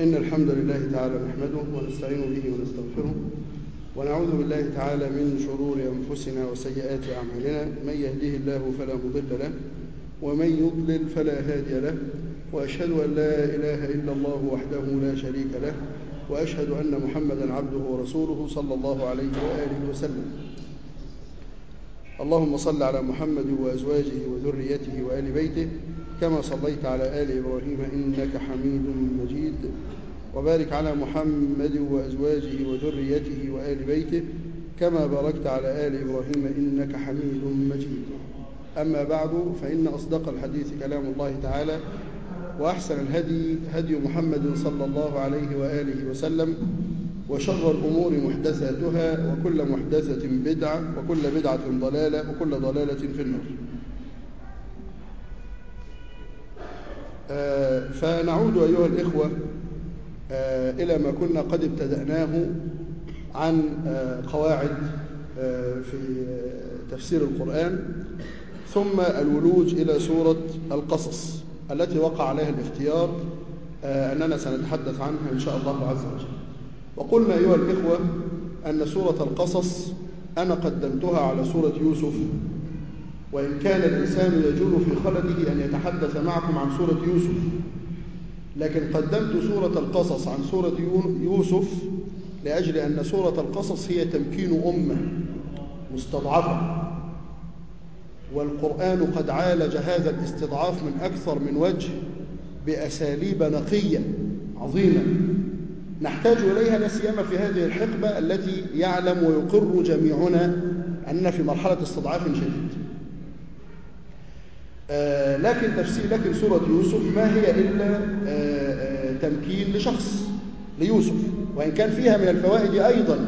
إن الحمد لله تعالى نحمده ونستعين به ونستغفره ونعوذ بالله تعالى من شرور أنفسنا وسيئات أعمالنا. من يهده الله فلا مضل له ومن يضلل فلا هادي له. وأشهد أن لا إله إلا الله وحده لا شريك له. وأشهد أن محمدا عبده ورسوله صلى الله عليه وآله وسلم. اللهم صل على محمد وأزواجه وذريته وآل بيته كما صليت على آل إبراهيم إنك حميد مجيد وبارك على محمد وأزواجه وذريته وآل بيته كما باركت على آل إبراهيم إنك حميد مجيد. أما بعد فإن أصدق الحديث كلام الله تعالى وأحسن الهدي هدي محمد صلى الله عليه وآله وسلم وشر الأمور محدثاتها وكل محدثة بدعة وكل بدعة ضلالة وكل ضلالة في النار. فنعود أيها الإخوة آه إلى ما كنا قد ابتدأناه عن آه قواعد في تفسير القرآن ثم الولوج إلى سورة القصص التي وقع عليها الاختيار أننا سنتحدث عنها إن شاء الله عز وجل. وقلنا أيها الإخوة أن سورة القصص أنا قدمتها على سورة يوسف وإن كان الإنسان يجول في خلده أن يتحدث معكم عن سورة يوسف. لكن قدمت سورة القصص عن سورة يوسف لأجل أن سورة القصص هي تمكين أمة مستضعفة. والقرآن قد عالج هذا الاستضعاف من أكثر من وجه بأساليب نقية عظيمة. نحتاج إليها لا سيما في هذه الحقبة التي يعلم ويقر جميعنا أننا في مرحلة استضعاف شديد. آه لكن تفسير لكن سورة يوسف ما هي إلا آه آه تمكين لشخص ليوسف. وإن كان فيها من الفوائد أيضا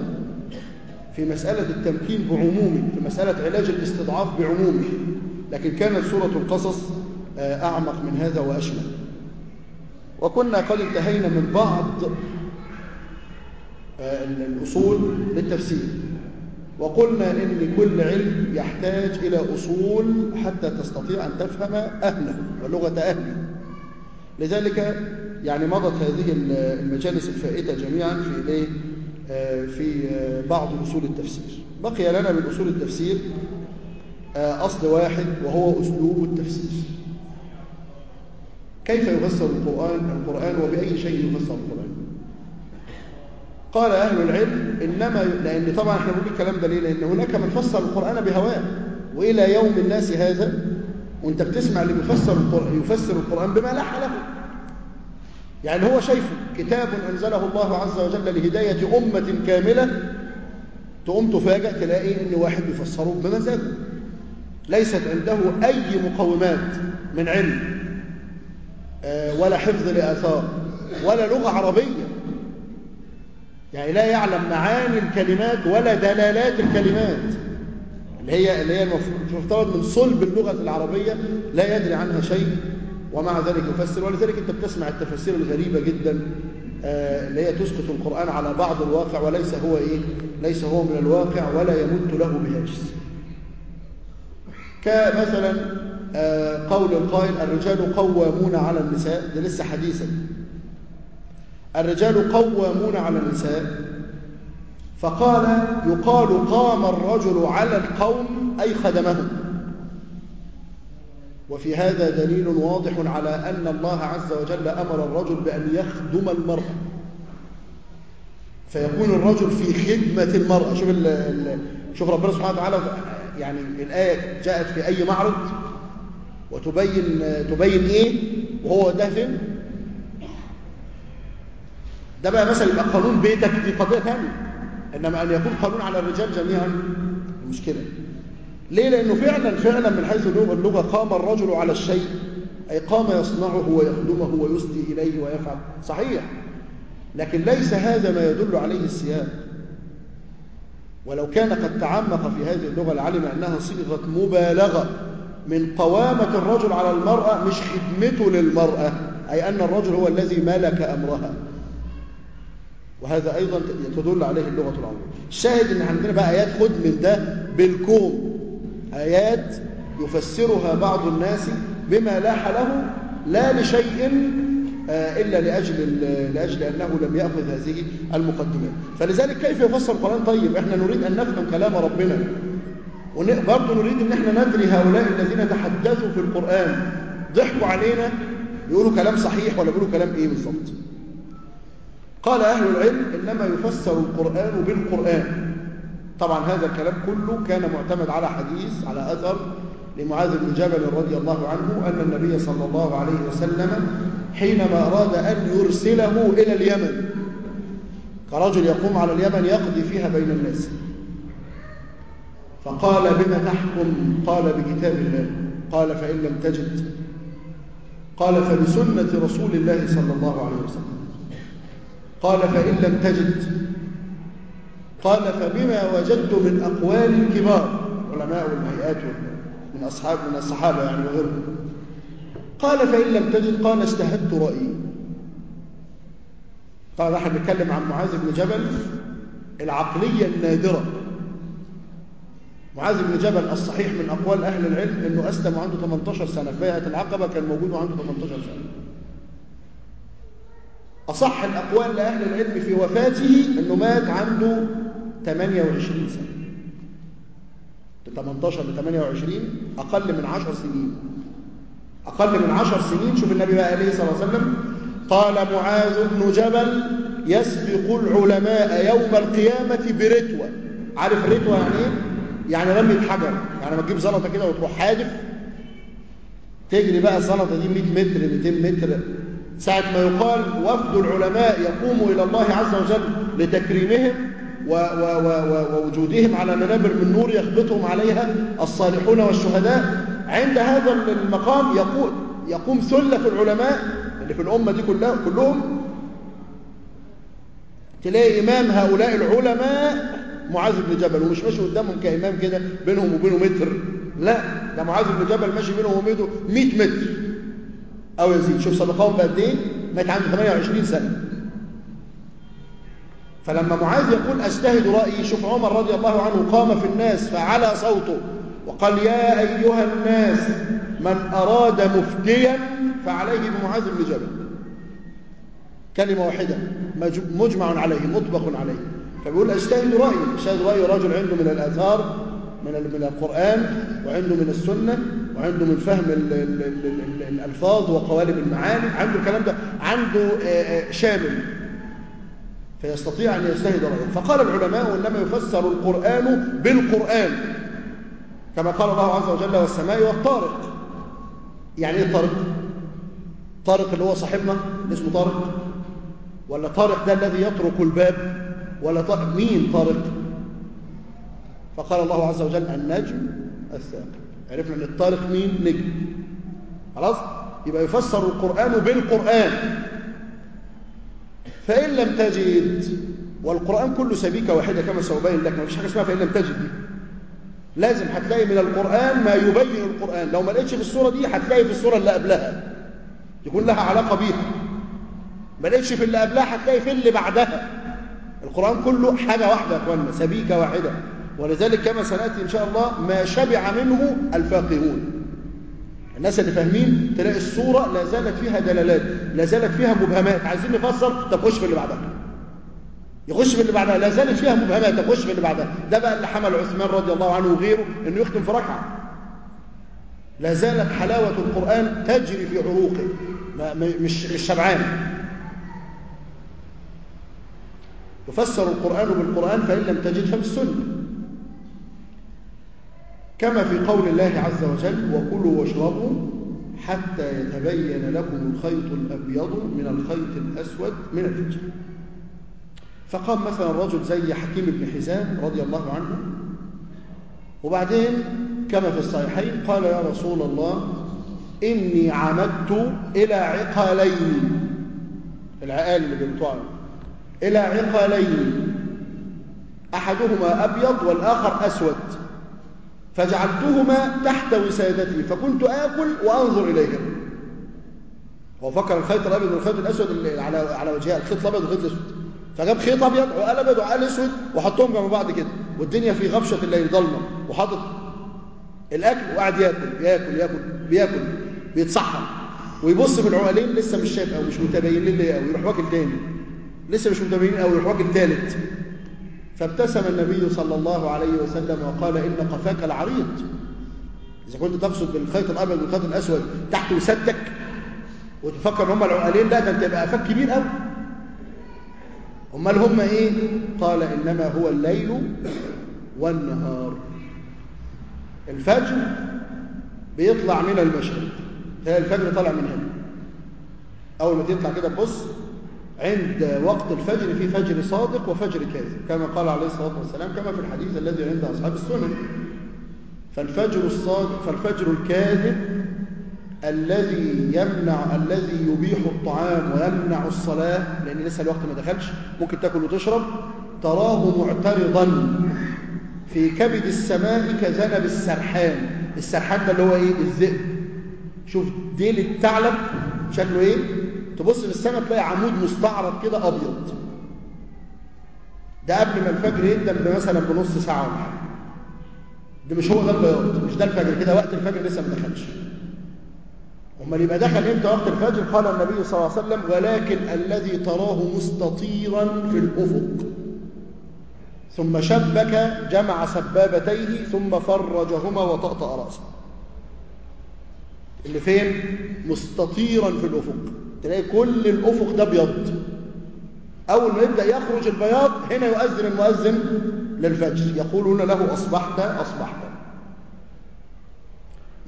في مسألة التمكين بعمومه في مسألة علاج الاستضعاف بعمومه. لكن كانت سورة القصص أعمق من هذا وأشمل. وكنا قد انتهينا من بعض الأصول للتفسير. وقلنا إن كل علم يحتاج إلى أصول حتى تستطيع أن تفهم أهله ولغة أهله. لذلك يعني مضت هذه المجالس الفائتة جميعا في إيه؟ في بعض أصول التفسير. بقي لنا من أصول التفسير أصل واحد وهو أسلوب التفسير. كيف يفسر القرآن؟ القرآن وبأي شيء يفسر القرآن. قال أهل العلم إنما لأن طبعا إحنا بنقول الكلام ده ليه؟ لأن هناك من فسر القرآن بهواه. وإلى يوم الناس هذا وأنت بتسمع اللي بيفسر القرآن يفسر القرآن بما لاح له. يعني هو شايفه كتاب أنزله الله عز وجل لهداية أمة كاملة. تقوم تفاجأ تلاقي إن واحد يفسره بمزاجه. ليست عنده أي مقومات من علم ولا حفظ لآثار ولا لغة عربية. يعني لا يعلم معاني الكلمات ولا دلالات الكلمات. اللي هي اللي هي المفترض من صلب اللغة العربية لا يدري عنها شيء ومع ذلك يفسر. ولذلك انت بتسمع التفاسير الغريبة جدا اللي هي تسقط القرآن على بعض الواقع وليس هو إيه؟ ليس هو من الواقع ولا يمت له بهاجس. كمثلا قول القائل الرجال قوامون على النساء. ده لسه حديثا. الرجال قوامون على النساء. فقال يقال قام الرجل على القوم أي خدمهم. وفي هذا دليل واضح على أن الله عز وجل أمر الرجل بأن يخدم المرأة فيكون الرجل في خدمة المرأة شوف, شوف ربنا سبحانه وتعالى يعني الآية جاءت في أي معرض. وتبين تبين إيه؟ وهو ده فين ده بقى مثلا يبقى قانون بيتك دي قضية ثانية إنما أن يكون قانون على الرجال جميعا مشكلة ليه؟ لأنه فعلا فعلا من حيث اللغة قام الرجل على الشيء أي قام يصنعه ويخدمه ويسدي إليه ويفعل. صحيح. لكن ليس هذا ما يدل عليه السياق ولو كان قد تعمق في هذه اللغة لعلم أنها صيغة مبالغة. من قوامة الرجل على المرأة مش خدمته للمرأة. أي أن الرجل هو الذي ملك أمرها. وهذا أيضا تدل عليه اللغة العربية. الشاهد أن عندنا بقى آيات خد من ده بالكوم آيات يفسرها بعض الناس بما لاح له لا لشيء إلا لأجل, لأجل أنه لم يأخذ هذه المقدمات. فلذلك كيف يفسر القرآن؟ طيب إحنا نريد أن نفهم كلام ربنا. وبرضه نريد أن إحنا ندري هؤلاء الذين تحدثوا في القرآن. ضحكوا علينا. يقولوا كلام صحيح ولا يقولوا كلام إيه بالضبط قال أهل العلم إنما يفسر القرآن بالقرآن. طبعا هذا الكلام كله كان معتمد على حديث على أثر لمعاذ بن جبل رضي الله عنه أن النبي صلى الله عليه وسلم حينما أراد أن يرسله إلى اليمن كرجل يقوم على اليمن يقضي فيها بين الناس. فقال بما تحكم؟ قال بكتاب الله. قال فإن لم تجد. قال فبسنة رسول الله صلى الله عليه وسلم. قال فإن لم تجد. قال فبما وجدت من أقوال الكبار علماء والهيئات من أصحاب من الصحابة يعني وغيرهم. قال فإن لم تجد قال اجتهدت رأيي. قال نحن بنتكلم عن معاذ بن جبل العقلية النادرة. معاذ بن جبل الصحيح من أقوال أهل العلم أنه أسلم عنده 18 سنة. في بيعة العقبة كان موجود وعنده 18 سنة. أصح الأقوال لأهل العلم في وفاته أنه مات عنده 28 سنة. 18 ل 28 أقل من 10 سنين. أقل من 10 سنين شوف النبي بقى عليه الصلاة والسلام قال معاذ بن جبل يسبق العلماء يوم القيامة برتوة. عارف الرتوة يعني إيه؟ يعني رمية حجر. يعني ما تجيب زلطة كده وتروح حادف تجري بقى الزلطة دي 100 متر 200 متر. ساعة ما يقال وفد العلماء يقوموا إلى الله عز وجل لتكريمهم ووجودهم على منابر من نور يخبطهم عليها الصالحون والشهداء. عند هذا المقام يقول يقوم ثلة العلماء اللي في الأمة دي كلها كلهم تلاقي إمام هؤلاء العلماء معاذ بن جبل ومش ماشي قدامهم كإمام كده بينهم وبينه متر. لا ده معاذ بن جبل ماشي بينهم وبينه 100 متر. أو يزيد. شوف سبقهم بقد إيه مات عنده 28 سنة. فلما معاذ يقول أجتهد رأيي شوف عمر رضي الله عنه قام في الناس فعلى صوته وقال يا أيها الناس من أراد مفتيا فعليه بمعاذ بن جبل. كلمة واحدة مجمع عليه مطبق عليه. فبيقول أجتهد رأيي. أجتهد رأيي رجل عنده من الآثار من من القرآن وعنده من السنة وعنده من فهم ال ال ال الألفاظ وقوالب المعاني عنده الكلام ده عنده شامل. فيستطيع أن يجتهد رأيه. فقال العلماء إنما يفسر القرآن بالقرآن كما قال الله عز وجل والسماء والطارق. يعني إيه طارق؟ طارق اللي هو صاحبنا؟ اسمه طارق؟ ولا طارق ده الذي يطرق الباب؟ ولا طارق مين طارق؟ فقال الله عز وجل النجم الثاقب. عرفنا إن الطارق مين؟ نجم. خلاص؟ يبقى يفسر القرآن بالقرآن. فإن لم تجد والقرآن كله سبيكة واحدة كما سأبين لك ما فيش حاجة اسمها فإن لم تجد دي. لازم هتلاقي من القرآن ما يبين القرآن. لو ما لقيتش في السورة دي هتلاقي في السورة اللي قبلها. يكون لها علاقة بيها. ما لقيتش في اللي قبلها هتلاقي في اللي بعدها. القرآن كله حاجة واحدة يا أخوانا سبيكة واحدة. ولذلك كما سنأتي إن شاء الله ما شبع منه الفاقهون. الناس اللي فاهمين تلاقي الصورة لا زالت فيها دلالات لا زالت فيها مبهمات. عايزين نفسر؟ طب خش في اللي بعدها. يخش في اللي بعدها. لا زالت فيها مبهمات. طب خش في اللي بعدها. ده بقى اللي حمل عثمان رضي الله عنه وغيره إنه يختم في ركعة. لا زالت حلاوة القرآن تجري في عروقه. مش مش شبعان. يفسر القرآن بالقرآن فإن لم تجد فبالسنة كما في قول الله عز وجل وكلوا واشربوا حتى يتبين لكم الخيط الأبيض من الخيط الأسود من الفجر فقام مثلا رجل زي حكيم بن حزام رضي الله عنه وبعدين كما في الصحيحين قال يا رسول الله إني عمدت إلى عقالين. العقال اللي بيبطعوا إلى عقالين أحدهما أبيض والآخر أسود. فجعلتهما تحت وسادتي فكنت آكل وأنظر إليهما هو فكر الخيط الأبيض والخيط الأسود اللي على على وجهها الخيط الأبيض والخيط الأسود. فجاب خيط أبيض وقال أبيض وقال أسود وحطهم جنب بعض كده. والدنيا في غبشة الليل ضلمة وحاطط الأكل وقعد ياكل ياكل ياكل بياكل بيتصحن ويبص في العقلين لسه مش شايف أو مش متبين لي قوي يروح واكل تاني. لسه مش متبين قوي يروح واكل تالت. فابتسم النبي صلى الله عليه وسلم وقال إن قفاك العريض إذا كنت تقصد بالخيط الأبيض والخيط الأسود تحت وسدك وتفكر إن هم العقلين لا ده أنت يبقى قفاك كبير قوي أمال هم إيه؟ قال إنما هو الليل والنهار. الفجر بيطلع من المشرق تلاقي الفجر طالع من هنا. أول ما تطلع كده تبص عند وقت الفجر في فجر صادق وفجر كاذب كما قال عليه الصلاة والسلام كما في الحديث الذي عند أصحاب السنن. فالفجر الصادق فالفجر الكاذب الذي يمنع الذي يبيح الطعام ويمنع الصلاة لأن لسه الوقت ما دخلش ممكن تأكل وتشرب تراه معترضا في كبد السماء كذنب السرحان. السرحان ده اللي هو إيه؟ الذئب. شوف ديل الثعلب شكله إيه؟ تبص في السماء تلاقي عمود مستعرض كده أبيض. ده قبل ما الفجر يبدا مثلا بنص ساعة ولا حاجة. ده مش هو ده البياض مش ده الفجر كده وقت الفجر لسه ما دخلش. أمال يبقى دخل إمتى وقت الفجر؟ قال النبي صلى الله عليه وسلم ولكن الذي تراه مستطيرا في الأفق. ثم شبك جمع سبابتيه ثم فرجهما وطأطأ رأسه. اللي فين؟ مستطيرا في الأفق. تلاقي كل الأفق ده بيض أول ما يبدأ يخرج البياض هنا يؤذن المؤذن للفجر. يقولون له أصبحت أصبحت.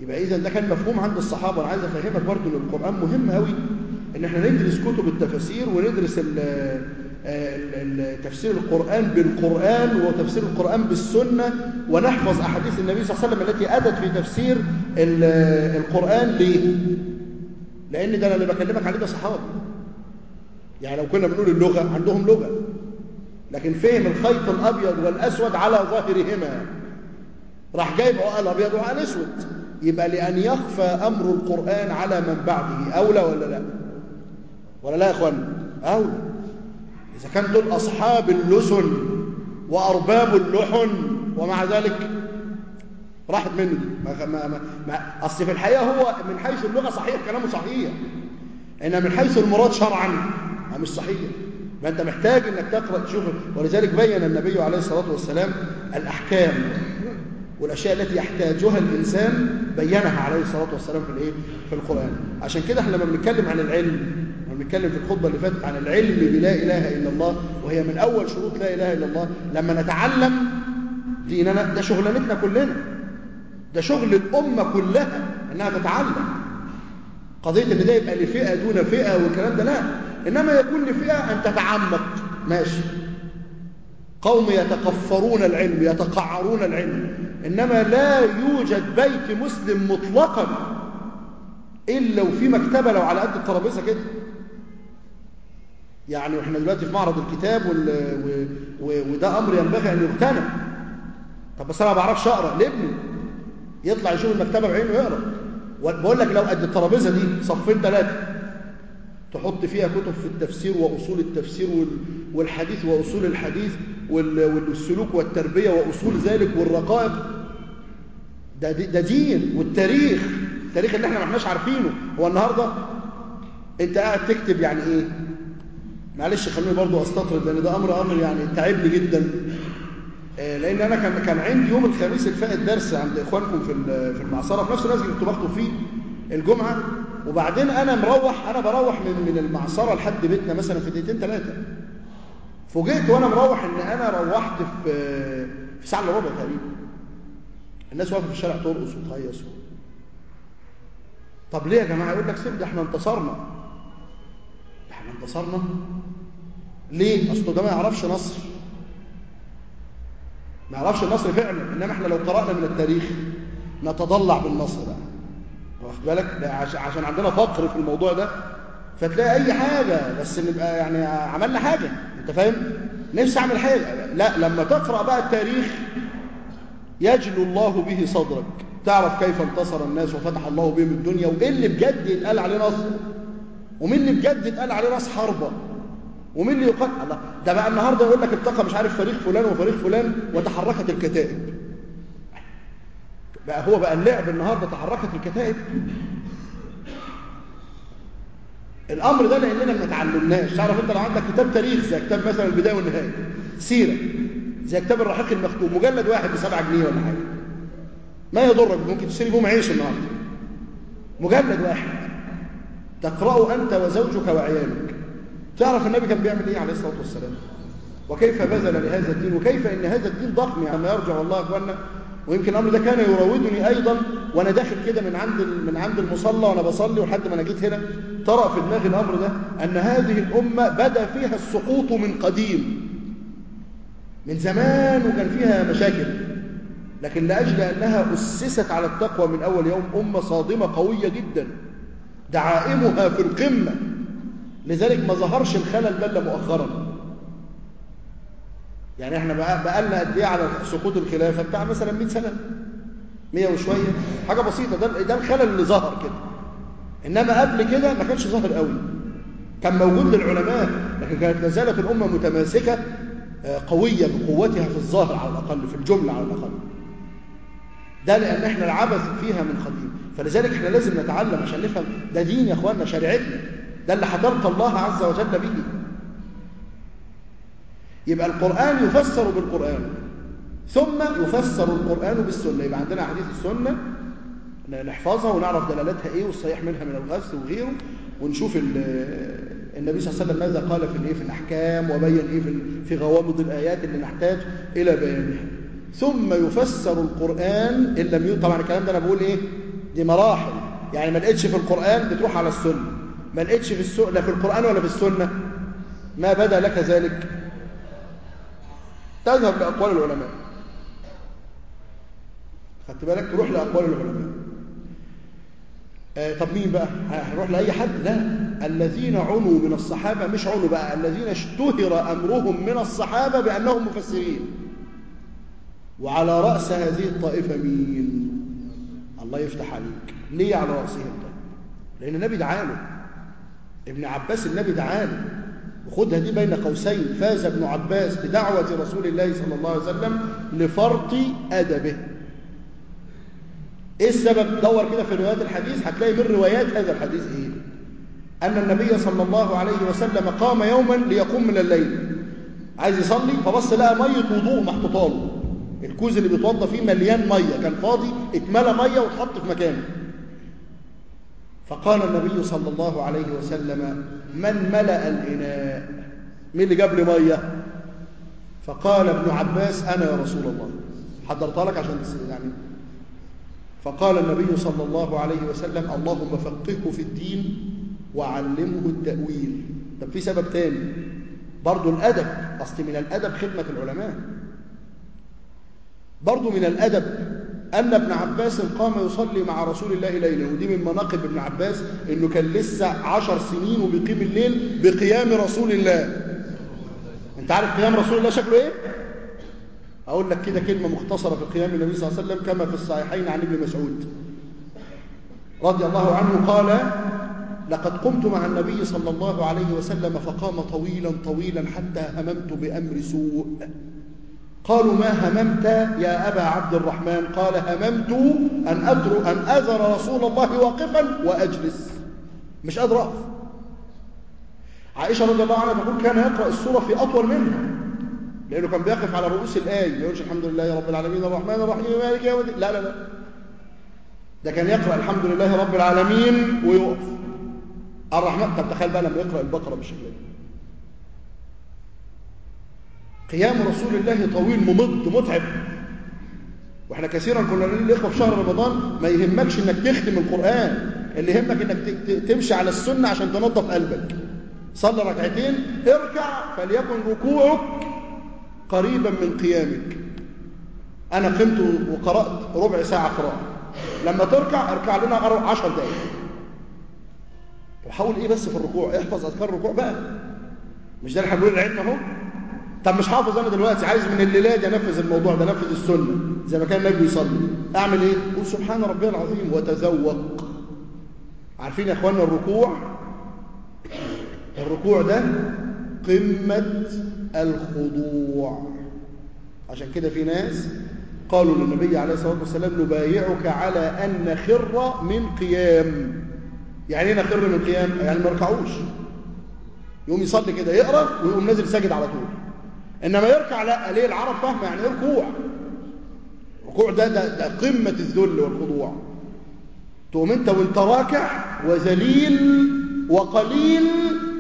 يبقى إذا ده كان مفهوم عند الصحابة. أنا عايز أفهمك برضو إن القرآن مهم قوي إن إحنا ندرس كتب التفاسير وندرس تفسير القرآن بالقرآن وتفسير القرآن بالسنة ونحفظ أحاديث النبي صلى الله عليه وسلم التي أتت في تفسير القرآن ليه؟ لأن ده أنا اللي بكلمك عليه ده صحابة يعني لو كنا بنقول اللغة عندهم لغة. لكن فهم الخيط الأبيض والأسود على ظاهرهما. راح جايب عقل أبيض وعقل أسود. يبقى لأن يخفى أمر القرآن على من بعده. أولى ولا لا؟ ولا لا يا أخوان؟ أولى. إذا كان دول أصحاب اللسن وأرباب اللحن ومع ذلك راحت منه دي ما ما ما أصل في الحقيقة هو من حيث اللغة صحيح كلامه صحيح. إنما من حيث المراد شرعا مش صحيح. ما أنت محتاج إنك تقرأ تشوف. ولذلك بين النبي عليه الصلاة والسلام الأحكام والأشياء التي يحتاجها الإنسان بينها عليه الصلاة والسلام في الإيه؟ في القرآن. عشان كده إحنا لما بنتكلم عن العلم بنتكلم في الخطبة اللي فاتت عن العلم بلا إله إلا الله وهي من أول شروط لا إله إلا الله لما نتعلم ديننا ده شغلانتنا كلنا. ده شغل الأمة كلها إنها تتعلم. قضية إن ده يبقى لفئة دون فئة والكلام ده لا. إنما يكون لفئة أن تتعمق. ماشي. قوم يتقفرون العلم يتقعرون العلم. إنما لا يوجد بيت مسلم مطلقا إلا وفي مكتبة لو على قد الترابيزة كده. يعني وإحنا دلوقتي في معرض الكتاب وال... و... و... وده أمر ينبغي أن يغتنم طب بس أنا ما بعرفش أقرأ. لابني يطلع يشوف المكتبة بعينه ويقرا بقول لك لو قد الترابيزة دي صفين ثلاثة تحط فيها كتب في التفسير وأصول التفسير وال... والحديث وأصول الحديث وال... والسلوك والتربية وأصول ذلك والرقائق. ده ده دين والتاريخ. التاريخ اللي إحنا ما احناش عارفينه. هو النهارده انت قاعد تكتب يعني إيه؟ معلش خليني برضو أستطرد لأن ده أمر أمر يعني تعبني جدا. لأن أنا كان كان عندي يوم الخميس اللي فات درس عند إخوانكم في في المعصرة في نفس اللي كنت بخطب فيه الجمعة وبعدين أنا مروح أنا بروح من من المعصرة لحد بيتنا مثلا في دقيقتين ثلاثة فوجئت وأنا مروح إن أنا روحت في في ساعة إلا ربع تقريبا. الناس واقفة في الشارع ترقص وتهيص. طب ليه يا جماعة؟ يقول لك سيب ده إحنا انتصرنا. إحنا انتصرنا؟ ليه؟ اصله ده ما يعرفش نصر. ما يعرفش النصر فعلا إنما إحنا لو قرأنا من التاريخ نتضلع بالنصر بقى. واخد بالك؟ عشان عندنا فقر في الموضوع ده. فتلاقي أي حاجة بس نبقى يعني عملنا حاجة. أنت فاهم؟ نفسي أعمل حاجة. لا لما تقرأ بقى التاريخ يجلو الله به صدرك. تعرف كيف انتصر الناس وفتح الله بهم الدنيا. وإيه اللي بجد يتقال عليه نصر؟ ومين اللي بجد اتقال عليه راس حربة. ومين اللي يقال الله. ده بقى النهارده يقول لك التقى مش عارف فريق فلان وفريق فلان وتحركت الكتائب. بقى هو بقى اللعب النهارده تحركت الكتائب. الأمر ده لأننا ما اتعلمناش تعرف أنت لو عندك كتاب تاريخ زي كتاب مثلا البداية والنهاية سيرة زي كتاب الرحيق المختوم مجلد واحد ب 7 جنيه ولا حاجة. ما يضرك ممكن تشتري بهم عيش النهارده. مجلد واحد. تقرأه أنت وزوجك وعيالك تعرف النبي كان بيعمل إيه عليه الصلاة والسلام؟ وكيف بذل لهذا الدين؟ وكيف إن هذا الدين ضخم يعني ما يرجع الله إخوانا؟ ويمكن الامر ده كان يراودني أيضا وأنا داخل كده من عند من عند المصلى وأنا بصلي ولحد ما أنا جيت هنا طرأ في دماغي الأمر ده أن هذه الأمة بدأ فيها السقوط من قديم. من زمان وكان فيها مشاكل. لكن لاجل أنها أسست على التقوى من أول يوم أمة صادمة قوية جدا. دعائمها في القمة. لذلك ما ظهرش الخلل بل مؤخرا. يعني إحنا بقى لنا قد إيه على سقوط الخلافة؟ بتاع مثلا 100 سنة 100 وشوية. حاجة بسيطة ده ده الخلل اللي ظهر كده. إنما قبل كده ما كانش ظاهر قوي. كان موجود للعلماء لكن كانت لا زالت الأمة متماسكة قوية بقوتها في الظاهر على الأقل في الجملة على الأقل. ده لأن إحنا العبث فيها من قديم. فلذلك إحنا لازم نتعلم عشان نفهم ده دين يا إخواننا شريعتنا. ده اللي حضرت الله عز وجل به. يبقى القرآن يفسر بالقرآن ثم يفسر القرآن بالسنة. يبقى عندنا حديث السنة نحفظها ونعرف دلالتها إيه والصحيح منها من الغث وغيره ونشوف النبي صلى الله عليه وسلم ماذا قال في الإيه في الأحكام وبين إيه في في غوامض الآيات اللي نحتاج إلى بيانها. ثم يفسر القرآن إن لم طبعا الكلام ده أنا بقول إيه دي مراحل. يعني ما لقيتش في القرآن بتروح على السنة. ما لقيتش في السنة لا في القرآن ولا في السنة. ما بدا لك ذلك. تذهب لأقوال العلماء. خدت بالك؟ تروح لأقوال العلماء. آه طب مين بقى؟ هنروح لأي حد؟ لا. الذين عنوا من الصحابة مش عنوا بقى. الذين اشتهر أمرهم من الصحابة بأنهم مفسرين. وعلى رأس هذه الطائفة مين؟ الله يفتح عليك. ليه على رأسهم؟ ده لأن النبي دعاله. ابن عباس النبي دعاله وخدها دي بين قوسين فاز ابن عباس بدعوة رسول الله صلى الله عليه وسلم لفرط أدبه. إيه السبب؟ دور كده في روايات الحديث هتلاقي من روايات هذا الحديث إيه؟ أن النبي صلى الله عليه وسلم قام يوما ليقوم من الليل. عايز يصلي؟ فبص لقى مية وضوء محطوطه له الكوز اللي بيتوضى فيه مليان مية. كان فاضي اتملى مية واتحط في مكانه. فقال النبي صلى الله عليه وسلم من ملأ الإناء؟ مين اللي جاب لي مية؟ فقال ابن عباس أنا يا رسول الله. حضرتها لك عشان يعني. فقال النبي صلى الله عليه وسلم اللهم فقهه في الدين وعلمه التأويل. طب في سبب تاني. برضو الأدب أصل من الأدب خدمة العلماء. برضو من الأدب أن ابن عباس قام يصلي مع رسول الله ليلة ودي من مناقب ابن عباس إنه كان لسه عشر سنين وبيقيم الليل بقيام رسول الله. أنت عارف قيام رسول الله شكله إيه؟ أقول لك كده كلمة مختصرة في قيام النبي صلى الله عليه وسلم كما في الصحيحين عن ابن مسعود. رضي الله عنه قال لقد قمت مع النبي صلى الله عليه وسلم فقام طويلا طويلا حتى هممت بأمر سوء. قالوا ما هممت يا أبا عبد الرحمن؟ قال هممت أن أدر أن أذر رسول الله واقفا وأجلس. مش قادر أقف. عائشة رضي الله عنها تقول كان يقرأ السورة في أطول منها لأنه كان بيقف على رؤوس الآية ما يقولش الحمد لله رب العالمين الرحمن الرحيم مالك يوم الدين. لا لا لا. ده كان يقرأ الحمد لله رب العالمين ويقف. الرحمن طب تخيل بقى لما يقرأ البقرة بالشكل ده قيام رسول الله طويل ممض متعب. وإحنا كثيرا كنا نقول للإخوة في شهر رمضان ما يهمكش إنك تختم القرآن اللي يهمك إنك تمشي على السنة عشان تنظف قلبك. صلي ركعتين اركع فليكن ركوعك قريبا من قيامك. أنا قمت وقرأت ربع ساعة قراءة. لما تركع اركع لنا 10 دقائق وحاول إيه بس في الركوع؟ احفظ أذكار الركوع بقى. مش ده اللي إحنا بنقول العلم أهو؟ طب مش حافظ أنا دلوقتي عايز من الليلة دي انفذ الموضوع ده انفذ السنة. زي ما كان النبي بيصلي اعمل إيه؟ قول سبحان ربي العظيم وتذوق. عارفين يا اخوانا الركوع؟ الركوع ده قمة الخضوع. عشان كده في ناس قالوا للنبي عليه الصلاة والسلام نبايعك على أن نخر من قيام. يعني إيه نخر من القيام يعني ما يركعوش يقوم يصلي كده يقرأ ويقوم نازل ساجد على طول. إنما يركع لا ليه العرب فاهمه يعني إيه ركوع؟ الركوع ده, ده ده قمة الذل والخضوع. تقوم أنت وأنت راكع وذليل وقليل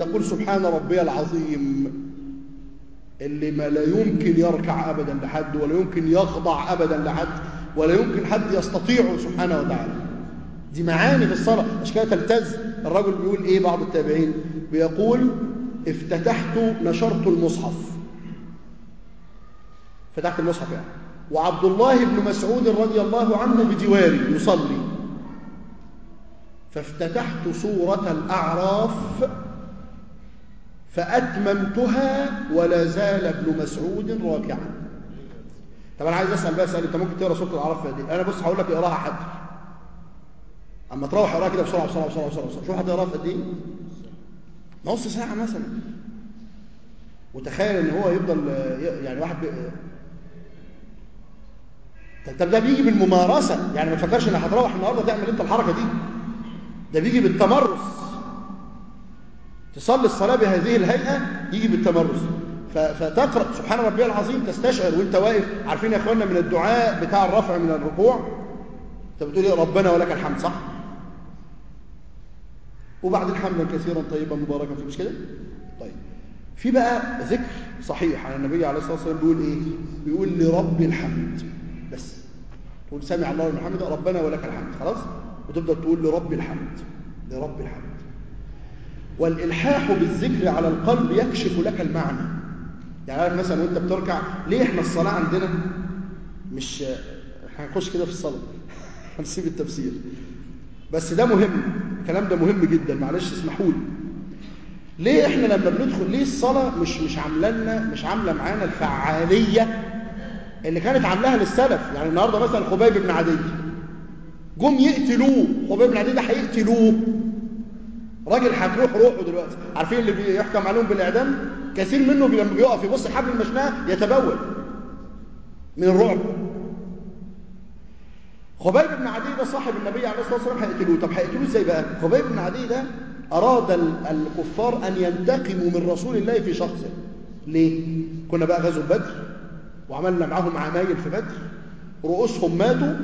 تقول سبحان ربي العظيم اللي ما لا يمكن يركع ابدا لحد ولا يمكن يخضع ابدا لحد ولا يمكن حد يستطيعه سبحانه وتعالى. دي معاني في الصلاة. مش كده تلتز؟ الرجل بيقول إيه؟ بعض التابعين بيقول افتتحت نشرت المصحف. فتحت المصحف يعني. وعبد الله بن مسعود رضي الله عنه بجواري يصلي. فافتتحت سورة الأعراف فأتممتها ولا زال ابن مسعود راكعا. طب أنا عايز أسأل بقى سأل أنت ممكن تقرأ سورة الأعراف دي أنا بص هقول لك اقراها حد أما تروح اقراها كده بسرعة بسرعة بسرعة بسرعة, بسرعة. شوف هتقراها في قد إيه. نص ساعة مثلا. وتخيل إن هو يفضل يعني واحد. طب ده بيجي بالممارسة. يعني ما تفكرش إنك هتروح النهارده تعمل أنت الحركة دي. ده بيجي بالتمرس. تصلي الصلاة بهذه الهيئة يجي بالتمرس. فتقرأ. سبحان ربي العظيم تستشعر وأنت واقف. عارفين يا اخوانا من الدعاء بتاع الرفع من الركوع؟ أنت بتقول إيه؟ ربنا ولك الحمد صح؟ وبعد الحمد كثيرا طيبا مباركا. فيه مش كده؟ طيب. في بقى ذكر صحيح عن النبي عليه الصلاة والسلام بيقول إيه؟ بيقول لرب الحمد. بس. تقول سمع الله لمن حمده ربنا ولك الحمد. خلاص؟ وتبدا تقول لرب الحمد لرب الحمد. والإلحاح بالذكر على القلب يكشف لك المعنى. يعني مثلا وأنت بتركع ليه إحنا الصلاة عندنا؟ مش هنخش كده في الصلاة. هنسيب التفسير. بس ده مهم الكلام ده مهم جدا معلش اسمحوا لي. ليه إحنا لما بندخل ليه الصلاة مش مش عاملة لنا مش عاملة معانا الفعالية اللي كانت عاملاها للسلف. يعني النهارده مثلا خبيب بن عدي. جم يقتلوه. خبيب بن عدي ده هيقتلوه. راجل هتروح روحه دلوقتي. عارفين اللي بيحكم عليهم بالإعدام؟ كثير منه لما بيقف يبص حبل المشناه يتبول من الرعب. خبيب بن عدي ده صاحب النبي عليه الصلاة والسلام هيقتلوه. طب هيقتلوه إزاي بقى؟ خبيب بن عدي ده أراد الكفار أن ينتقموا من رسول الله في شخصه. ليه؟ كنا بقى غزو بدر. وعملنا معاهم عمايل في بدر. رؤوسهم ماتوا.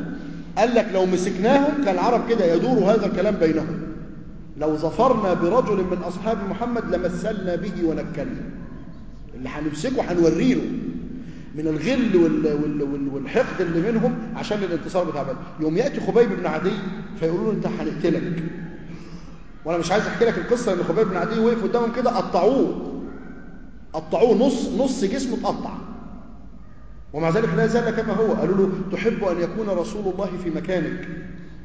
قال لك لو مسكناهم كان العرب كده يدور هذا الكلام بينهم. لو ظفرنا برجل من أصحاب محمد لمثلنا به ونكلنا. اللي هنمسكه هنوريه من الغل وال وال وال والحقد اللي منهم عشان الانتصار بتاع بدر. يوم يأتي خبيب بن عدي فيقولوا له انت هنقتلك. وأنا مش عايز احكي لك القصة ان خبيب بن عدي وقف قدامهم كده قطعوه. قطعوه نص نص جسمه اتقطع. ومع ذلك لا زال كما هو. قالوا له تحب أن يكون رسول الله في مكانك.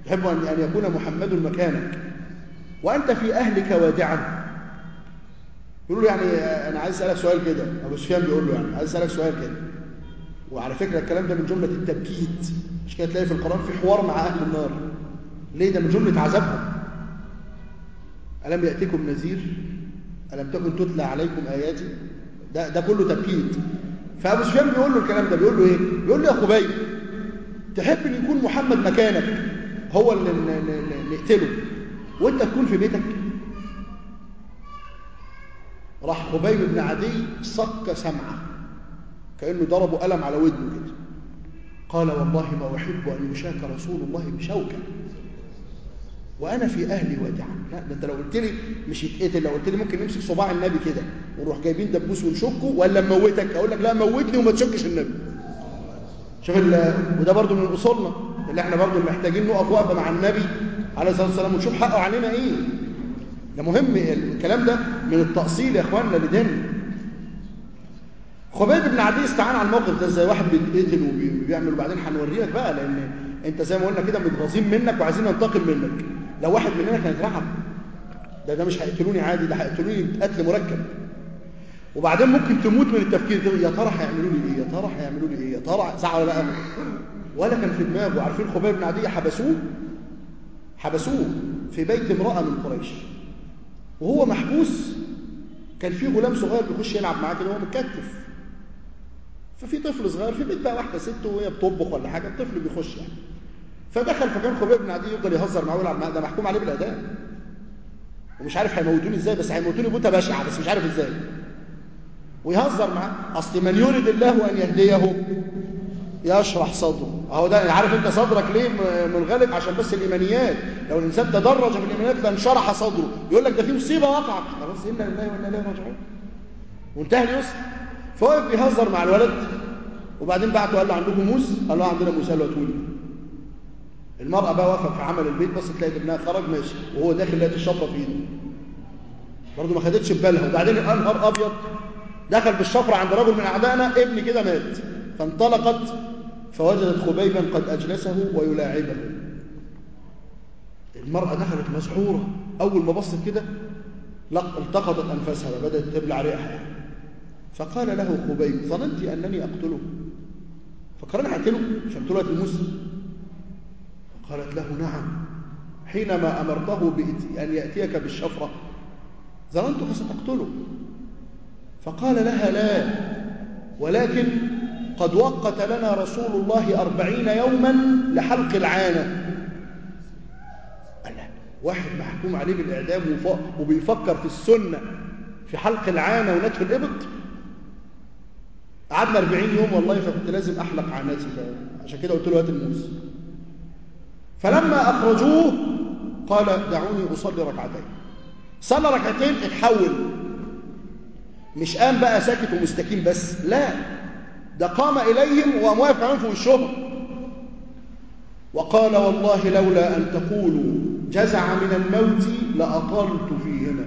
تحب ان يكون محمد مكانك. وأنت في أهلك وادعا يقولوا له يعني أنا عايز أسألك سؤال كده. أبو سفيان بيقول له يعني عايز أسألك سؤال كده. وعلى فكرة الكلام ده من جملة التبكيت. مش كده تلاقي في القرآن في حوار مع أهل النار. ليه؟ ده من جملة عذابهم. ألم ياتكم نذير؟ ألم تكن تتلى عليكم آياتي؟ ده ده كله تبكيت. فأبو سفيان بيقول له الكلام ده بيقول له إيه؟ بيقول له يا خبيب تحب إن يكون محمد مكانك هو اللي نقتله وأنت تكون في بيتك؟ راح خبيب بن عدي صك سمعه كأنه ضربه قلم على ودنه كده قال والله ما أحب أن يشاك رسول الله بشوكة. وأنا في أهلي وادعا لا ده أنت لو قلت لي مش يتقتل لو قلت لي ممكن نمسك صباع النبي كده ونروح جايبين دبوس ونشكه ولا نموتك أقول لك لا موتني وما تشكش النبي. شوف وده برضو من أصولنا اللي إحنا برضو محتاجين نقف وقفة مع النبي عليه الصلاة والسلام ونشوف حقه علينا إيه. ده مهم الكلام ده من التأصيل يا إخواننا لديننا. خبيب بن عدي استعان على الموقف ده زي واحد بيتقتل وبيعمل وبعدين هنوريك بقى لأن أنت زي ما قلنا كده متغاظين منك وعايزين ننتقم منك. لو واحد مننا كان اترعب ده ده مش هيقتلوني عادي ده هيقتلوني قتل مركب. وبعدين ممكن تموت من التفكير ده يا ترى هيعملوا لي إيه؟ يا ترى هيعملوا لي إيه؟ يا ترى ساعه ولا امل ولا كان في دماغه. عارفين خبيب بن عدي حبسوه؟ حبسوه في بيت امرأة من قريش. وهو محبوس كان في غلام صغير بيخش يلعب معاه كده وهو متكتف. ففي طفل صغير في بيت بقى واحدة ست وهي بتطبخ ولا حاجة الطفل بيخش يعني. فدخل فكان خبيب بن عدي يفضل يهزر معاه ويلعب ده محكوم عليه بالاعدام ومش عارف هيموتوني إزاي بس هيموتوني موته بشعه بس مش عارف إزاي. ويهزر معاه. أصل من يريد الله أن يهديه يشرح صدره. أهو ده عارف أنت صدرك ليه منغلق؟ عشان بس الإيمانيات. لو الإنسان تدرج في الإيمانيات لانشرح صدره. يقول لك ده في مصيبة وقعت. خلاص إنا لله وإنا إليه راجعون. وانتهى اليسر فوقف بيهزر مع الولد. وبعدين بعته قال له عندكم موس؟ قال له عندنا موس. قال له المرأة بقى واقفة في عمل البيت بس تلاقي ابنها خرج ماشي وهو داخل لقيت الشفرة في إيده. برضه ما خدتش بالها وبعدين الانهار أبيض دخل بالشفرة عند رجل من أعدائنا ابني كده مات. فانطلقت فوجدت خبيبا قد أجلسه ويلاعبه. المرأة دخلت مسحورة. أول ما بصت كده التقطت أنفاسها بدأت تبلع ريحها. فقال له خبيب ظننت أنني أقتله. أنا هقتله عشان طلعت المسلم قالت له نعم. حينما أمرته أن يأتيك بالشفرة ظننتك ستقتله. فقال لها لا ولكن قد وقت لنا رسول الله أربعين يوما لحلق العانة. واحد محكوم عليه بالإعدام وبيفكر في السنة في حلق العانة ونتف الإبط. قعدنا 40 يوم والله فكنت لازم أحلق عانتي عشان كده قلت له هات الموس فلما أخرجوه قال دعوني أصلي ركعتين. صلى ركعتين اتحول. مش قام بقى ساكت ومستكين بس لا. ده قام إليهم كمان في وشهم. وقال والله لولا أن تقولوا جزع من الموت لأطلت فيهما.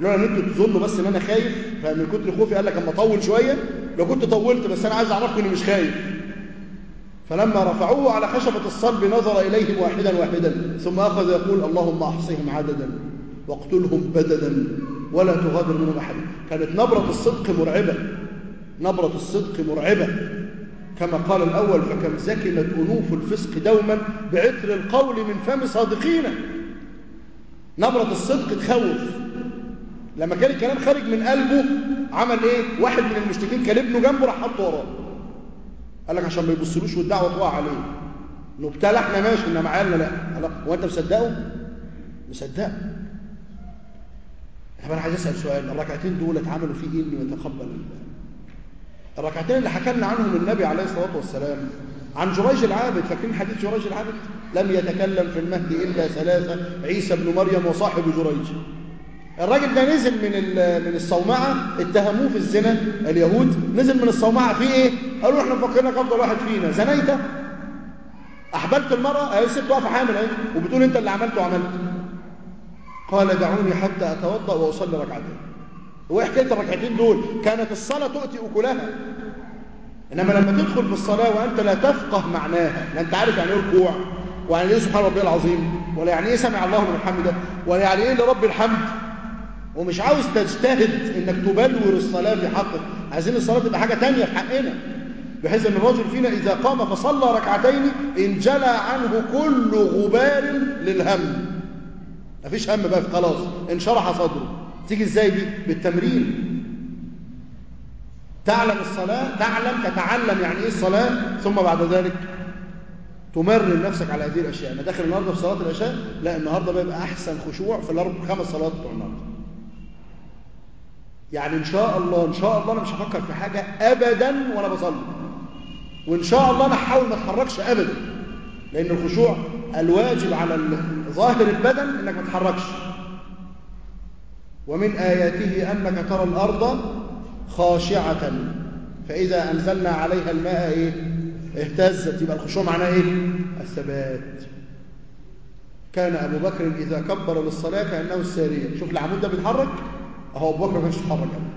لولا إن أنتوا تظنوا بس إن أنا خايف فمن كتر خوفي قال لك أما اطول شوية. لو كنت طولت بس أنا عايز اعرفكم إني مش خايف. فلما رفعوه على خشبة الصلب نظر إليهم واحدا واحدا ثم أخذ يقول اللهم أحصهم عددا واقتلهم بددا ولا تغادر منهم أحدا كانت نبرة الصدق مرعبة نبرة الصدق مرعبة. كما قال الأول فكم زكمت أنوف الفسق دوما بعطر القول من فم صادقين. نبرة الصدق تخوف. لما كان الكلام خارج من قلبه عمل إيه؟ واحد من المشتكين كان ابنه جنبه راح حطه وراه. قال لك عشان ما يبصلوش والدعوة تقع عليه. نبتلى إحنا ماشي انما عيالنا لا. هو انت مصدقه؟ مصدقه. طب أنا عايز اسأل سؤال الركعتين دول اتعملوا فيه إيه انه يتقبل الركعتين اللي حكى لنا عنهم النبي عليه الصلاة والسلام عن جريج العابد فاكرين حديث جريج العابد؟ لم يتكلم في المهد إلا ثلاثة عيسى بن مريم وصاحب جريج. الراجل ده نزل من من الصومعة اتهموه في الزنا اليهود نزل من الصومعة في إيه؟ قالوا إحنا مفكرينك افضل واحد فينا. زنيت؟ احبلت المرأة؟ اهي الست واقفة حامل أهي وبتقول أنت اللي عملته وعملت. قال دعوني حتى أتوضأ وأصلي ركعتين. هو حكايه الركعتين دول كانت الصلاة تؤتي أكلها. إنما لما تدخل في الصلاة وأنت لا تفقه معناها لا أنت عارف يعني إيه ركوع ويعني إيه سبحان ربي العظيم ولا يعني إيه سمع الله من حمده ولا يعني إيه لرب الحمد. ومش عاوز تجتهد إنك تبلور الصلاة في حقك. عايزين الصلاة تبقى حاجة تانية في حقنا. بحيث أن الرجل فينا إذا قام فصلى ركعتين انجلى عنه كل غبار للهم. مفيش هم بقى خلاص انشرح صدره. تيجي إزاي دي؟ بالتمرين. تعلم الصلاة تعلم تتعلم يعني إيه الصلاة ثم بعد ذلك تمرن نفسك على هذه الأشياء. أنا داخل النهارده في صلاة العشاء؟ لا النهارده بيبقى أحسن خشوع في الأربع خمس صلوات بتوع النهارده. يعني إن شاء الله إن شاء الله أنا مش هفكر في حاجة ابدا وأنا بصلي. وإن شاء الله أنا هحاول ما أتحركش ابدا. لأن الخشوع الواجب على ظاهر البدن إنك ما تتحركش. ومن آياته أنك ترى الأرض خاشعة. فإذا أنزلنا عليها الماء إيه؟ اهتزت. يبقى الخشوع معناه إيه؟ الثبات. كان أبو بكر إذا كبر للصلاة كأنه الساريه شوف العمود ده بيتحرك؟ اهو أبو بكر ما كانش يتحرك ابدا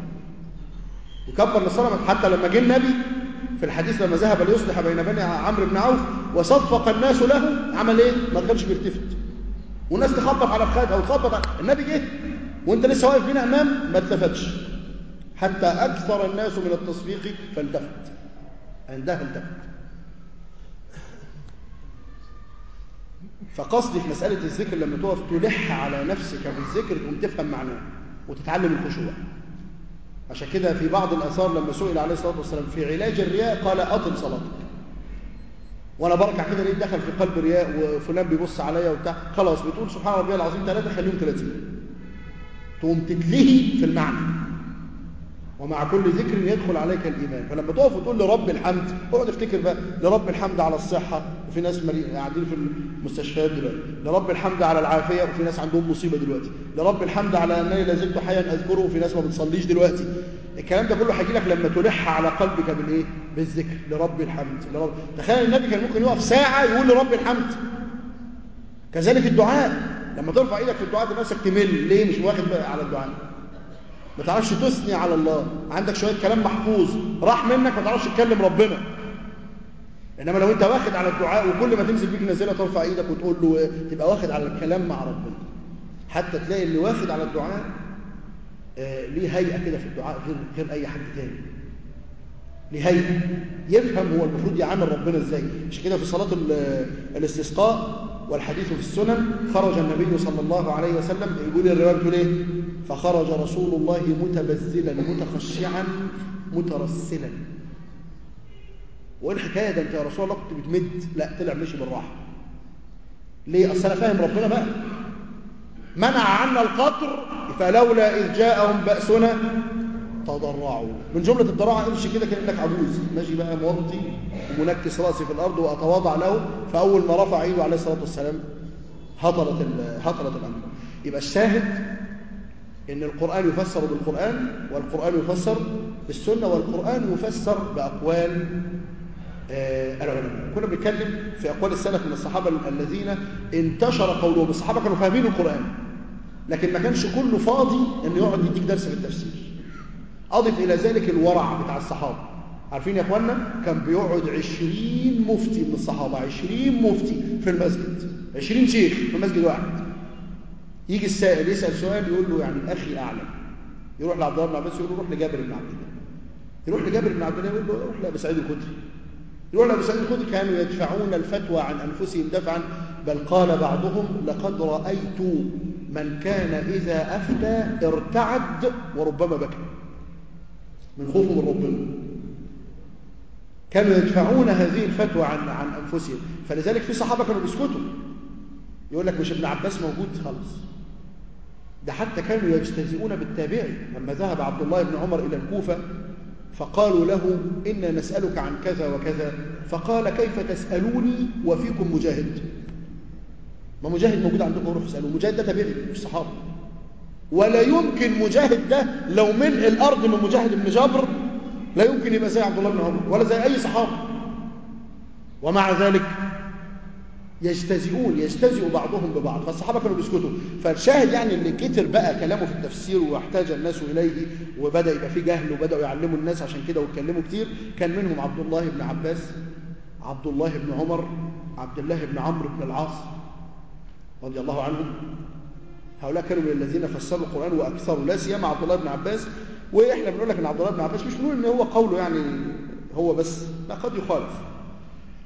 يكبر للصلاة حتى لما جه النبي في الحديث لما ذهب ليصلح بين بني عمرو بن عوف وصفق الناس له عمل إيه؟ ما كانش بيلتفت. والناس تخبط على فخادها وتخبط النبي جه وأنت لسه واقف بينا أمام ما التفتش. حتى أكثر الناس من التصفيق فالتفت. عندها التفت. فقصدي في مسألة الذكر لما تقف تلح على نفسك بالذكر تقوم تفهم معناه. وتتعلم الخشوع. عشان كده في بعض الآثار لما سئل عليه الصلاة والسلام في علاج الرياء قال أطل صلاتك. وأنا بركع كده ليه دخل في قلب رياء وفلان بيبص عليا وبتاع. خلاص بتقول سبحان ربي العظيم ثلاثة خليهم 30 تقوم تتلهي في المعنى. ومع كل ذكر يدخل عليك الإيمان. فلما تقف وتقول لرب الحمد اقعد افتكر بقى لرب الحمد على الصحة وفي ناس قاعدين في المستشفيات دلوقتي. لرب الحمد على العافية وفي ناس عندهم مصيبة دلوقتي. لرب الحمد على أنني لا زلت حيا أذكره وفي ناس ما بتصليش دلوقتي. الكلام ده كله هيجي لك لما تلح على قلبك بالإيه؟ بالذكر. لرب الحمد لرب تخيل النبي كان ممكن يقف ساعة يقول لرب الحمد. كذلك الدعاء. لما ترفع إيدك في الدعاء نفسك تمل. ليه؟ مش واخد على الدعاء. ما تعرفش تثني على الله. عندك شوية كلام محفوظ. راح منك ما تعرفش تكلم ربنا. إنما لو أنت واخد على الدعاء وكل ما تنزل بيك نازلة ترفع إيدك وتقول له تبقى واخد على الكلام مع ربنا. حتى تلاقي اللي واخد على الدعاء آه ليه هيئة كده في الدعاء غير غير أي حد تاني. ليه هيئة؟ يفهم هو المفروض يعامل ربنا إزاي. مش كده في صلاة الاستسقاء؟ والحديث في السنن خرج النبي صلى الله عليه وسلم يقول الرواية ليه فخرج رسول الله متبذلا متخشعا مترسلا. وإيه الحكاية ده؟ أنت يا رسول الله كنت بتمد. لا طلع مشي بالراحة. ليه؟ أصل أنا فاهم ربنا بقى. منع عنا القطر فلولا إذ جاءهم بأسنا تضرعوا. من جملة الضراعة امشي كده كأنك عجوز. ماشي بقى موطي ومنكس رأسي في الأرض وأتواضع له. فأول ما رفع ايده عليه الصلاة والسلام هطلت هطلت الأمر. يبقى الشاهد إن القرآن يفسر بالقرآن والقرآن يفسر بالسنة والقرآن يفسر بأقوال العلماء. كنا بنتكلم في أقوال السلف من الصحابة الذين انتشر قولهم. الصحابة كانوا فاهمين القرآن لكن ما كانش كله فاضي انه يقعد يديك درس في التفسير. أضف إلى ذلك الورع بتاع الصحابة. عارفين يا اخوانا كان بيقعد 20 مفتي من الصحابة 20 مفتي في المسجد. 20 شيخ في مسجد واحد. يجي السائل يسأل سؤال يقول له يعني أخي اعلم يروح لعبد الله بن عباس يقول له روح لجابر بن عبد الله. يروح لجابر بن عبد الله يقول له روح لأبي سعيد الخدري. يقول لأبي سعيد الخدري كانوا يدفعون الفتوى عن أنفسهم دفعا. بل قال بعضهم لقد رأيت من كان إذا أفتى ارتعد وربما بكى. من خوفه من ربنا كانوا يدفعون هذه الفتوى عن عن أنفسهم. فلذلك في صحابة كانوا بيسكتوا. يقول لك مش ابن عباس موجود خالص. ده حتى كانوا يجتزئون بالتابعي. لما ذهب عبد الله بن عمر إلى الكوفة فقالوا له إنا نسألك عن كذا وكذا. فقال كيف تسألوني وفيكم مجاهد؟ ما مجاهد موجود عندكم روح اسألوا مجاهد ده تابعي مش صحابي ولا يمكن مجاهد ده لو ملء الأرض من مجاهد بن جبر لا يمكن يبقى زي عبد الله بن عمر ولا زي أي صحابي ومع ذلك يجتزئون يجتزئ بعضهم ببعض. فالصحابة كانوا بيسكتوا. فالشاهد يعني اللي كتر بقى كلامه في التفسير واحتاج الناس إليه وبدأ يبقى فيه جهل وبدأوا يعلموا الناس عشان كده واتكلموا كتير كان منهم عبد الله بن عباس عبد الله بن عمر عبد الله بن عمرو بن العاص رضي الله عنهم هؤلاء كانوا من الذين فسروا القرآن وأكثروا لا سيما عبد الله بن عباس. وإحنا بنقول لك إن عبد الله بن عباس مش بنقول إن هو قوله يعني هو بس لا قد يخالف.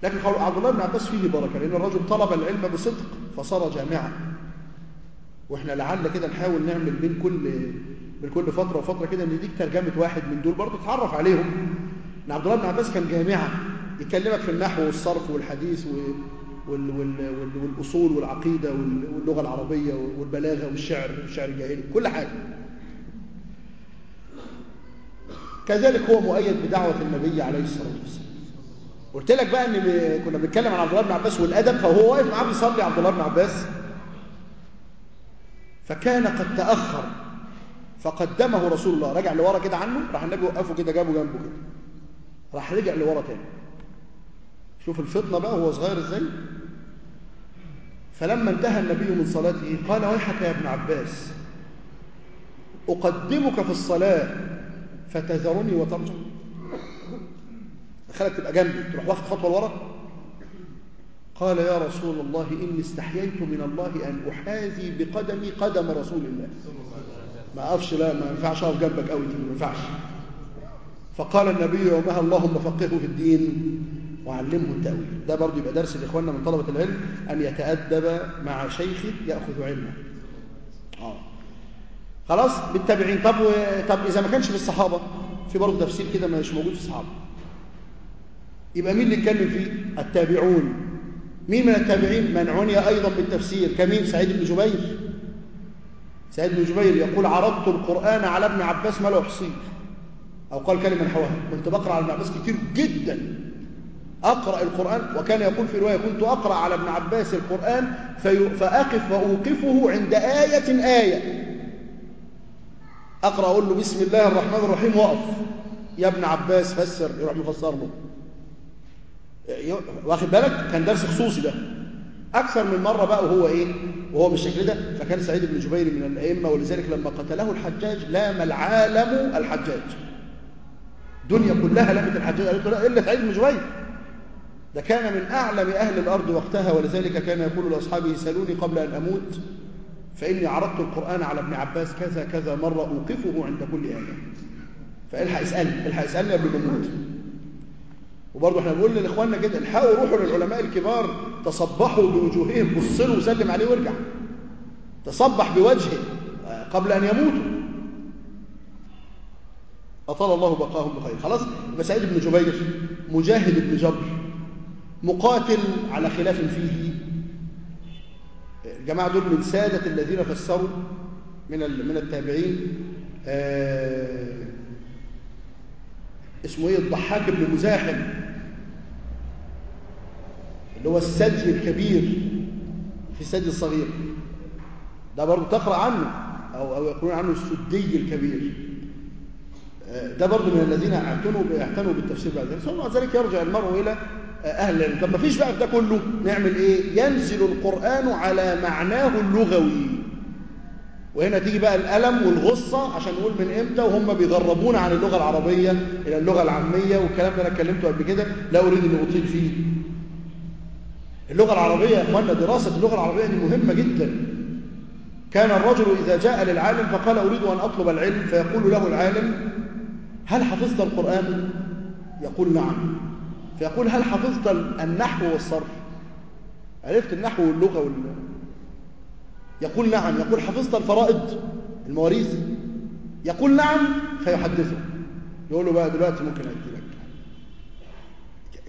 لكن عبد الله بن عباس فيه بركة لأن الرجل طلب العلم بصدق فصار جامعا. وإحنا لعل كده نحاول نعمل بين كل بين كل فترة وفترة كده نديك ترجمة واحد من دول برضه تتعرف عليهم. إن عبد الله بن عباس كان جامعا. يكلمك في النحو والصرف والحديث وال وال وال والأصول والعقيدة واللغة العربية والبلاغة والشعر والشعر الجاهلي كل حاجة. كذلك هو مؤيد بدعوة النبي عليه الصلاة والسلام. قلت لك بقى إن كنا بنتكلم عن عبد الله بن عباس والأدب فهو واقف معاه بيصلي عبد الله بن عباس. فكان قد تأخر فقدمه رسول الله. رجع لورا كده عنه راح النبي وقفه كده جابه جنبه كده. راح رجع لورا تاني. شوف الفطنة بقى وهو صغير إزاي؟ فلما انتهى النبي من صلاته قال ويحك يا ابن عباس أقدمك في الصلاة فتذرني وترجع خلك تبقى جنبي تروح واخد خطوة لورا. قال يا رسول الله إني استحييت من الله أن أحاذي بقدمي قدم رسول الله. ما اقفش لا ما ينفعش أقف جنبك قوي دي ما ينفعش. فقال النبي يومها اللهم فقهه في الدين. وعلمه التأويل. ده برضه يبقى درس لإخواننا من طلبة العلم أن يتأدب مع شيخه يأخذ علمه. آه. خلاص؟ بالتابعين. طب و... طب إذا ما كانش في الصحابة في برضه تفسير كده مش موجود في الصحابة. يبقى مين اللي اتكلم فيه؟ التابعون. مين من التابعين؟ من عني أيضا بالتفسير. كمين؟ سعيد بن جبير. سيد بن جبير يقول عرضت القرآن على ابن عباس ما لا يحصيه أو قال كلمة نحوها. كنت بقرأ على ابن عباس كتير جدا. أقرأ القرآن وكان يقول في رواية كنت أقرأ على ابن عباس القرآن فأقف وأوقفه عند آية آية. أقرأ أقول له بسم الله الرحمن الرحيم وقف يا ابن عباس فسر. يروح مفسر له. واخد بالك؟ كان درس خصوصي ده. أكثر من مرة بقى وهو إيه؟ وهو بالشكل ده. فكان سعيد بن جبير من الأئمة ولذلك لما قتله الحجاج لام العالم الحجاج. الدنيا كلها لامت الحجاج. قالت له لا إلا سعيد بن جبير. ده كان من أعلم أهل الأرض وقتها ولذلك كان يقول لأصحابه سألوني قبل أن أموت فإني عرضت القرآن على ابن عباس كذا كذا مرة أوقفه عند كل آية. فإلحق اسألني إلحق اسألني قبل ما أموت. وبرضه إحنا بنقول لإخواننا كده الحقوا روحوا للعلماء الكبار تصبحوا بوجوههم بص له وسلم عليه وارجع. تصبح بوجهه قبل أن يموتوا. أطال الله بقاهم بخير. خلاص يبقى سعيد بن جبير مجاهد بن جبر. مقاتل على خلاف فيه. الجماعه دول من سادة الذين فسروا من من التابعين آه اسمه إيه؟ الضحاك بن مزاحم اللي هو الثدي الكبير في الثدي الصغير. ده برضه تقرأ عنه أو أو يقولون عنه السدي الكبير. ده برضه من الذين اعتنوا اعتنوا بالتفسير بعد ذلك. ثم ذلك يرجع المرء إلى العلم طب ما فيش بقى في ده كله؟ نعمل إيه؟ ينزل القرآن على معناه اللغوي. وهنا تيجي بقى الألم والغصة عشان نقول من إمتى؟ وهم بيغربونا عن اللغة العربية إلى اللغة العامية والكلام ده أنا اتكلمته قبل كده. لا أريد أن أطيل فيه. اللغة العربية يا أخواننا دراسة اللغة العربية دي مهمة جدا. كان الرجل إذا جاء للعالم فقال أريد أن أطلب العلم فيقول له العالم هل حفظت القرآن؟ يقول نعم. فيقول هل حفظت النحو والصرف؟ عرفت النحو واللغة وال... يقول نعم يقول حفظت الفرائض المواريث. يقول نعم فيحدثه. يقول له بقى دلوقتي ممكن أدي لك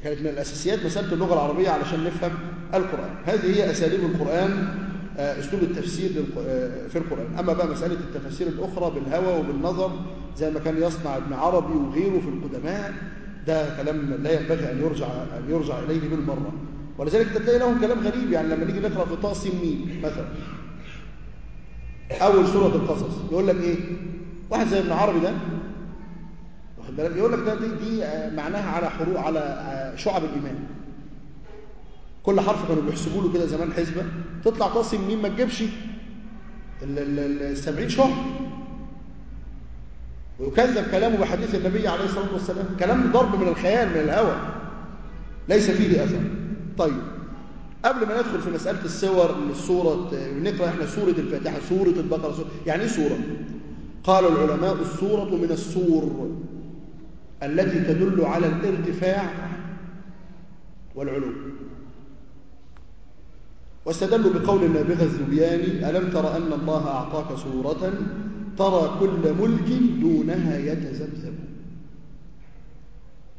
كانت من الأساسيات مسألة اللغة العربية علشان نفهم القرآن. هذه هي أساليب القرآن أسلوب التفسير في القرآن. أما بقى مسألة التفاسير الأخرى بالهوى وبالنظر زي ما كان يصنع ابن عربي وغيره في القدماء ده كلام لا ينبغي أن يرجع, أن يرجع إليه بالمرة. ولذلك تلاقي لهم كلام غريب يعني لما نيجي نقرأ في طاس ميم مثلا. أول سورة القصص يقول لك إيه؟ واحد زي ابن عربي ده واخد بالك؟ يقول لك ده دي, دي معناها على حروف على شعب الإيمان. كل حرف كانوا بيحسبوا له كده زمان حسبة. تطلع تصم مين ما تجيبش ال 70 شهر ويكذب كلامه بحديث النبي عليه الصلاة والسلام. كلام ضرب من الخيال من الهوى. ليس فيه أثر. طيب قبل ما ندخل في مسألة السور السورة نقرأ إحنا سورة الفاتحة سورة البقرة. سورة يعني إيه سورة؟ قال العلماء السورة من السور التي تدل على الارتفاع والعلو. واستدلوا بقول النابغة الزبياني ألم تر أن الله أعطاك سورة ترى كل ملك دونها يتذبذب.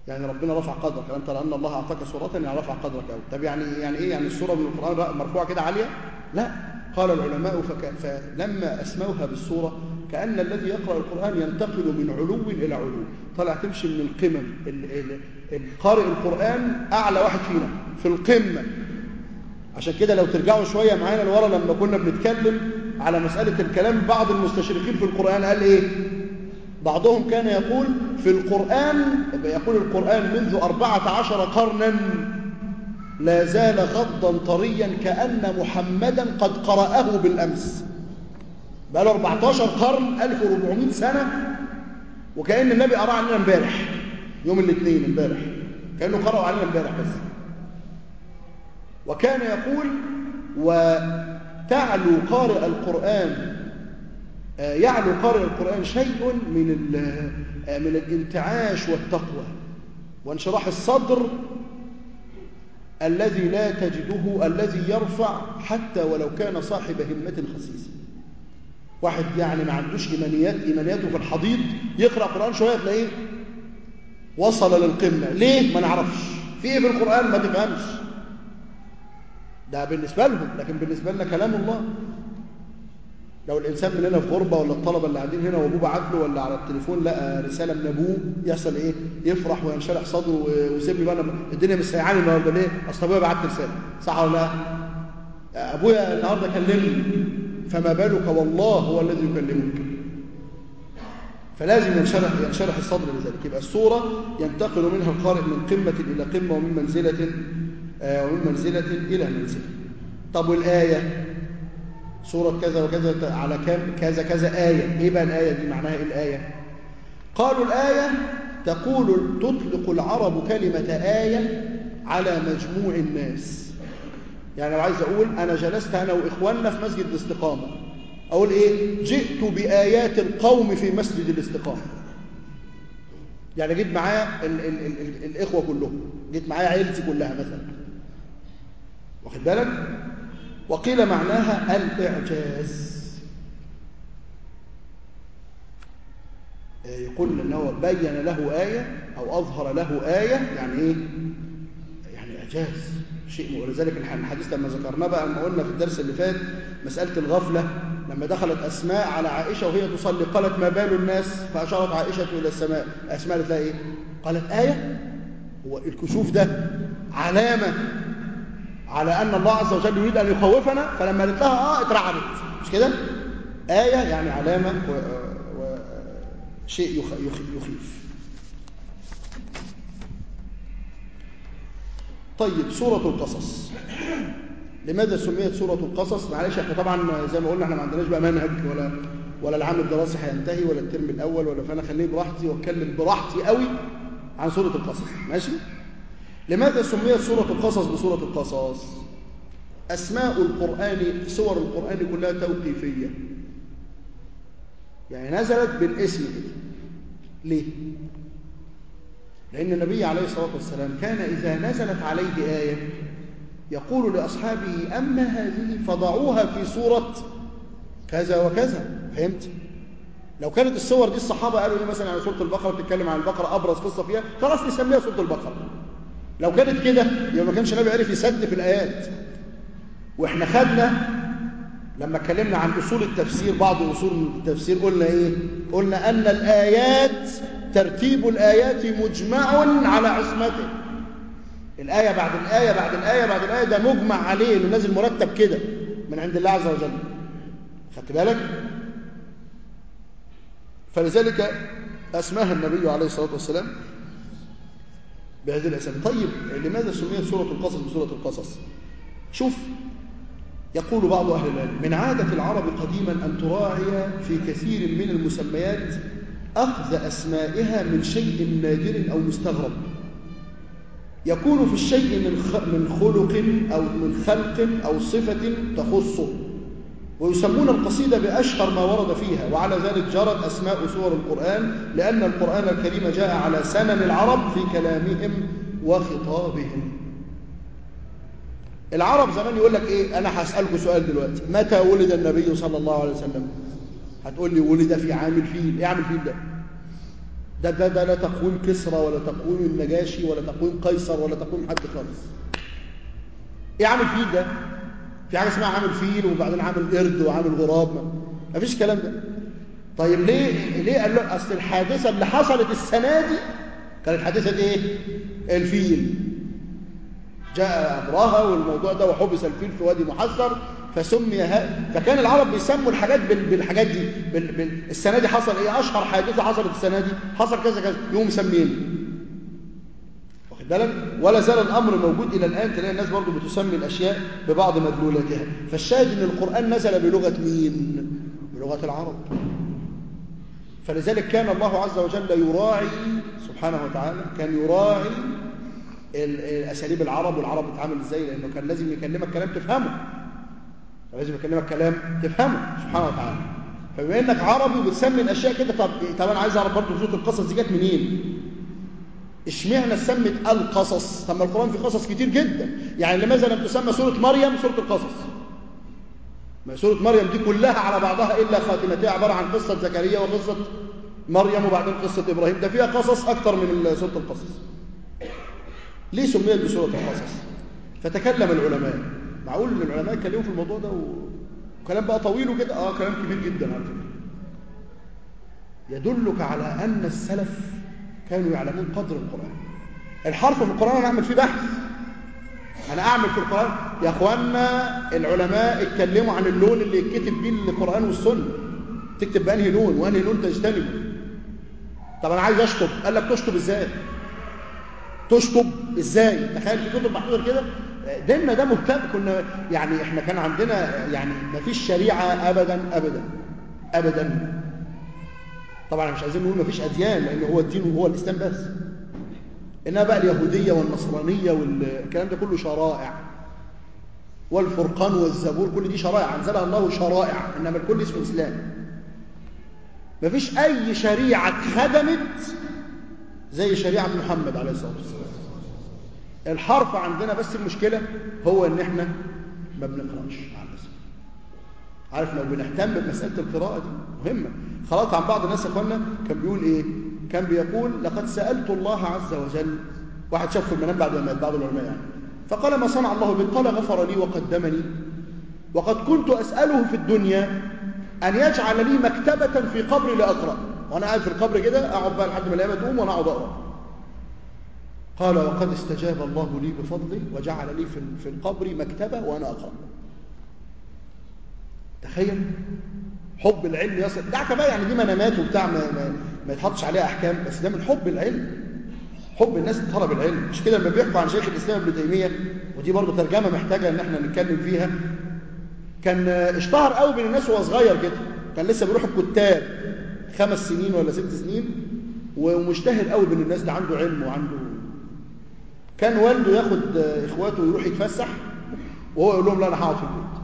يعني ربنا رفع قدرك ألم ترى أن الله أعطاك سورة يعني رفع قدرك أو. طب يعني يعني إيه؟ يعني السورة من القرآن مرفوعة كده عالية؟ لا. قال العلماء فك... فلما أسموها بالسورة كأن الذي يقرأ القرآن ينتقل من علو إلى علو. طلع تمشي من القمم. القارئ القرآن أعلى واحد فينا في القمة. عشان كده لو ترجعوا شوية معانا لورا لما كنا بنتكلم على مسألة الكلام بعض المستشرقين في القرآن قال إيه؟ بعضهم كان يقول في القرآن يقول القرآن منذ أربعة عشر قرنا لا زال غضا طريا كأن محمدا قد قرأه بالأمس. بقى له 14 قرن 1400 سنة وكأن النبي قرأ علينا امبارح يوم الاثنين امبارح كأنه قرأ علينا امبارح بس. وكان يقول وتعلو قارئ القرآن يعلو قارئ القرآن شيء من من الانتعاش والتقوى. وانشراح الصدر الذي لا تجده الذي يرفع حتى ولو كان صاحب همة خسيسة. واحد يعني ما عندوش إيمانيات إيمانياته في الحضيض يقرأ قرآن شوية تلاقيه وصل للقمة. ليه؟ ما نعرفش. في إيه في القرآن؟ ما تفهمش. ده بالنسبة لهم لكن بالنسبة لنا كلام الله لو الإنسان مننا في غربة ولا الطلبة اللي قاعدين هنا وأبوه بعت له ولا على التليفون لقى رسالة من أبوه يحصل إيه؟ يفرح وينشرح صدره ويسيبني بقى الدنيا مش سيعاني النهارده ليه؟ أصل أبويا بعت رسالة صح ولا لا؟ أبويا النهارده كلمني فما بالك والله هو الذي يكلمك فلازم ينشرح ينشرح الصدر لذلك يبقى الصورة ينتقل منها القارئ من قمة إلى قمة ومن منزلة ومن منزلة إلى منزلة. طب والآية؟ سورة كذا وكذا على كم؟ كذا كذا آية. إيه بقى الآية دي؟ معناها إيه الآية؟ قالوا الآية تقول تطلق العرب كلمة آية على مجموع الناس. يعني لو عايز أقول أنا جلست أنا وإخواننا في مسجد الاستقامة. أقول إيه؟ جئت بآيات القوم في مسجد الاستقامة. يعني جيت معايا ال ال ال ال الإخوة كلهم. جيت معايا عيلتي كلها مثلا. واخد بالك؟ وقيل معناها الإعجاز. يقول أنه بين له آية أو أظهر له آية يعني إيه؟ يعني إعجاز شيء ولذلك الحديث لما ذكرناه بقى لما قلنا في الدرس اللي فات مسألة الغفلة لما دخلت أسماء على عائشة وهي تصلي قالت ما بال الناس؟ فأشارت عائشة إلى السماء. أسماء قالت لها إيه؟ قالت آية؟ هو الكسوف ده علامة على أن الله عز وجل يريد أن يخوفنا فلما قالت لها آه اترعبت. مش كده؟ آية يعني علامة وشيء يخيف. طيب سورة القصص. لماذا سميت سورة القصص؟ معلش إحنا طبعا زي ما قلنا إحنا ما عندناش بقى منهج ولا ولا العام الدراسي هينتهي ولا الترم الأول ولا فأنا خليني براحتي وأتكلم براحتي قوي عن سورة القصص. ماشي؟ لماذا سميت سورة القصص بسورة القصص أسماء القرآن سور القرآن كلها توقيفية. يعني نزلت بالاسم كده. ليه؟ لأن النبي عليه الصلاة والسلام كان إذا نزلت عليه آية يقول لأصحابه أما هذه فضعوها في صورة كذا وكذا. فهمت؟ لو كانت الصور دي الصحابة قالوا لي مثلا عن سورة البقرة؟ بتتكلم عن البقرة أبرز قصة فيها؟ خلاص نسميها سورة البقرة. لو كانت كده يبقى ما كانش النبي عرف يسد في الآيات وإحنا خدنا لما اتكلمنا عن أصول التفسير بعض أصول التفسير قلنا إيه؟ قلنا أن الآيات ترتيب الآيات مجمع على عصمته الآية بعد الآية بعد الآية بعد الآية ده مجمع عليه إنه نازل مرتب كده من عند الله عز وجل خدت بالك؟ فلذلك أسماها النبي عليه الصلاة والسلام بهذه الأسامي. طيب لماذا سميت سورة القصص بسورة القصص؟ شوف يقول بعض أهل العلم من عادة العرب قديما أن تراعي في كثير من المسميات أخذ أسمائها من شيء نادر أو مستغرب. يكون في الشيء من من خلق أو من خلق أو صفة تخصه. ويسمون القصيدة بأشهر ما ورد فيها وعلى ذلك جرت أسماء سور القرآن لأن القرآن الكريم جاء على سنن العرب في كلامهم وخطابهم. العرب زمان يقول لك إيه؟ أنا هسألكم سؤال دلوقتي متى ولد النبي صلى الله عليه وسلم؟ هتقول لي ولد في عام الفيل إيه عام الفيل ده؟ ده ده, ده لا تقويم كسرى ولا تقويم النجاشي ولا تقويم قيصر ولا تقويم حد خالص. إيه عام الفيل ده؟ في حاجة اسمها عام الفيل وبعدين عام القرد وعام الغراب. ما فيش الكلام ده. طيب ليه ليه قال له أصل الحادثة اللي حصلت السنة دي كانت حادثة إيه؟ الفيل. جاء ابرهه والموضوع ده وحبس الفيل في وادي محذر فسمي. فكان العرب بيسموا الحاجات بال... بالحاجات دي. السنة دي حصل إيه؟ أشهر حادثة حصلت السنة دي. حصل كذا كذا. يقوم مسمين واخد بالك ولا زال الأمر موجود إلى الآن تلاقي الناس برضو بتسمي الأشياء ببعض مدلولاتها. فالشاهد إن القرآن نزل بلغة مين؟ بلغة العرب. فلذلك كان الله عز وجل يراعي سبحانه وتعالى كان يراعي الأساليب العرب والعرب بتتعامل إزاي؟ لأنه كان لازم يكلمك كلام تفهمه. لازم يكلمك كلام تفهمه سبحانه وتعالى. فبما إنك عربي وبتسمي الأشياء كده طب طب أنا عايز أعرف برضه سوره القصص دي جت منين؟ اشمعنى سمت القصص؟ طب ما القرآن فيه قصص كتير جدا. يعني لماذا لم تسمى سورة مريم سورة القصص؟ ما سورة مريم دي كلها على بعضها إلا خاتمتها عبارة عن قصة زكريا وقصة مريم وبعدين قصة إبراهيم. ده فيها قصص أكتر من سورة القصص. ليه سميت بسورة القصص؟ فتكلم العلماء. معقول إن العلماء اتكلموا في الموضوع ده و... كلام بقى طويل وكده؟ آه كلام كبير جدا على فكرة. يدلك على أن السلف كانوا يعلمون قدر القرآن. الحرف في القرآن أنا أعمل فيه بحث. أنا أعمل في القرآن. يا أخوانا العلماء اتكلموا عن اللون اللي يتكتب بيه القرآن والسنة. تكتب بأنهي لون وأنهي لون تجتنبه. طب أنا عايز أشطب. قال لك تشطب إزاي؟ تشطب إزاي؟ تخيل في كتب محطوطه كده. ديننا ده مهتم كنا يعني إحنا كان عندنا يعني ما فيش شريعة ابدا ابدا ابدا. طبعا مش عايزين نقول ما فيش أديان لأن هو الدين هو الإسلام بس. إنما بقى اليهودية والنصرانية والكلام ده كله شرائع. والفرقان والزبور كل دي شرائع. انزلها الله شرائع إنما الكل اسمه إسلام. ما فيش أي شريعة خدمت زي شريعة محمد عليه الصلاة والسلام. الحرف عندنا بس المشكلة هو إن إحنا ما بنقراش. مع الاسف عارف لو بنهتم بمسألة القراءة دي مهمة. خلاص عن بعض الناس يا إخوانا كان بيقول إيه؟ كان بيقول لقد سألت الله عز وجل. واحد شاف في المنام بعد ما بعض العلماء يعني. فقال ما صنع الله بي قال غفر لي وقدمني. وقد كنت أسأله في الدنيا أن يجعل لي مكتبة في قبري لأقرأ. وأنا قاعد في القبر كده أقعد بقى لحد ما الأيام تقوم وأنا أقعد أقرأ. قال وقد استجاب الله لي بفضله وجعل لي في القبر مكتبة وأنا أقرأ. تخيل. حب العلم يصل دعك بقى يعني دي منامات وبتاع ما, ما, ما يتحطش عليها أحكام بس ده من حب العلم. حب الناس طلب العلم. مش كده لما بيحكوا عن شيخ الإسلام ابن تيمية ودي برضه ترجمة محتاجة إن إحنا نتكلم فيها. كان اشتهر قوي بين الناس وهو صغير كده كان لسه بيروح الكتاب خمس سنين ولا ست سنين ومشتهر قوي بين الناس ده عنده علم وعنده. كان والده ياخد إخواته ويروح يتفسح وهو يقول لهم لا أنا هقعد في البيت.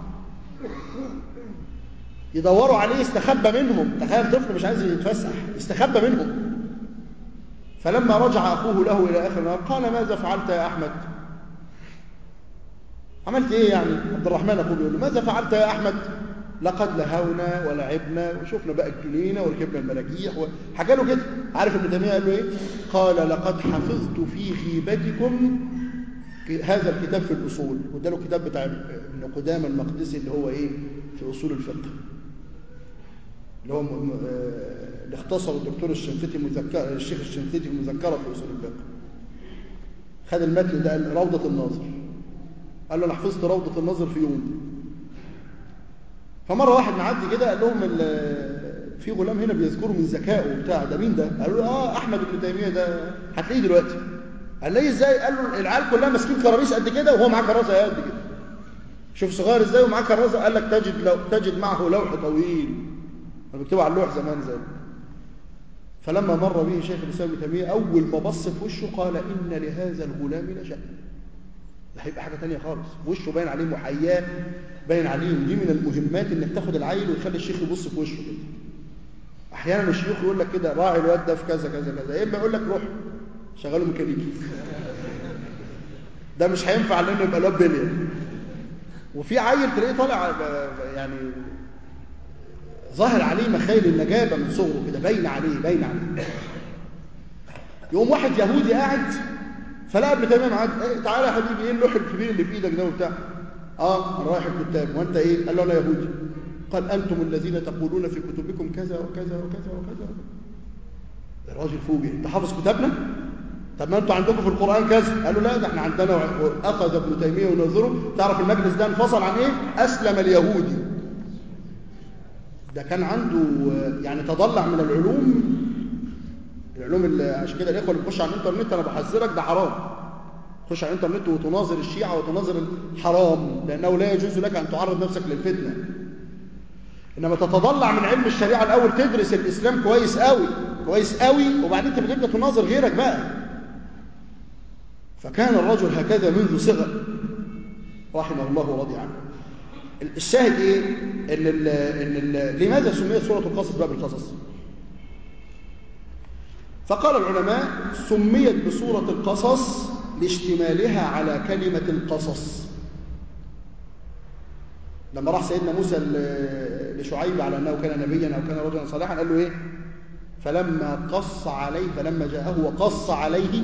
يدوروا عليه يستخبى منهم. تخيل طفل مش عايز يتفسح يستخبى منهم. فلما رجع أخوه له إلى آخر النهار قال ماذا فعلت يا أحمد؟ عملت إيه يعني؟ عبد الرحمن اخوه بيقول له ماذا فعلت يا أحمد؟ لقد لهونا ولعبنا وشفنا بقى الجنينه وركبنا المراجيح وحكى له كده. عارف ابن تيمية قال له إيه؟ قال لقد حفظت في غيبتكم هذا الكتاب في الأصول. وده له الكتاب بتاع ابن قدامة المقدسي اللي هو إيه؟ في أصول الفقه. اللي هو اللي اختصر الدكتور الشنقيطي مذكر الشيخ الشنقيطي المذكره في أصول الفقه. خد المتن ده روضة الناظر قال له أنا حفظت روضة الناظر في يوم. فمرة واحد معدي كده قال لهم في غلام هنا بيذكروا من ذكائه وبتاع. ده مين ده؟ قالوا له آه أحمد بن تيمية. ده هتلاقيه دلوقتي. قال ليه إزاي؟ قال له العيال كلها ماسكين كراريس قد كده وهو معاه كراسة قد كده. شوف صغير إزاي ومعاه كراسة. قال لك تجد لو تجد معه لوح طويل. بيكتبوا على اللوح زمان زي فلما مر به شيخ الإسلام ابن تيمية أول ما بص في وشه قال إن لهذا الغلام لشأن ده هيبقى حاجة ثانية خالص. وشه باين عليه محياه باين عليه ودي من المهمات إنك تاخد العيل وتخلي الشيخ يبص في وشه كده. أحيانا الشيوخ يقول لك كده راعي الواد ده في كذا كذا كذا. يا إما يقول لك روح شغله ميكانيكي. ده مش هينفع لأنه يبقى الواد بليان وفي عيل تلاقيه طالع يعني ظاهر عليه مخايل النجابة من صغره كده باين عليه باين عليه. يقوم واحد يهودي قاعد فلقى ابن تيمية معاه إيه تعالى يا حبيبي إيه اللوح الكبير اللي في إيدك ده وبتاع؟ آه أنا رايح الكتاب. وانت إيه؟ قال له أنا يهودي. قال أنتم الذين تقولون في كتبكم كذا وكذا وكذا وكذا. الراجل فوجئ. أنت حافظ كتابنا؟ طب ما أنتوا عندكم في القرآن كذا. قالوا لا ده إحنا عندنا اخذ ابن تيمية ونظره. تعرف المجلس ده انفصل عن إيه؟ أسلم اليهودي. ده كان عنده يعني تضلع من العلوم العلوم اللي عشان كده الإخوة اللي بيخش على الإنترنت أنا بحذرك ده حرام. تخش على الإنترنت وتناظر الشيعة وتناظر الحرام لأنه لا يجوز لك أن تعرض نفسك للفتنة. إنما تتضلع من علم الشريعة الأول تدرس الإسلام كويس قوي كويس قوي وبعدين تبدا تناظر غيرك بقى. فكان الرجل هكذا منذ صغر. رحمه الله ورضي عنه. الشاهد إيه؟ إن ال إن ال لماذا سميت سورة القصص باب القصص؟ فقال العلماء سميت بسورة القصص لاشتمالها على كلمة القصص. لما راح سيدنا موسى لشعيب على أنه كان نبيا أو كان رجلا صالحا قال له إيه؟ فلما قص عليه فلما جاءه وقص عليه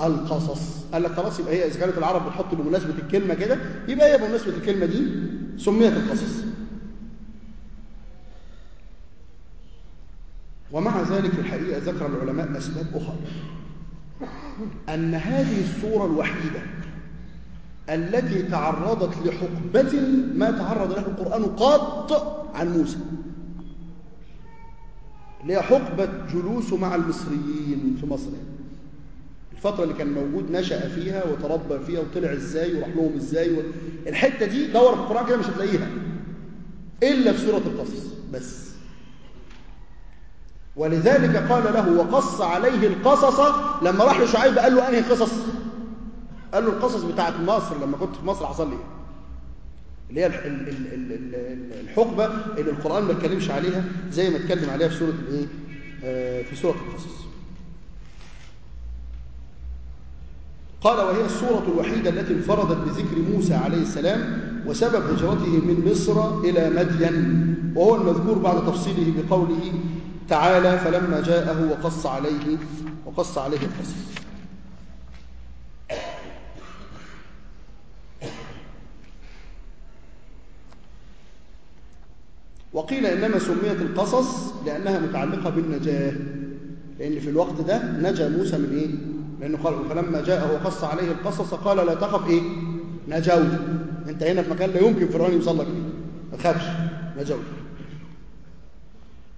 القصص. قال لك خلاص يبقى هي إذا كانت العرب بتحط بمناسبة الكلمة كده يبقى هي بمناسبة الكلمة دي سميت القصص. ومع ذلك في الحقيقة ذكر العلماء أسباب أخرى. أن هذه الصورة الوحيدة التي تعرضت لحقبة ما تعرض له القرآن قط عن موسى. اللي هي حقبة جلوسه مع المصريين في مصر. الفترة اللي كان موجود نشأ فيها وتربى فيها وطلع إزاي وراح لهم إزاي و... الحتة دي دور في القرآن كده مش هتلاقيها إلا في سورة القصص. بس. ولذلك قال له وقص عليه القصص لما راح لشعيب قال له أنهي قصص؟ قال له القصص بتاعت مصر لما كنت في مصر حصل لي. اللي هي الحقبة اللي القرآن ما اتكلمش عليها زي ما اتكلم عليها في سورة الإيه؟ في سورة القصص. قال وهي السورة الوحيدة التي انفردت بذكر موسى عليه السلام وسبب هجرته من مصر إلى مدين وهو المذكور بعد تفصيله بقوله تعالى فلما جاءه وقص عليه وقص عليه القصص وقيل إنما سميت القصص لأنها متعلقة بالنجاة لأن في الوقت ده نجا موسى من إيه؟ لأنه قال فلما جاءه وقص عليه القصص قال لا تخف إيه؟ نجوت أنت هنا في مكان لا يمكن فرعون يوصل لك ما تخافش نجوت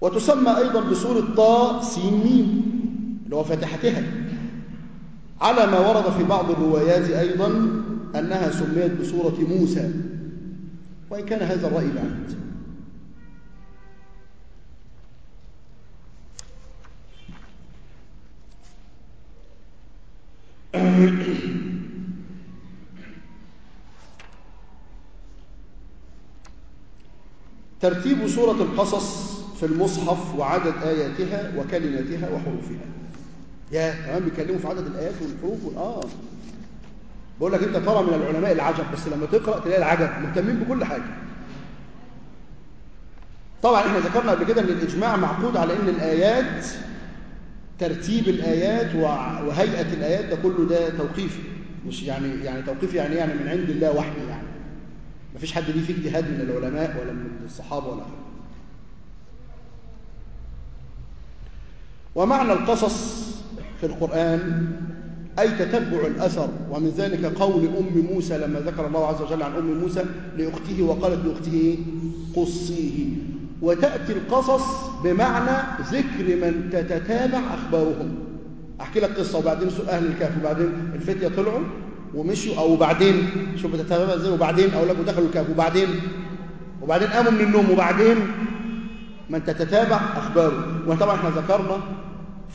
وتسمى أيضا بسورة طاء سين ميم اللي هو فاتحتها. على ما ورد في بعض الروايات أيضا أنها سميت بسورة موسى. وإن كان هذا الرأي بعيد. ترتيب سورة القصص في المصحف وعدد آياتها وكلماتها وحروفها. يا كمان بيتكلموا في عدد الآيات والحروف آه. بقول لك أنت ترى من العلماء العجب بس لما تقرأ تلاقي العجب مهتمين بكل حاجة. طبعا إحنا ذكرنا قبل كده إن الإجماع معقود على إن الآيات ترتيب الآيات وهيئة الآيات ده كله ده توقيفي مش يعني يعني توقيفي يعني يعني من عند الله وحده يعني. مفيش حد ليه فيه اجتهاد من العلماء ولا من الصحابة ولا غيره ومعنى القصص في القرآن أي تتبع الأثر ومن ذلك قول أم موسى لما ذكر الله عز وجل عن أم موسى لأخته وقالت لأخته قصيه. وتأتي القصص بمعنى ذكر من تتتابع أخبارهم. أحكي لك قصة وبعدين سوء أهل الكهف وبعدين الفتية طلعوا ومشوا أو بعدين. شوف بتتابع إزاي وبعدين أو لك دخلوا الكهف وبعدين. وبعدين قاموا من النوم وبعدين من تتتابع أخباره وطبعا إحنا ذكرنا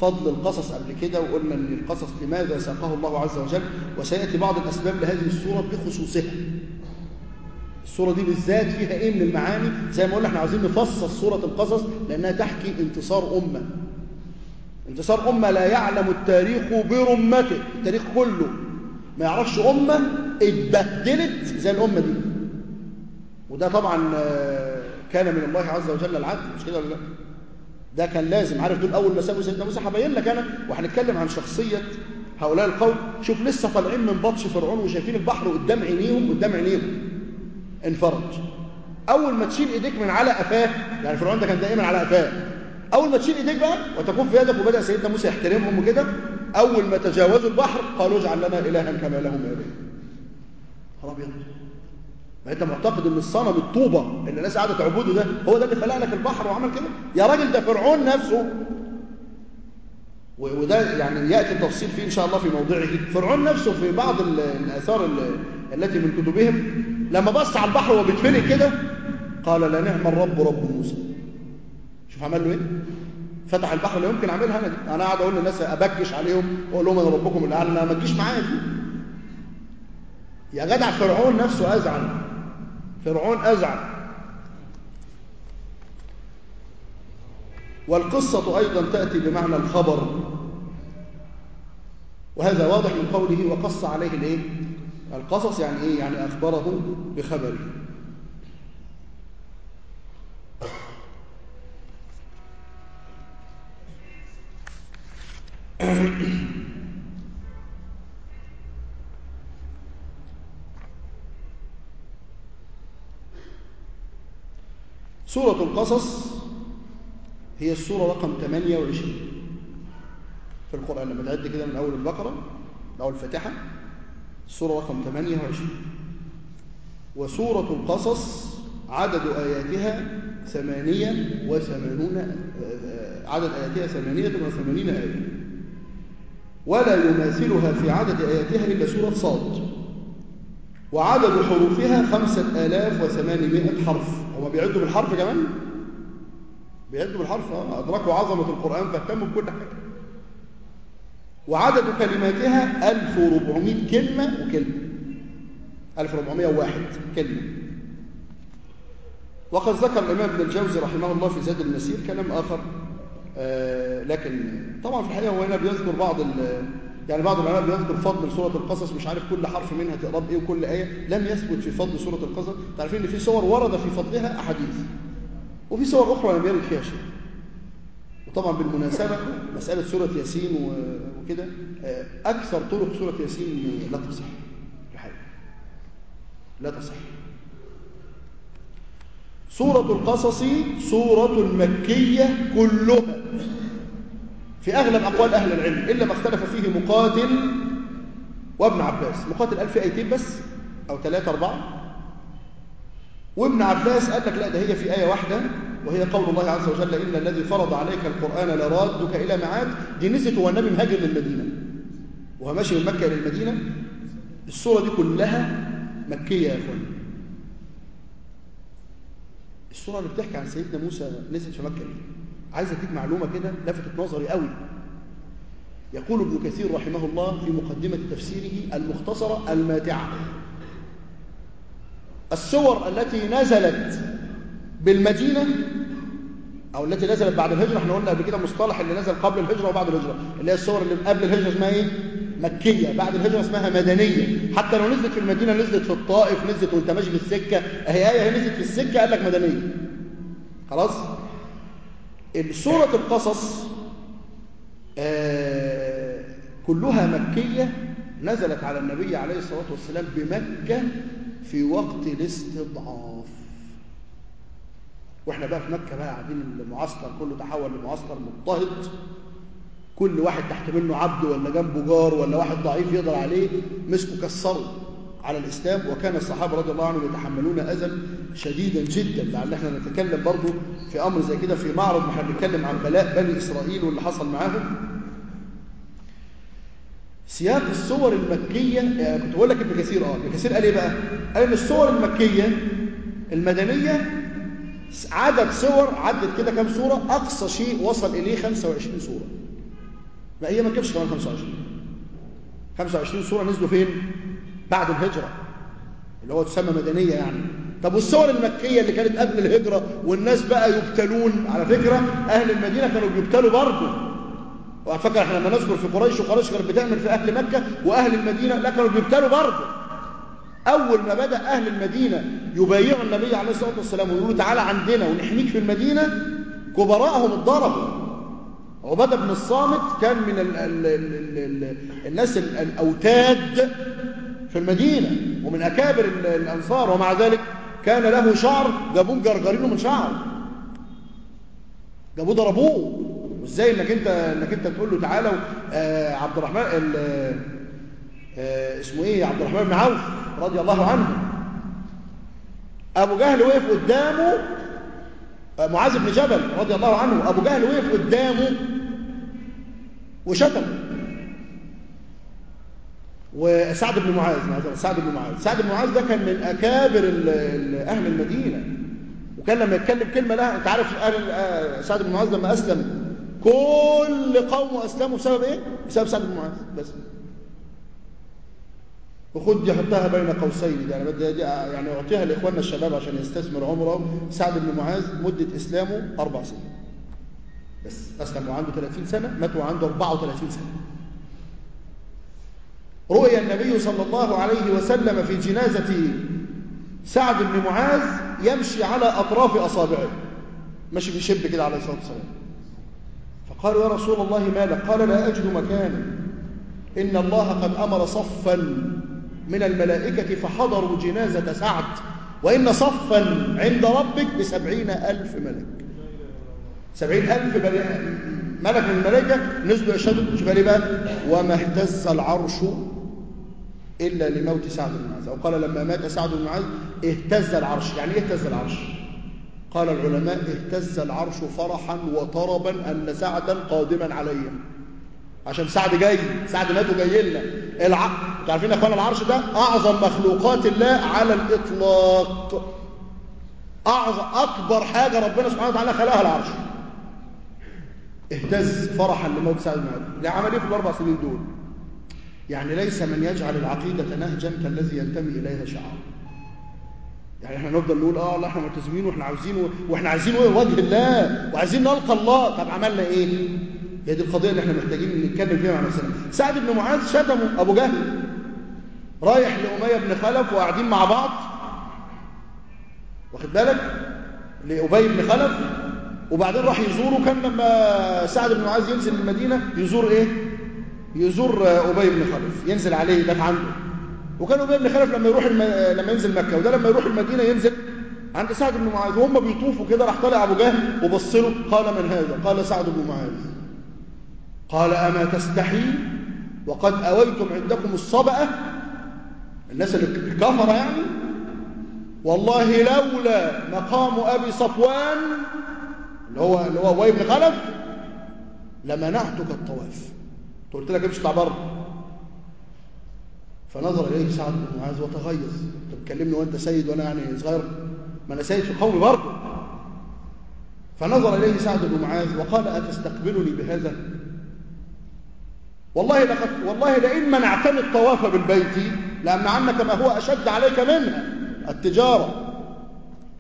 فضل القصص قبل كده وقلنا إن القصص لماذا ساقه الله عز وجل وسيأتي بعض الأسباب لهذه السوره بخصوصها. السوره دي بالذات فيها إيه من المعاني؟ زي ما قلنا إحنا عايزين نفصل سوره القصص لأنها تحكي انتصار أمة. انتصار أمة لا يعلم التاريخ برمته التاريخ كله. ما يعرفش أمة اتبهدلت زي الأمة دي. وده طبعا كان من الله عز وجل العدل مش كده ولا لأ؟ ده كان لازم. عارف دول أول ما سابوا سيدنا موسى؟ هبين لك أنا وهنتكلم عن شخصية هؤلاء القوم. شوف لسه طالعين من بطش فرعون وشايفين البحر قدام عينيهم قدام عينيهم. انفرج. أول ما تشيل إيديك من على قفاه يعني فرعون ده كان دائما على قفاه. أول ما تشيل إيديك بقى وتكون في يدك وبدأ سيدنا موسى يحترمهم وكده أول ما تجاوزوا البحر قالوا اجعل لنا الها كما لهم اله خراب ما أنت معتقد إن الصنم الطوبة اللي الناس قاعدة تعبده ده هو ده اللي خلق لك البحر وعمل كده؟ يا راجل ده فرعون نفسه. وده يعني يأتي التفصيل فيه إن شاء الله في موضعه فرعون نفسه في بعض الآثار التي من كتبهم لما بص على البحر وهو كده قال لا نعم الرب رب موسى. شوف عمل له إيه؟ فتح البحر لا يمكن أعملها أنا أنا قاعد أقول للناس أبكش عليهم وأقول لهم أنا ربكم الاعلى ما تجيش معايا دي. يا جدع فرعون نفسه أزعل. فرعون أزعل. والقصة أيضا تأتي بمعنى الخبر. وهذا واضح من قوله وقص عليه الإيه؟ القصص يعني إيه؟ يعني أخبره بخبره. سورة القصص هي السورة رقم 28 في القرآن لما تعد كده من أول البقرة أول الفاتحة السورة رقم 28 وسورة القصص عدد آياتها ثمانية وثمانون عدد آياتها ثمانية وثمانين آية. ولا يماثلها في عدد آياتها إلا سورة صاد. وعدد حروفها خمسة آلاف وثمانمائة حرف. هما بيعدوا بالحرف كمان؟ بيعدوا بالحرف أدركوا عظمة القرآن فاهتموا بكل حاجة. وعدد كلماتها 1400 كلمة وكلمة. 1401 كلمة. وقد ذكر الإمام ابن الجوزي رحمه الله في زاد المسير كلام آخر. آه لكن طبعا في الحقيقة هو هنا بيذكر بعض يعني بعض العلماء بيذكر فضل سورة القصص مش عارف كل حرف منها تقرأ بإيه وكل آية. لم يثبت في فضل سورة القصص. تعرفين إن في صور ورد في فضلها أحاديث. وفي صور أخرى لم يرد فيها شيء. وطبعا بالمناسبة مسألة سورة ياسين وكده أكثر طرق سورة ياسين لا تصح. الحقيقة. لا تصح. سورة القصص سورة مكية كلها. في أغلب أقوال أهل العلم إلا ما اختلف فيه مقاتل وابن عباس. مقاتل قال في آيتين بس أو ثلاثة أربعة. وابن عباس قال لك لا ده هي في آية واحدة. وهي قول الله عز وجل إن الذي فرض عليك القرآن لرادك إلى معاد دي نزلت وهو النبي مهاجر للمدينة. وهو ماشي من مكة إلى المدينة. السورة دي كلها مكية يا أخوان السورة اللي بتحكي عن سيدنا موسى نزلت في مكة دي عايز أديك معلومة كده لفتت نظري قوي. يقول ابن كثير رحمه الله في مقدمة تفسيره المختصرة الماتعة. السور التي نزلت بالمدينة أو التي نزلت بعد الهجرة إحنا قلنا قبل كده مصطلح اللي نزل قبل الهجرة وبعد الهجرة اللي هي السور اللي قبل الهجرة اسمها إيه؟ مكية. بعد الهجرة اسمها مدنية. حتى لو نزلت في المدينة نزلت في الطائف نزلت وانت ماشي في السكة. أهي آية هي نزلت في السكة قال لك مدنية. خلاص؟ سورة القصص آه كلها مكية نزلت على النبي عليه الصلاة والسلام بمكة في وقت الاستضعاف. وإحنا بقى في مكة بقى قاعدين المعسكر كله تحول لمعسكر مضطهد. كل واحد تحت منه عبد ولا جنبه جار ولا واحد ضعيف يقدر عليه مسكوا كسروا على الإسلام. وكان الصحابة رضي الله عنهم يتحملون أذى شديدا جدا. لعل إحنا نتكلم برضو في أمر زي كده في معرض إحنا بنتكلم عن بلاء بني إسرائيل واللي حصل معاهم. سياق الصور المكية يعني كنت بقول لك ابن كثير آه ابن كثير قال إيه بقى؟ قال إن الصور المكية المدنية عدد صور عدت كده كام صورة؟ أقصى شيء وصل إليه 25 صورة. ما هي ما تجيبش كمان 25 25 صورة نزلوا فين؟ بعد الهجرة اللي هو تسمى مدنية يعني. طب والصور المكية اللي كانت قبل الهجرة والناس بقى يبتلون؟ على فكرة أهل المدينة كانوا بيبتلوا برضه. وفكر إحنا لما نذكر في قريش وقريش كانت بتعمل في أهل مكة وأهل المدينة لا كانوا بيبتلوا برضه. أول ما بدأ أهل المدينة يبايعوا النبي عليه الصلاة والسلام ويقولوا تعالى عندنا ونحميك في المدينة كبراءهم اتضربوا. عبادة بن الصامت كان من ال ال ال ال الناس الأوتاد في المدينة ومن أكابر الأنصار ومع ذلك كان له شعر جابوه مجرجرينه من شعر. جابوه ضربوه. وإزاي إنك أنت إنك أنت تقول له تعالى آه عبد الرحمن آه اسمه إيه عبد الرحمن بن عوف. رضي الله عنه. أبو جهل وقف قدامه آه معاذ بن جبل رضي الله عنه أبو جهل وقف قدامه وشتم. وسعد بن معاذ سعد بن معاذ. سعد بن معاذ ده كان من أكابر أهل المدينة. وكان لما يتكلم كلمة لها أنت عارف أهل سعد بن معاذ لما أسلم كل قومه أسلموا بسبب إيه؟ بسبب سعد بن معاذ بس. وخد دي حطها بين قوسين. دي يعني بدي يعني أعطيها لإخواننا الشباب عشان يستثمر عمره سعد بن معاذ مدة إسلامه أربع سنين. بس أسلم وعنده 30 سنة مات وعنده 34 سنة. رؤي النبي صلى الله عليه وسلم في جنازة سعد بن معاذ يمشي على أطراف أصابعه. ماشي بيشب كده عليه الصلاة والسلام. فقالوا يا رسول الله ما لك قال لا أجد مكانا. إن الله قد أمر صفا من الملائكة فحضروا جنازة سعد وإن صفا عند ربك بسبعين ألف ملك. سبعين ألف ملك من الملائكة نزلوا يشهدوا شوف بقى وما اهتز العرش إلا لموت سعد بن معاذ. أو قال لما مات سعد بن معاذ اهتز العرش. يعني إيه اهتز العرش؟ قال العلماء اهتز العرش فرحا وطربا أن سعدا قادما عليهم. عشان سعد جاي سعد مات وجاي لنا. الع... أنتوا عارفين يا اخوانا العرش ده أعظم مخلوقات الله على الإطلاق. اعظم أكبر حاجة ربنا سبحانه وتعالى خلقها العرش. اهتز فرحا لموت سعد بن معاذ لعمل إيه في الأربع سنين دول؟ يعني ليس من يجعل العقيدة نهجا كالذي ينتمي إليها شعار يعني إحنا نفضل نقول آه الله إحنا ملتزمين وإحنا عاوزين وإحنا عايزين وجه الله وعايزين نلقى الله. طب عملنا إيه؟ هي دي القضية اللي إحنا محتاجين نتكلم فيها مع نفسنا. سعد بن معاذ شتمه أبو جهل. رايح لأمية بن خلف وقاعدين مع بعض. واخد بالك؟ لأبي بن خلف. وبعدين راح يزوره كان لما سعد بن معاذ ينزل المدينة يزور إيه؟ يزور أبي بن خلف. ينزل عليه يبات عنده وكان أبي بن خلف لما يروح الم... لما ينزل مكة. وده لما يروح المدينة ينزل عند سعد بن معاذ. وهم بيطوفوا كده. راح طالع أبو جهل وبص له. قال من هذا؟ قال سعد بن معاذ. قال أما تستحي وقد أويتم عندكم الصبأه الناس اللي كفر يعني؟ والله لولا مقام أبي صفوان اللي هو اللي هو ابي بن خلف لمنعتك الطواف. قلت لك امشي اطلع بره. فنظر إليه سعد بن معاذ وتغيظ. انت بتكلمني وأنت سيد وأنا يعني صغير. ما أنا سيد في قومي برضه. فنظر إليه سعد بن معاذ وقال أتستقبلني بهذا؟ والله لقد والله لئن منعتني الطواف بالبيت لامنعنك ما هو أشد عليك منها التجارة.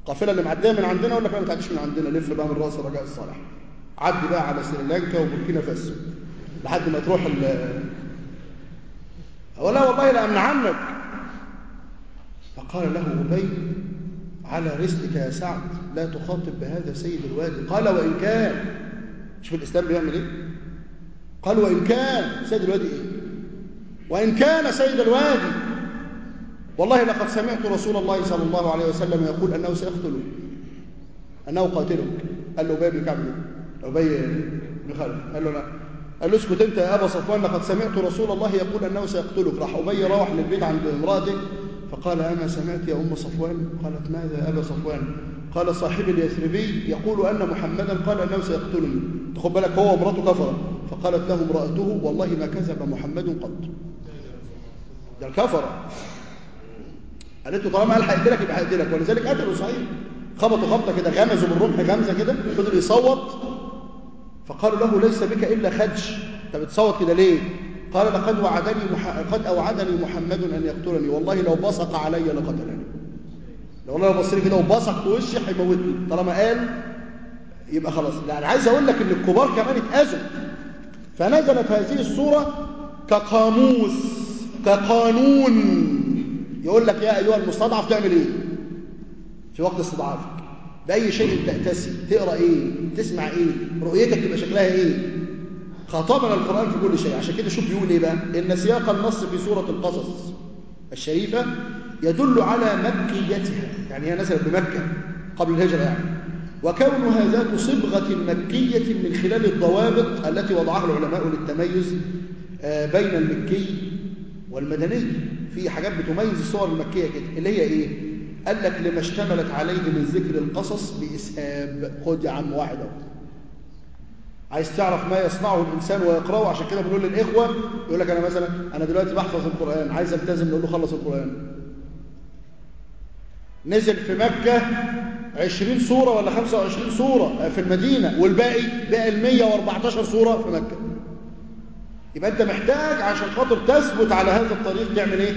القافله اللي معدية من عندنا ولا ما تعديش من عندنا؟ لف بقى من رأس رجاء الصالح. عدي بقى على سريلانكا وبوركينا فاسو. لحد ما تروح ال ولا والله لامنعنك فقال له أبي على رزقك يا سعد لا تخاطب بهذا سيد الوادي. قال وإن كان. شوف الإسلام بيعمل إيه؟ قال وإن كان سيد الوادي إيه؟ وإن كان سيد الوادي. والله لقد سمعت رسول الله صلى الله عليه وسلم يقول أنه سيقتلك أنه قاتلك قال له أبي بن كعب أبي بن خالد. قال له لا. قال له اسكت أنت يا أبا صفوان لقد سمعت رسول الله يقول أنه سيقتلك. راح أبي روح للبيت عند امرأته فقال اما سمعت يا أم صفوان؟ قالت ماذا يا أبا صفوان؟ قال صاحب اليثربي يقول أن محمدا قال أنه سيقتلني. تاخد بالك هو ومراته كفر فقالت له امرأته والله ما كذب محمد قط. ده الكفر قالت له طالما قال هيقتلك يبقى هيقتلك ولذلك قتلوا صحيح. خبطوا خبطة كده غمزوا بالرمح غمزة كده فضل يصوت. فقالوا له ليس بك إلا خدش. انت بتصوت كده ليه؟ قال لقد وعدني مح... قد أوعدني محمد أن يقتلني. والله لو بصق علي لقتلني. لو والله لو كده وبصق في وشي هيموتني. طالما قال يبقى خلاص. لا أنا عايز أقول لك إن الكبار كمان اتأذوا. فنزلت هذه الصورة كقاموس كقانون. يقول لك يا أيها المستضعف تعمل إيه؟ في وقت استضعافك. بأي شيء تأتسي تقرأ إيه؟ تسمع إيه؟ رؤيتك تبقى شكلها إيه؟ خاطبنا القرآن في كل شيء. عشان كده شوف بيقول إيه بقى؟ إن سياق النص في سورة القصص الشريفة يدل على مكيتها. يعني هي نزلت بمكة قبل الهجرة يعني. وكونها ذات صبغة مكية من خلال الضوابط التي وضعها العلماء للتميز بين المكي والمدني. في حاجات بتميز الصور المكية كده اللي هي إيه؟ قال لك لما اشتملت عليه من ذكر القصص بإسهاب خد يا عم واحد عايز تعرف ما يصنعه الإنسان ويقرأه؟ عشان كده بنقول للإخوة يقول لك أنا مثلا أنا دلوقتي بحفظ القرآن عايز ألتزم نقول له خلص القرآن. نزل في مكة 20 سوره ولا 25 سوره في المدينة والباقي باقي ال 114 سوره في مكة. يبقى أنت محتاج عشان خاطر تثبت على هذا الطريق تعمل إيه؟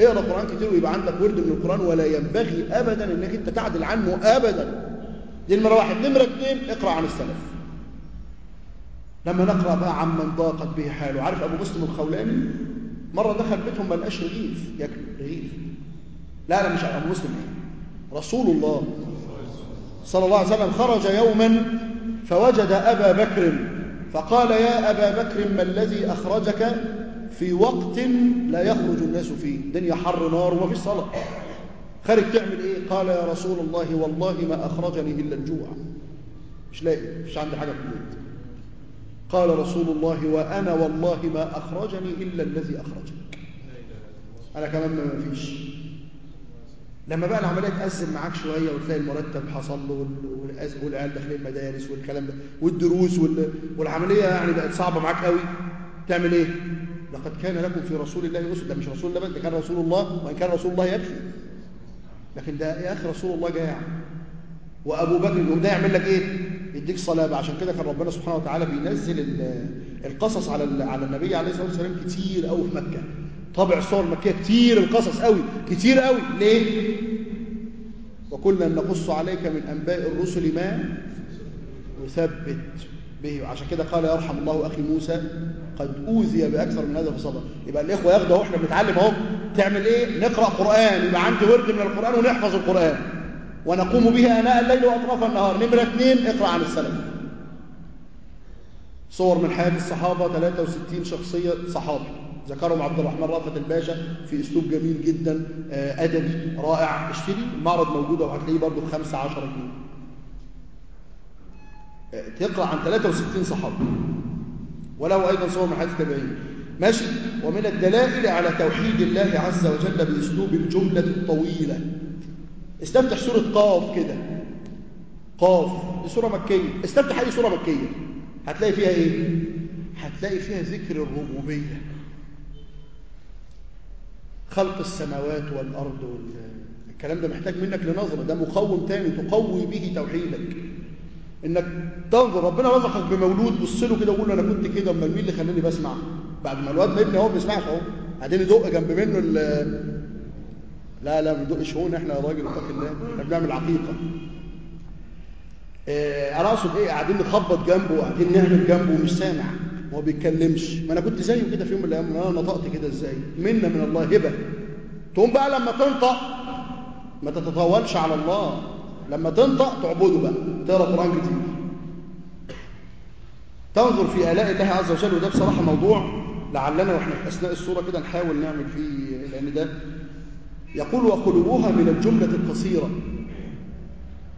اقرأ قرآن كتير ويبقى عندك ورد من القرآن ولا ينبغي ابدا إنك أنت تعدل عنه ابدا. دي نمرة واحد. نمرة اثنين اقرأ عن السلف. لما نقرأ بقى عمن ضاقت به حاله. عارف أبو مسلم الخولاني؟ مرة دخل بيتهم ما لقاش رغيف ياكل رغيف لا لا مش أبو مسلم. رسول الله. صلى الله عليه وسلم خرج يوما فوجد أبا بكر فقال يا أبا بكر ما الذي أخرجك؟ في وقت لا يخرج الناس فيه. الدنيا حر نار وما فيش صلاة. خارج تعمل إيه؟ قال يا رسول الله والله ما أخرجني إلا الجوع. مش لاقي مش عندي حاجة في البيت. قال رسول الله وأنا والله ما أخرجني إلا الذي أخرجك. أنا كمان ما فيش. لما بقى العملية تأزم معاك شوية وتلاقي المرتب حصل له والعيال داخلين المدارس والكلام ده والدروس والعملية يعني بقت صعبة معاك قوي تعمل إيه؟ لقد كان لكم في رسول الله أسوة ده مش رسول الله ده كان رسول الله وإن كان رسول الله يكفي لكن ده يا أخي رسول الله جاع وأبو بكر ده يعمل لك إيه؟ يديك صلابة عشان كده كان ربنا سبحانه وتعالى بينزل القصص على على النبي عليه الصلاة والسلام كتير قوي في مكة طبع الصور المكية كتير القصص قوي كتير قوي. ليه؟ وكنا نقص عليك من أنباء الرسل ما نثبت به. عشان كده قال يرحم الله أخي موسى قد أوذي بأكثر من هذا فصبر يبقى الإخوة ياخدوا أهو إحنا بنتعلم أهو. تعمل إيه؟ نقرأ قرآن. يبقى عندي ورد من القرآن ونحفظ القرآن. ونقوم به آناء الليل وأطراف النهار. نمرة اثنين اقرأ عن السلف. صور من حياة الصحابة 63 شخصية صحابي. ذكرهم عبد الرحمن رافت الباشا في أسلوب جميل جدا أدبي رائع. اشتري المعرض موجود وهتلاقيه برضه ب 5 10 جنيه. تقرأ عن 63 صحابي. وله أيضا صور من حياه التابعين ماشي ومن الدلائل على توحيد الله عز وجل بأسلوب الجملة الطويلة. استفتح سورة قاف كده. قاف دي سورة مكية. استفتح أي سورة مكية؟ هتلاقي فيها إيه؟ هتلاقي فيها ذكر الربوبية. خلق السماوات والأرض وال... الكلام ده محتاج منك لنظرة. ده مقوم تاني تقوي به توحيدك. إنك تنظر ربنا رزقك بمولود. بص له كده وقول له أنا كنت كده أمال مين اللي خلاني بسمع؟ بعد ما الواد ابني هو ما بيسمعش أهو. قاعدين يدق جنب منه ال... لا لا ما بندقش هون إحنا يا راجل اتق الله. إحنا بنعمل عقيقة. أنا اقصد إيه قاعدين نخبط جنبه وقاعدين نعمل جنبه ومش سامع. وما بيتكلمش. ما أنا كنت زيه كده في يوم من الأيام. أنا نطقت كده إزاي؟ منا من الله هبة. تقوم بقى لما تنطق ما تتطاولش على الله. لما تنطق تعبده بقى. تقرأ قرآن كتير. تنظر في آلاء الله عز وجل. وده بصراحة موضوع لعلنا وإحنا في أثناء السوره كده نحاول نعمل فيه لأن ده يقول وقلوبها من الجملة القصيرة.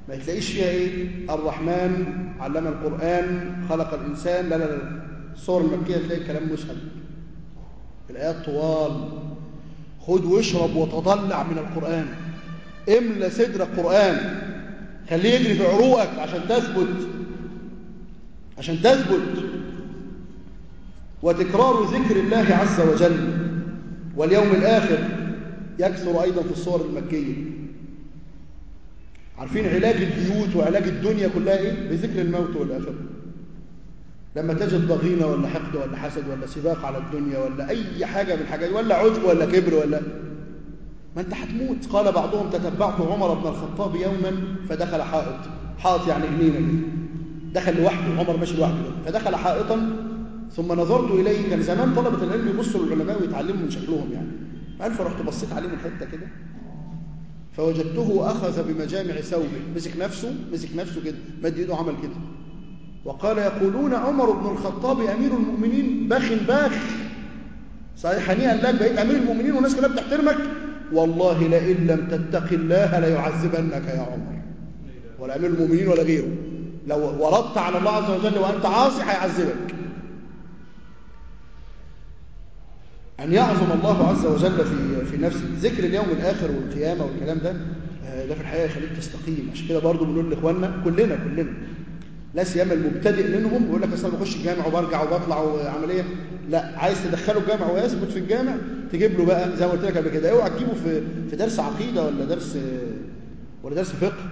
ما تلاقيش فيها إيه؟ الرحمن علم القرآن خلق الإنسان لا لا لا. الصور المكية تلاقي الكلام مسهل. الآيات طوال. خد واشرب وتضلع من القرآن. املى صدرك قرآن. خليه يجري في عروقك عشان تثبت. عشان تثبت. وتكرار ذكر الله عز وجل. واليوم الآخر يكثر أيضا في الصور المكية. عارفين علاج البيوت وعلاج الدنيا كلها إيه؟ بذكر الموت والآخرة. لما تجد ضغينة ولا حقد ولا حسد ولا سباق على الدنيا ولا أي حاجة من الحاجات ولا عجب ولا كبر ولا ما أنت هتموت قال بعضهم تتبعت عمر بن الخطاب يوما فدخل حائط. حائط يعني جنينة دخل لوحده عمر ماشي لوحده. فدخل حائطا ثم نظرت إليه. كان زمان طلبة العلم يبصوا للعلماء ويتعلموا من شكلهم يعني. قال فرحت بصيت عليه من حتة كده. فوجدته أخذ بمجامع ثوبه. مسك نفسه مسك نفسه كده مد إيده عمل كده. وقال يقولون عمر بن الخطاب أمير المؤمنين باخ باخ. صحيح هنيئا لك بقيت أمير المؤمنين والناس كلها بتحترمك. والله لئن لم تتق الله ليعذبنك يا عمر. ولا أمير المؤمنين ولا غيره. لو وردت على الله عز وجل وأنت عاصي هيعذبك. أن يعظم الله عز وجل في في نفسك ذكر اليوم الآخر والقيامة والكلام ده ده في الحقيقة يخليك تستقيم. عشان كده برضه بنقول لإخواننا كلنا كلنا لا سيما المبتدئ منهم بيقول لك اصل أنا بخش الجامع وبرجع وبطلع وعملية. لا عايز تدخله الجامع ويثبت في الجامع تجيب له بقى زي ما قلت لك قبل كده. اوعى تجيبه في في درس عقيدة ولا درس ولا درس فقه.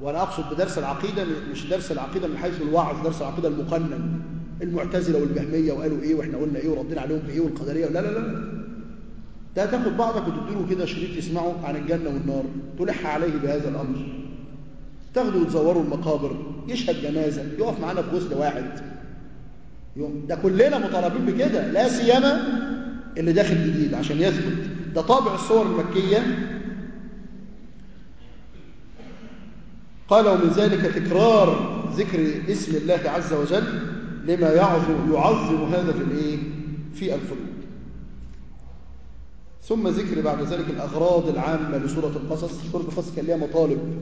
وأنا أقصد بدرس العقيدة مش درس العقيدة من حيث الوعظ درس العقيدة المقنن المعتزلة والجهميه وقالوا إيه وإحنا قلنا إيه وردينا عليهم بإيه والقدرية. لا لا لا. ده تاخد بعضك وتديله كده شريط يسمعه عن الجنة والنار تلح عليه بهذا الأمر. تاخده وتزوروا المقابر يشهد جنازة يقف معانا في غسل واحد. يوم ده كلنا مطالبين بكده لا سيما اللي داخل جديد عشان يثبت. ده طابع الصور المكية. قال ومن ذلك تكرار ذكر اسم الله عز وجل لما يعظم يعظم هذا في الإيه؟ في القلوب ثم ذكر بعد ذلك الأغراض العامة لسورة القصص. سورة القصص كان لها مطالب.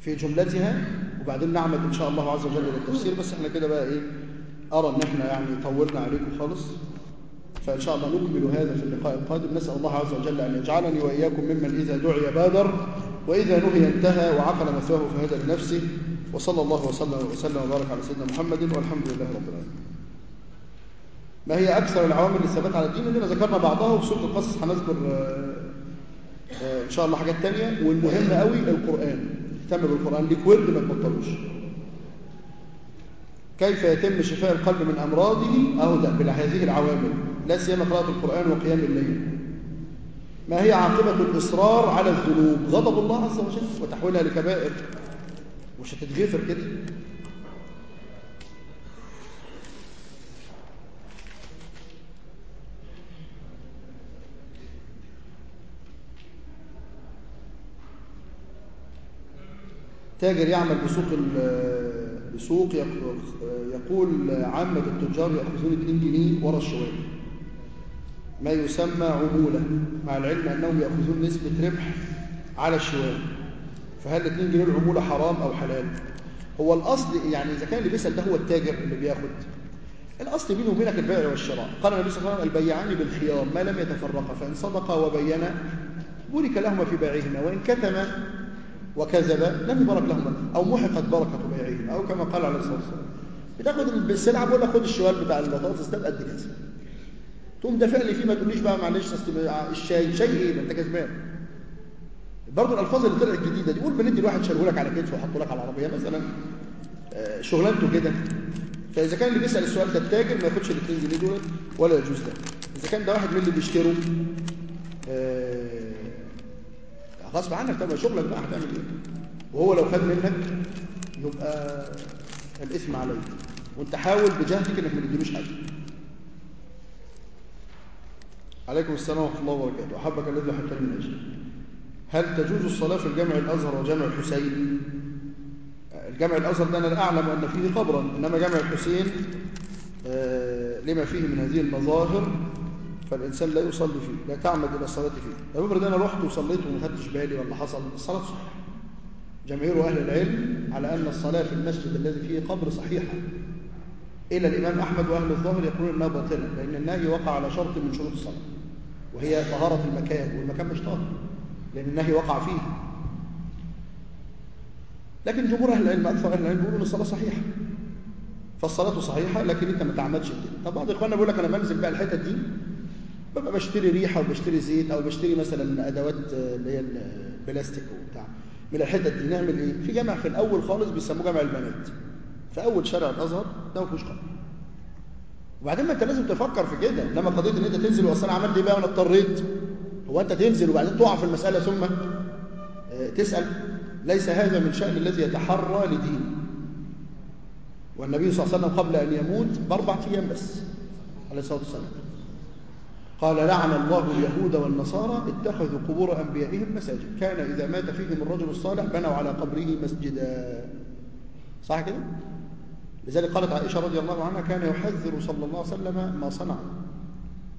في جملتها وبعدين نعمد إن شاء الله عز وجل للتفسير بس إحنا كده بقى إيه أرى إن إحنا يعني طولنا عليكم خالص. فإن شاء الله نكمل هذا في اللقاء القادم. نسأل الله عز وجل أن يجعلني وإياكم ممن إذا دعي بادر وإذا نهي انتهى وعقل مثواه فهدى لنفسه وصلى الله وسلم وسلم وبارك على سيدنا محمد والحمد لله رب العالمين. ما هي أكثر العوامل للثبات على الدين؟ اللي ذكرنا بعضها وفي سورة القصص هنذكر إن شاء الله حاجات تانية. والمهم قوي القرآن. اهتم بالقرآن ليك ما تبطلوش. كيف يتم شفاء القلب من أمراضه؟ أهو ده بهذه العوامل. لا سيما قراءة القرآن وقيام الليل. ما هي عاقبة الإصرار على الذنوب؟ غضب الله عز وجل وتحويلها لكبائر. مش هتتغفر كده. تاجر يعمل بسوق بسوق يقول عامة التجار يأخذون 2 جنيه ورا الشوال ما يسمى عمولة مع العلم أنهم يأخذون نسبة ربح على الشوال فهل 2 جنيه العمولة حرام أو حلال؟ هو الأصل يعني إذا كان اللي بيسأل ده هو التاجر اللي بياخد. الأصل بينه وبينك البيع والشراء. قال النبي صلى الله عليه وسلم البيعان بالخيار ما لم يتفرقا فإن صدقا وبينا بورك لهما في بيعهما وإن كتما وكذب لم يبارك لهما أو محقت بركة بيعهما أو كما قال عليه الصلاة والسلام. بتاخد السلعة بقول لك خد الشوال بتاع البطاطس ده بقد كده تقوم دافع لي فيه ما تقوليش بقى معلش الشاي شاي إيه؟ ما أنت كسبان برضه الألفاظ اللي طلعت جديدة دي قول بندي الواحد شاله لك على كتفه وحطه لك على العربية مثلا. شغلانته كده. فإذا كان اللي بيسأل السؤال ده التاجر ما ياخدش ال 2 جنيه دول ولا يجوز ده. إذا كان ده واحد من اللي بيشتروا غصب عنك طبعا شغلك بقى هتعمل إيه؟ وهو لو خد منك يبقى الإثم عليك. وأنت حاول بجهدك إنك ما تديلوش حاجة. عليكم السلام ورحمة الله وبركاته. أحبك الذي احبتني من أجل هل تجوز الصلاة في الجامع الأزهر وجامع الحسين؟ الجامع الأزهر ده أنا أعلم أن فيه قبرا إنما جامع الحسين لما فيه من هذه المظاهر فالإنسان لا يصلي فيه لا تعمد إلى الصلاة فيه. لو أنا رحت وصليت وما خدتش بالي ولا حصل. الصلاة صحيحة. جماهير أهل العلم على أن الصلاة في المسجد الذي فيه قبر صحيحة إلى الإمام أحمد وأهل الظاهر يقولون أنها باطلة لأن النهي وقع على شرط من شروط الصلاة وهي طهارة المكان والمكان مش طاهر لأن النهي وقع فيه. لكن جمهور أهل العلم أكثر أهل العلم بيقولوا أن الصلاة صحيحة. فالصلاة صحيحة لكن أنت ما تعمدش كده طب بعض إخواننا بيقول لك أنا بنزل بقى الحتت دي ببقى بشتري ريحة وبشتري زيت أو بشتري مثلا أدوات اللي هي البلاستيك وبتاع. من الحتت دي نعمل إيه؟ في جامع في الأول خالص بيسموه جامع البنات. في أول شارع الأزهر ده ما فيهوش قبر وبعدين ما أنت لازم تفكر في كده. إنما قضية إن أنت تنزل وأصل أنا عملت إيه بقى وأنا اضطريت؟ هو أنت تنزل وبعدين تقع في المسألة ثم تسأل ليس هذا من شأن الذي يتحرى لدينه والنبي صلى الله عليه وسلم قبل أن يموت بأربع أيام بس عليه الصلاة والسلام. قال لعن الله اليهود والنصارى اتخذوا قبور أنبيائهم مساجد. كان إذا مات فيهم الرجل الصالح بنوا على قبره مسجدا. صح كده؟ لذلك قالت عائشة رضي الله عنها كان يحذر صلى الله عليه وسلم ما صنع.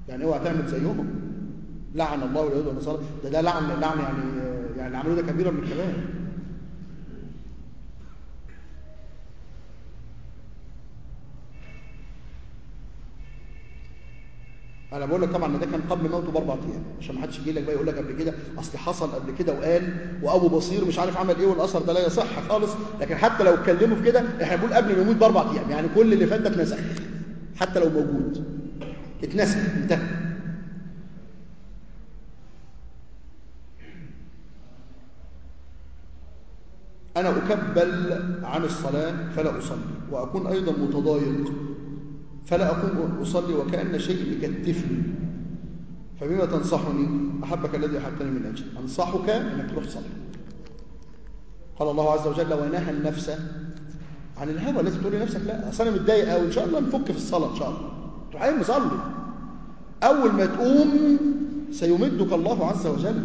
يعني اوعى تعمل زيهم. لعن الله اليهود والنصارى. ده ده لعن لعن يعني يعني عملوا ده كبيرا من الكبائر. أنا بقول لك طبعا ده كان قبل موته بأربع أيام عشان ما حدش يجي لك بقى يقول لك قبل كده أصل حصل قبل كده وقال وأبو بصير مش عارف عمل إيه والأثر ده لا يصح خالص لكن حتى لو اتكلموا في كده إحنا بنقول قبل ما يموت بأربع أيام يعني كل اللي فات ده اتنسى. حتى لو موجود. اتنسى انتهى. أنا أكبل عن الصلاة فلا أصلي وأكون أيضا متضايق فلا أقوم أصلي وكأن شيء يكتفني. فبما تنصحني؟ أحبك الذي أحبتني من أجل. أنصحك أنك تروح تصلي. قال الله عز وجل ونهى النفس عن الهوى. لازم تقول لنفسك لا أصل أنا متضايق أوي. إن شاء الله نفك في الصلاة إن شاء الله. قايم مصلي. أول ما تقوم سيمدك الله عز وجل.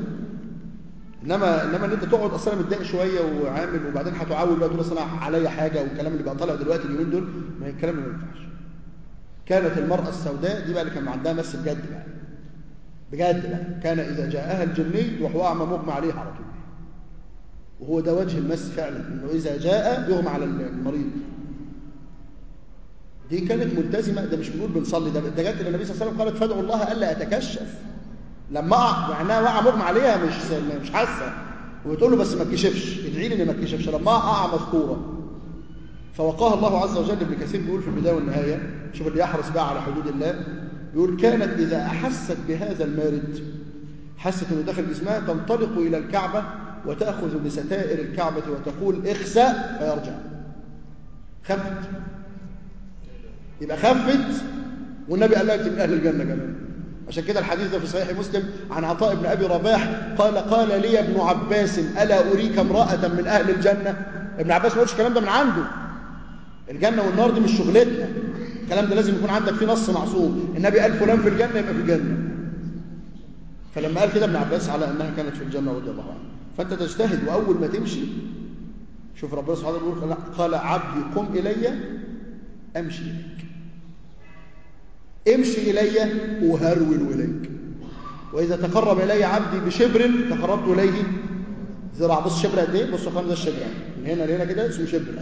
إنما إنما إن أنت تقعد أصلا متضايق شوية وعامل وبعدين هتعاول بقى تقول أصل عليا حاجة والكلام اللي بقى طالع دلوقتي اليومين دول ما الكلام ما ينفعش. كانت المرأة السوداء دي بقى اللي كان عندها مس بجد بقى. بجد بقى. كان إذا جاءها الجني تروح واقعة مغمى عليه على طول. وهو ده وجه المس فعلا إنه إذا جاء يغمى على المريض. دي كانت ملتزمة ده مش بنقول بنصلي ده ده جت النبي صلى الله عليه وسلم قالت فادعوا الله ألا أتكشف. لما اقع معناها وقع مغمى عليها مش مش حاسة. وبتقول له بس ما تكشفش. ادعي لي إني ما أتكشفش. لما اقع مذكوره فوقاها الله عز وجل ابن كثير بيقول في البداية والنهاية شوف اللي يحرص بقى على حدود الله يقول كانت إذا أحست بهذا المارد حست إنه داخل جسمها تنطلق إلى الكعبة وتأخذ بستائر الكعبة وتقول اخسأ فيرجع. خفت. يبقى خفت والنبي قال لها من أهل الجنة كمان. عشان كده الحديث ده في صحيح مسلم عن عطاء بن أبي رباح قال قال لي ابن عباس ألا أريك امرأة من أهل الجنة؟ ابن عباس ما قالش الكلام ده من عنده. الجنة والنار دي مش شغلتنا. الكلام ده لازم يكون عندك فيه نص معصوم. النبي قال فلان في الجنة يبقى في الجنة. فلما قال كده ابن عباس على أنها كانت في الجنة رضي الله عنه. فأنت تجتهد وأول ما تمشي شوف ربنا سبحانه وتعالى يقول قال عبدي قم إلي أمشي إليك. امشي إلي أهرول إليك. وإذا تقرب إلي عبدي بشبر تقربت إليه ذراع. بص شبر قد إيه؟ بصوا خمسة الشبر من هنا لهنا كده اسمه شبر.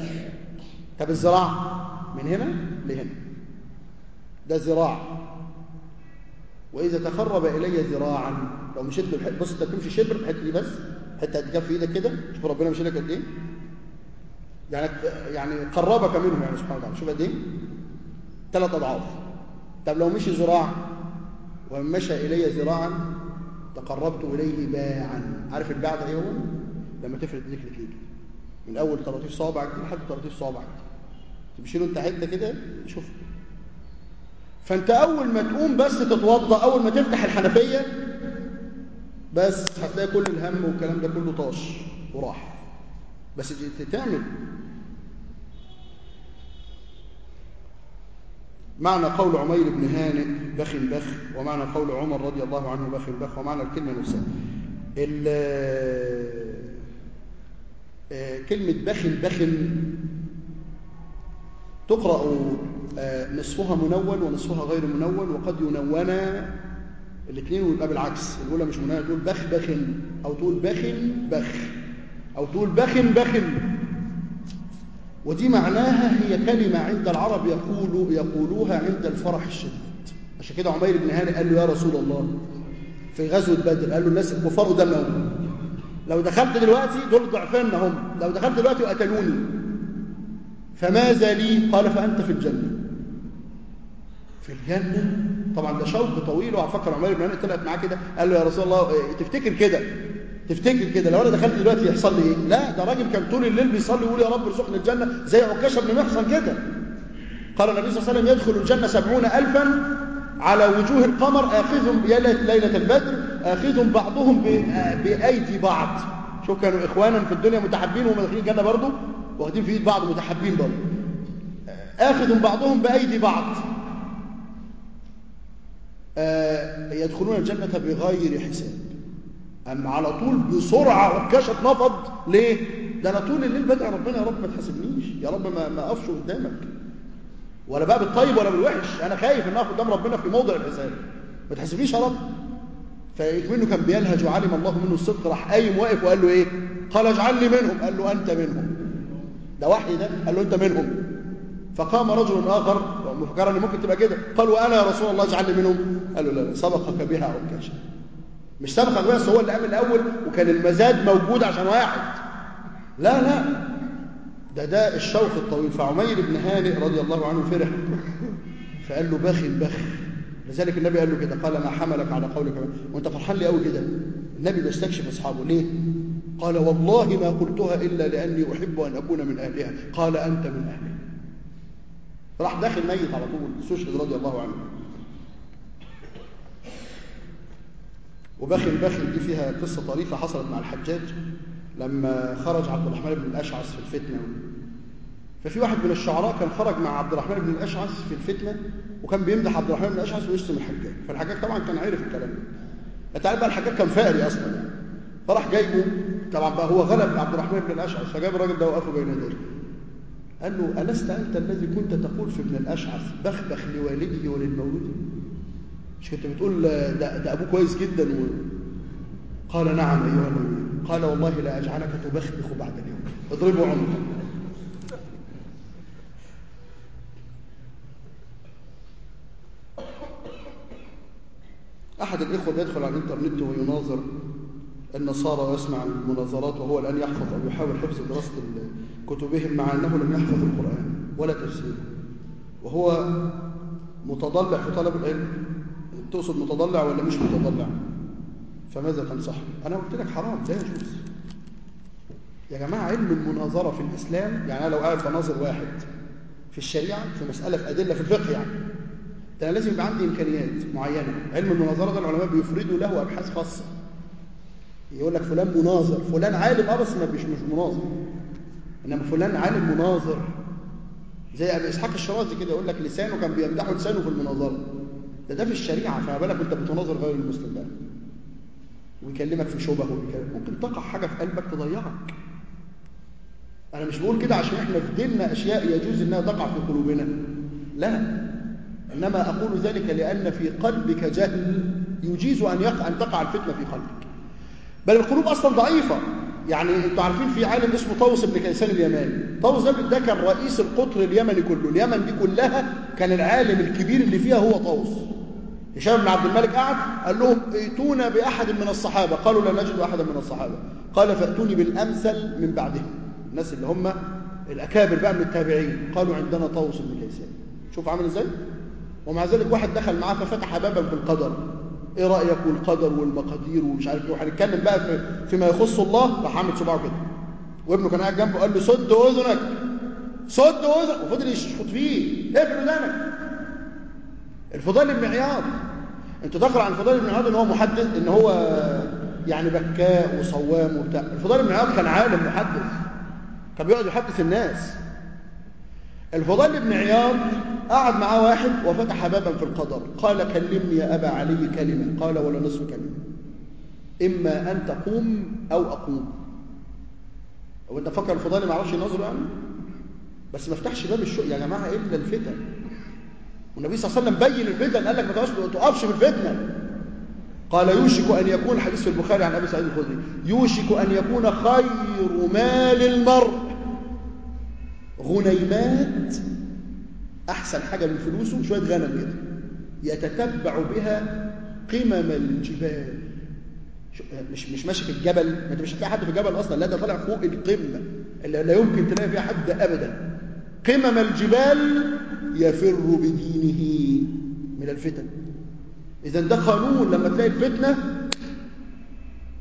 طب الذراع من هنا لهنا. ده ذراع وإذا تقرب إلي ذراعا لو مشيت له بص أنت بتمشي شبر الحته دي بس حتة قد كف إيدك كده شوف ربنا مشي لك قد إيه. يعني يعني قربك منه يعني سبحانه وتعالى. شوف قد إيه. ثلاث أضعاف. طب لو مشي ذراع ومشى إلي ذراعا تقربت إليه باعا. عارف الباع ده إيه هو؟ لما تفرد ايديك لكده من طراطيف صوابعك دي لحد طراطيف صوابعك تمشي له انت حتة كده شوف. فانت اول ما تقوم بس تتوضأ اول ما تفتح الحنفية بس هتلاقي كل الهم والكلام ده كله طاش وراح. بس تعمل. معنى قول عمير بن هانئ بخ بخ ومعنى قول عمر رضي الله عنه بخ بخ ومعنى الكلمة نفسها. كلمة بخ بخ تقرأ نصفها منون ونصفها غير منون وقد ينونا الاثنين ويبقى بالعكس. الأولى مش منونة تقول بخ بخ أو تقول بخ بخ أو تقول بخ بخ ودي معناها هي كلمة عند العرب يقولوا يقولوها عند الفرح الشديد. عشان كده عمير بن هانئ قال له يا رسول الله في غزوة بدر قال له الناس الكفار دمهم لو دخلت دلوقتي دول ضعفان هم لو دخلت دلوقتي وقتلوني. فماذا لي قال فأنت في الجنة. في الجنة؟ طبعا ده شوق طويل وعفكر عمير بن هانئ طلعت معاه كده قال له يا رسول الله تفتكر كده؟ تفتكر كده؟ لو أنا دخلت دلوقتي يحصل لي إيه؟ لا ده راجل كان طول الليل بيصلي ويقول يا رب ارزقني الجنة زي عكاشة بن محصن كده. قال النبي صلى الله عليه وسلم يدخل الجنة سبعون ألفا على وجوه القمر آخذهم ليلة البدر آخذهم بعضهم بأيدي بعض. شوف كانوا إخوانا في الدنيا متحبين وهم داخلين الجنة برضه واخدين في إيد بعض متحبين برضه آخذهم بعضهم بأيدي بعض. يدخلون الجنة بغير حساب. أما على طول بسرعة عكاشة اتنفض ليه؟ ده أنا طول الليل بدعي ربنا يا رب ما تحاسبنيش. يا رب ما ما أقفش قدامك. ولا بقى بالطيب ولا بالوحش أنا خايف إن أقف قدام ربنا في موضع الحساب. ما تحاسبنيش يا رب. فيكمنه كان بيلهج وعلم الله منه الصدق. راح قايم واقف وقال له إيه؟ قال اجعلني منهم. قال له أنت منهم. ده وحي ده؟ قال له أنت منهم. فقام رجل آخر مفكرا إن ممكن تبقى كده قال وأنا يا رسول الله اجعلني منهم. قال له لا سبقك بها عكاشة مش سبقك بس هو اللي قام الأول وكان المزاد موجود عشان واحد. لا لا. ده ده الشوق الطويل فعمير بن هانئ رضي الله عنه فرح. فقال له بخ بخ لذلك النبي قال له كده قال ما حملك على قولك. وانت فرحان لي قوي كده. النبي بيستكشف أصحابه. ليه؟ قال والله ما قلتها إلا لأني أحب أن أكون من أهلها. قال أنت من أهلها. راح داخل ميت على طول. استشهد رضي الله عنه. وبخل بخل دي فيها قصة طريفة حصلت مع الحجاج لما خرج عبد الرحمن بن الأشعث في الفتنة. ففي واحد من الشعراء كان خرج مع عبد الرحمن بن الأشعث في الفتنة وكان بيمدح عبد الرحمن بن الأشعث ويشتم الحجاج. فالحجاج طبعا كان عارف الكلام ده. عارف بقى الحجاج كان فقري أصلا. يعني فراح جايبه طبعا بقى هو غلب عبد الرحمن بن الأشعث فجاب الراجل ده وقفه بين يديه. قال له ألست أنت الذي كنت تقول في ابن الأشعث بخبخ لوالده وللمولود؟ مش كنت بتقول ده, ده أبوه كويس جدا؟ و... قال نعم أيها النبي قال والله لا أجعلك تبخبخ بعد اليوم. اضربوا عنقه. أحد الإخوة بيدخل على الإنترنت ويناظر. النصارى ويسمع المناظرات وهو الآن يحفظ أو يحاول حفظ دراسة كتبهم مع أنه لم يحفظ القرآن ولا تفسيره. وهو متضلع في طلب العلم. تقصد متضلع ولا مش متضلع؟ فماذا تنصح؟ أنا قلت لك حرام لا يجوز. يا جماعة علم المناظرة في الإسلام يعني أنا لو قاعد بناظر واحد في الشريعة في مسألة في أدلة في الفقه يعني ده أنا لازم يبقى عندي إمكانيات معينة. علم المناظرة ده العلماء بيفردوا له أبحاث خاصة. يقول لك فلان مناظر فلان عالم آه بس مش مش مناظر. إنما فلان عالم مناظر. زي أبي إسحاق الشرازي كده يقول لك لسانه كان بيمدحه لسانه في المناظرة. ده ده في الشريعة فما بالك وانت بتناظر غير المسلم بقى ويكلمك في شبهه. ممكن تقع حاجة في قلبك تضيعك. أنا مش بقول كده عشان إحنا في ديننا أشياء يجوز إنها تقع في قلوبنا. لا. إنما أقول ذلك لأن في قلبك جهل يجيز أن يقع أن تقع الفتنة في قلبك. بل القلوب أصلا ضعيفة. يعني أنتوا عارفين في عالم اسمه طاووس بن كيسان اليماني. طاووس ده كان رئيس القطر اليمني كله. اليمن دي كلها كان العالم الكبير اللي فيها هو طاووس. هشام بن عبد الملك قعد قال لهم ائتونا بأحد من الصحابة. قالوا لا نجد أحدا من الصحابة. قال فأتوني بالأمثل من بعدهم. الناس اللي هم الأكابر بقى من التابعين. قالوا عندنا طاووس بن كيسان. شوف عامل إزاي؟ ومع ذلك واحد دخل معاه ففتح بابا في القدر إيه رأيك والقدر والمقادير ومش عارف إيه؟ وهنتكلم بقى في فيما يخص الله. راح عامل صباعه كده. وابنه كان قاعد جنبه قال له سد أذنك. سد أذنك. وفضل يشخط فيه. اقفل ودانك الفضيل بن عياض. أنت تقرأ عن الفضيل بن عياض إن هو محدث إن هو يعني بكاء وصوام وبتاع. الفضيل بن عياض كان عالم محدث. كان بيقعد يحدث الناس. الفضيل بن عياض قعد معاه واحد وفتح بابا في القدر. قال كلمني يا أبا علي كلمة. قال ولا نصف كلمة. إما أن تقوم أو أقوم. هو أنت فكر الفضيل ما عرفش ينظر يعني؟ بس ما فتحش باب الشوق يا جماعة إلا الفتن. والنبي صلى الله عليه وسلم بين الفتن قال لك ما تقفش في الفتنة. قال يوشك أن يكون حديث البخاري عن أبي سعيد الخدري. يوشك أن يكون خير مال المرء. غنيمات أحسن حاجة من فلوسه شوية غنم كده. يتتبع بها قمم الجبال. مش مش ماشي في الجبل. ما انت مش هتلاقي حد في الجبل أصلا. لا ده طالع فوق القمة. اللي لا يمكن تلاقي فيها حد ابدا. قمم الجبال يفر بدينه من الفتن. اذا ده قانون لما تلاقي الفتنة.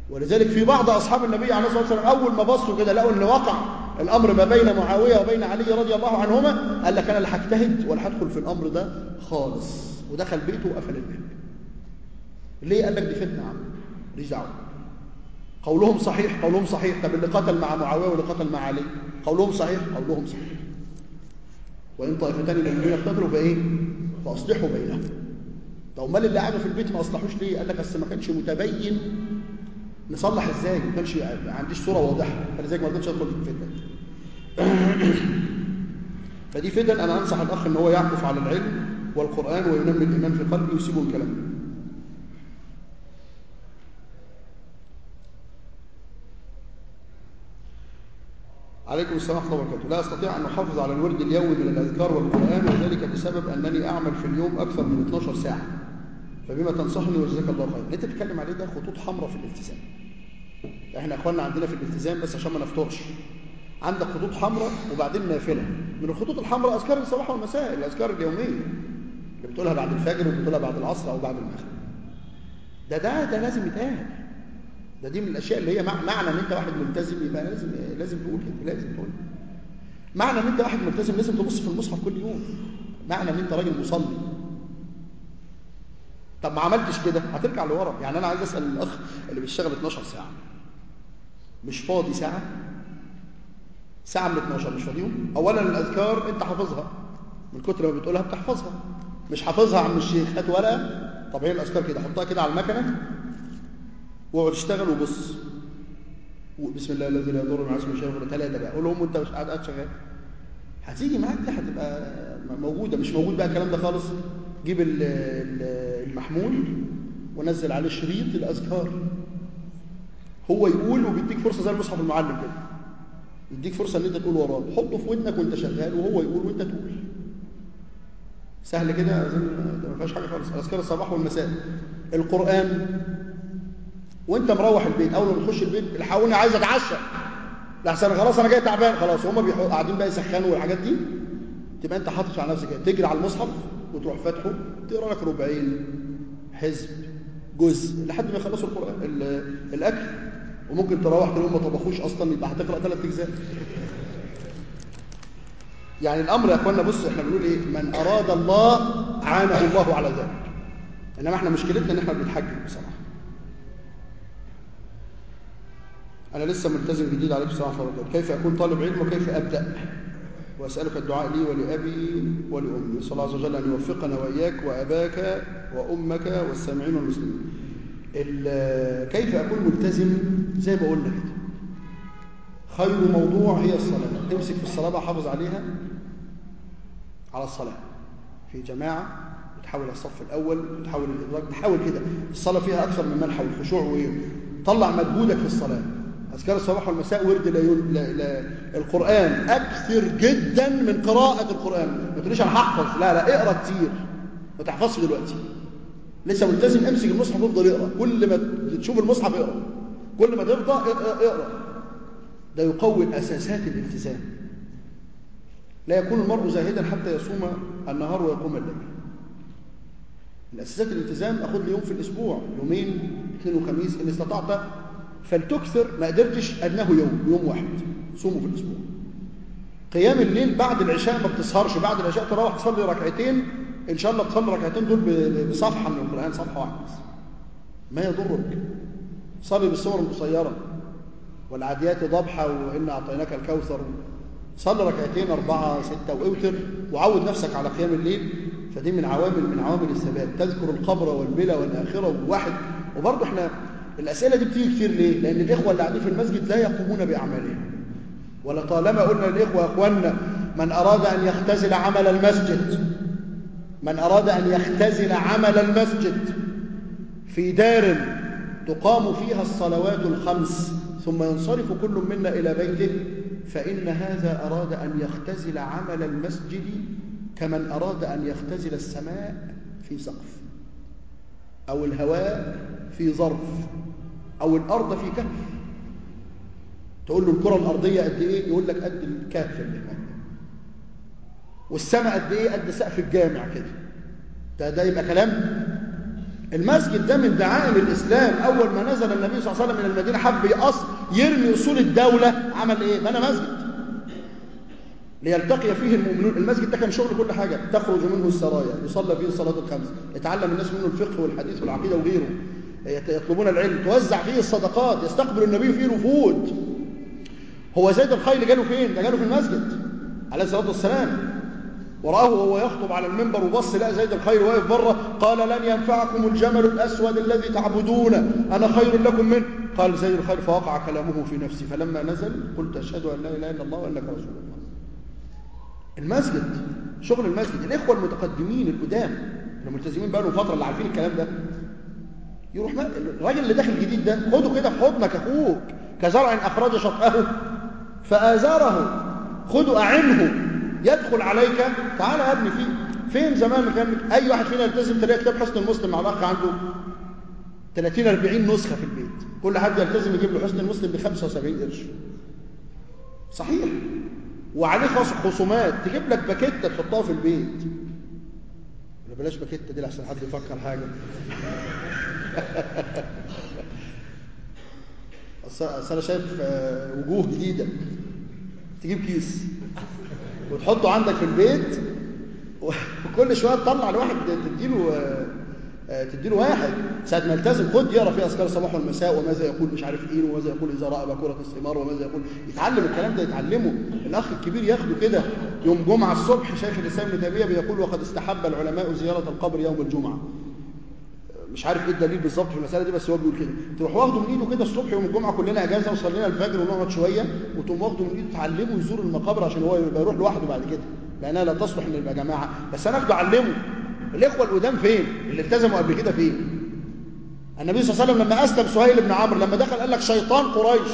ولذلك في بعض أصحاب النبي عليه الصلاة والسلام أول ما بصوا كده لقوا إن وقع الأمر ما بين معاوية وبين علي رضي الله عنهما قال لك أنا لا هجتهد ولا هدخل في الأمر ده خالص. ودخل بيته وقفل الباب. ليه؟ قال لك دي فتنة عم. ماليش دعوه قولهم صحيح قولهم صحيح. طب اللي قتل مع معاوية واللي قتل مع علي؟ قولهم صحيح قولهم صحيح. وإن طائفتان من المؤمنين اقتتلوا فإيه؟ فأصلحوا بينهم. طب أمال اللي قعدوا في البيت ما أصلحوش ليه؟ قال لك أصل ما كانش متبين نصلح إزاي؟ ما كانش ما عنديش صورة واضحة فلذلك ما رضيتش ادخل في الفتن فدي فتن أنا أنصح الأخ إن هو يعكف على العلم والقرآن وينمي الإيمان في قلبه ويسيبه الكلام عليكم السلام ورحمة الله وبركاته. لا أستطيع أن أحافظ على الورد اليومي من الأذكار والقرآن وذلك بسبب أنني أعمل في اليوم أكثر من 12 ساعة. فبما تنصحني وجزاك الله خير. اللي انت بتتكلم عليه ده خطوط حمراء في الالتزام. إحنا اخواننا عندنا في الالتزام بس عشان ما نفطرش. عندك خطوط حمراء وبعدين نافلة. من الخطوط الحمراء أذكار الصباح والمساء الأذكار اليومية. اللي بتقولها بعد الفجر وبتقولها بعد العصر أو بعد المغرب. ده ده ده لازم يتقال. ده دي من الأشياء اللي هي معنى إن أنت واحد ملتزم يبقى لازم لازم تقول كده لازم تقول. معنى إن أنت واحد ملتزم لازم تبص في المصحف كل يوم. معنى إن أنت راجل مصلي. طب ما عملتش كده هترجع لورا. يعني أنا عايز أسأل الأخ اللي بيشتغل 12 ساعة مش فاضي ساعة؟ ساعة من 12 مش فاضيهم؟ اولا الأذكار أنت حافظها من كتر ما بتقولها بتحفظها. مش حافظها عم الشيخ هات ورقه طب هي الأذكار كده حطها كده على المكنة واقعد اشتغل وبص. بسم الله الذي لا يضر مع اسمه شيء ثلاثة بقى. قول لهم وأنت مش قاعد شغال. هتيجي معاك دي هتبقى موجودة مش موجود بقى الكلام ده خالص. جيب المحمول ونزل عليه شريط الأذكار. هو يقول وبيديك فرصة زي المصحف المعلم كده. يديك فرصة إن أنت تقول وراه. حطه في ودنك وأنت شغال وهو يقول وأنت تقول. سهل كده ما فيهاش حاجة خالص. أذكار الصباح والمساء. القرآن. وأنت مروح البيت. أول ما تخش البيت الحقوني عايز أتعشى. لحسن خلاص أنا جاي تعبان. خلاص هم قاعدين بقى يسخنوا والحاجات دي. تبقى أنت حاطط على نفسك تجري على المصحف. وتروح فاتحه تقرا لك ربعين حزب جزء لحد ما يخلصوا القرآن الأكل. وممكن تروح تلاقيهم ما طبخوش أصلا يبقى هتقرأ ثلاث أجزاء. يعني الأمر يا إخوانا بص إحنا بنقول إيه؟ من أراد الله عانه الله على ذلك. إنما إحنا مشكلتنا إن إحنا بنتحجم بصراحة. أنا لسه ملتزم جديد ورحمه الله كيف اكون طالب علم وكيف أبدأ؟ وأسألك الدعاء لي ولأبي ولأمي. نسال الله عز وجل أن يوفقنا وإياك وأباك وأمك والسامعين والمسلمين. كيف أكون ملتزم؟ زي ما قلنا كده. خير موضوع هي الصلاة. تمسك في الصلاة حافظ عليها. على الصلاة. في جماعة وتحاول الصف الأول وتحاول الإدراك تحاول كده. الصلاة فيها أكثر من منحى والخشوع وطلع مجهودك في الصلاة. أذكار الصباح والمساء ورد لا. القرآن. أكثر جدا من قراءة القرآن. ما تقوليش أنا هحفظ. لا لا اقرأ كتير. ما تحفظش دلوقتي. لسه ملتزم. امسك المصحف وافضل اقرا كل ما تشوف المصحف اقرا كل ما تفضى اقرأ ده يقوي اساسات الالتزام. لا يكون المرء زاهدا حتى يصوم النهار ويقوم الليل. الأساسات الالتزام أخذ لي يوم في الأسبوع. يومين اثنين وخميس؟ إن استطعت فلتكثر ما قدرتش ادناه يوم يوم واحد. صوموا في الأسبوع. قيام الليل بعد العشاء ما بتسهرش بعد العشاء تروح تصلي ركعتين إن شاء الله تصلي ركعتين دول بصفحة من القرآن صفحة واحدة بس. ما يضرك. صلي بالصور القصيرة. والعاديات ضبحة وإن أعطيناك الكوثر. صلي ركعتين أربعة ستة وأوتر وعود نفسك على قيام الليل. فدي من عوامل من عوامل الثبات. تذكر القبر والبلا والآخرة وواحد وبرضه إحنا الأسئلة دي بتيجي كتير ليه؟ لأن الإخوة اللي قاعدين في المسجد لا يقومون بأعمالهم ولطالما قلنا للإخوة يا أخوانا من أراد أن يختزل عمل المسجد من أراد أن يختزل عمل المسجد في دار تقام فيها الصلوات الخمس ثم ينصرف كل منا إلى بيته فإن هذا أراد أن يختزل عمل المسجد كمن أراد أن يختزل السماء في سقف أو الهواء في ظرف أو الأرض في كهف. تقول له الكرة الأرضية قد إيه؟ يقول لك قد الكهف اللي هناك والسماء قد إيه؟ قد سقف الجامع كده. ده, ده يبقى كلام. المسجد ده من دعائم الإسلام. أول ما نزل النبي صلى الله عليه وسلم من المدينة حب يقص يرمي أصول الدولة. عمل إيه؟ بنى مسجد. ليلتقي فيه المؤمنون. المسجد ده كان شغل كل حاجة. تخرج منه السرايا. يصلى فيه الصلاة الخمس. يتعلم الناس منه الفقه والحديث والعقيدة وغيره. يطلبون العلم. توزع فيه الصدقات يستقبل النبي فيه الوفود هو زيد الخيل جاله فين؟ ده جاله في المسجد. عليه الصلاة والسلام. ورآه وهو يخطب على المنبر وبص لقى زيد الخير واقف بره. قال لن ينفعكم الجمل الأسود الذي تعبدون. أنا خير لكم منه قال زيد الخير فوقع كلامه في نفسي. فلما نزل قلت أشهد أن لا إله إلا الله وأنك رسول الله. المسجد شغل المسجد. الإخوة المتقدمين القدام الملتزمين بقى لهم فترة اللي عارفين الكلام ده يروح الراجل اللي داخل جديد ده خده كده في حضنك أخوك كزرع أخرج شطأه فآزاره خده أعنه يدخل عليك تعالى يا ابني في فين زمان كان أي واحد فينا يلتزم تلاقي كتاب حسن المسلم مع الأخ عنده 30 40 نسخة في البيت. كل حد يلتزم يجيب له حسن المسلم ب 75 قرش. صحيح. وعليه خصومات. تجيب لك باكيتة تحطها في البيت. ولا بلاش باكيتة دي لحسن حد يفكر حاجة. اصل أنا شايف وجوه جديدة. تجيب كيس وتحطه عندك في البيت وكل شوية تطلع لواحد تديله تديله واحد. ساعة ما يلتزم خد يقرأ فيه أذكار الصباح والمساء وماذا يقول مش عارف إيه وماذا يقول إذا راى بكره الثمار وماذا يقول. يتعلم الكلام ده يتعلمه. الأخ الكبير ياخده كده. يوم جمعة الصبح شيخ الاسلام ابن تيمية بيقول وقد استحب العلماء زيارة القبر يوم الجمعة. مش عارف إيه الدليل بالظبط في المسألة دي بس هو بيقول كده. تروح واخده من ايده كده الصبح يوم الجمعة كلنا إجازة وصلينا الفجر ونقعد شوية وتقوم واخده من ايده تعلمه يزور المقابر عشان هو يبقى يروح لوحده بعد كده. لأنها لا تصلح ان يبقى جماعة. بس أنا اخده اعلمه الإخوة القدام فين؟ اللي التزموا قبل كده فين؟ النبي صلى الله عليه وسلم لما أسلم سهيل بن عمرو لما دخل قال لك شيطان قريش.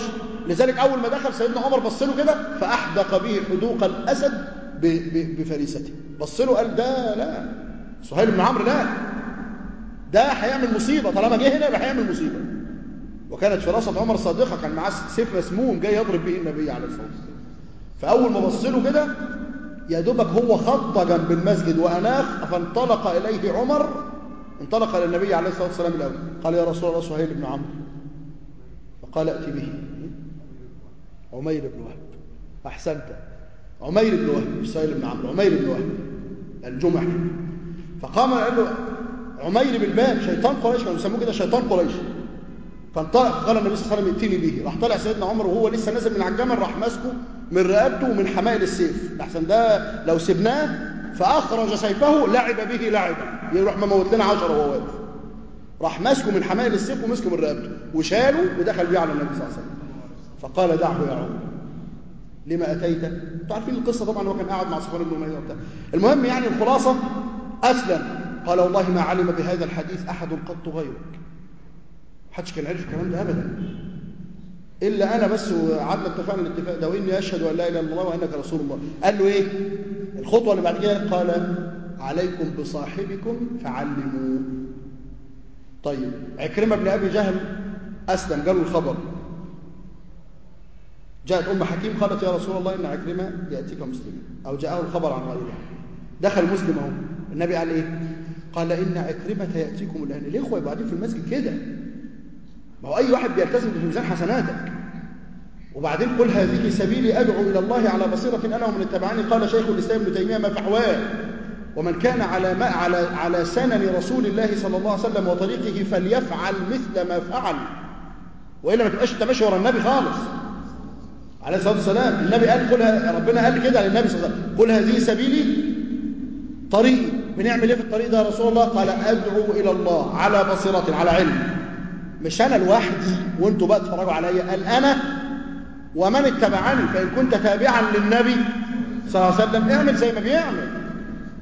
لذلك أول ما دخل سيدنا عمر بص له كده فأحدق به حدوق الأسد بفريسته بص له قال ده لا. سهيل بن عمرو لا. ده هيعمل مصيبة. طالما جه هنا يبقى هيعمل مصيبة. وكانت فراسة عمر صادقة كان معاه سيف مسموم جاي يضرب به النبي عليه الصلاة والسلام. فأول ما بص له كده يا دوبك هو خط جنب المسجد وأناخ فانطلق إليه عمر. انطلق إلى النبي عليه الصلاة والسلام الأول. قال يا رسول الله سهيل بن عمرو. فقال ائت به. عمير بن وهب. أحسنت. عمير بن وهب مش سهيل بن عمرو. عمير بن وهب. الجمحي فقام قال له عمير بالباب شيطان قريش كانوا بيسموه كده شيطان قريش. فانطلق قال النبي صلى الله عليه وسلم ائتني به. راح طلع سيدنا عمر وهو لسه نازل من على الجمل راح ماسكه من رقبته ومن حمائل السيف. أحسن ده لو سبناه فأخرج سيفه لعب به لعبا يروح مموت لنا 10 وهو واقف راح ماسكه من حمائل السيف ومسكه من رقبته. وشاله ودخل بيه على النبي صلى الله عليه وسلم. فقال دعه يا عمر. لما أتيت؟ أنتوا عارفين القصة طبعا هو كان قاعد مع صفوان بن أمية وبتاع. المهم يعني الخلاصة أسلم. قال والله ما علم بهذا الحديث أحد قط غيرك. محدش كان عارف الكلام ده ابدا. إلا أنا بس وقعدنا اتفقنا الاتفاق ده وإني أشهد أن لا إله إلا الله وأنك رسول الله. قال له إيه؟ الخطوة اللي بعد كده قال عليكم بصاحبكم فعلموه. طيب عكرمة بن أبي جهل أسلم جاله الخبر. جاءت أم حكيم قالت يا رسول الله إن عكرمة يأتيك مسلما أو جاءه الخبر عن غيره دخل مسلم أهو. النبي قال إيه؟ قال إن عكرمة يأتيكم الآن. الإخوة يبقوا قاعدين في المسجد كده. ما هو أي واحد بيلتزم في ميزان حسناتك. وبعدين قل هذه سبيلي أدعو إلى الله على بصيرة أنا ومن اتبعني. قال شيخ الإسلام ابن تيمية ما فحواه. ومن كان على ما على على سنن رسول الله صلى الله عليه وسلم وطريقه فليفعل مثل ما فعل. وإلا ما تبقاش انت ماشي ورا النبي خالص. عليه الصلاة والسلام. النبي قال قل ربنا قال كده للنبي صلى الله عليه وسلم. قل هذه سبيلي طريقي. بنعمل إيه في الطريق ده يا رسول الله؟ قال أدعو إلى الله على بصيرة على علم. مش أنا لوحدي وأنتوا بقى تتفرجوا عليا. قال أنا ومن اتبعني فإن كنت تابعا للنبي صلى الله عليه وسلم اعمل زي ما بيعمل.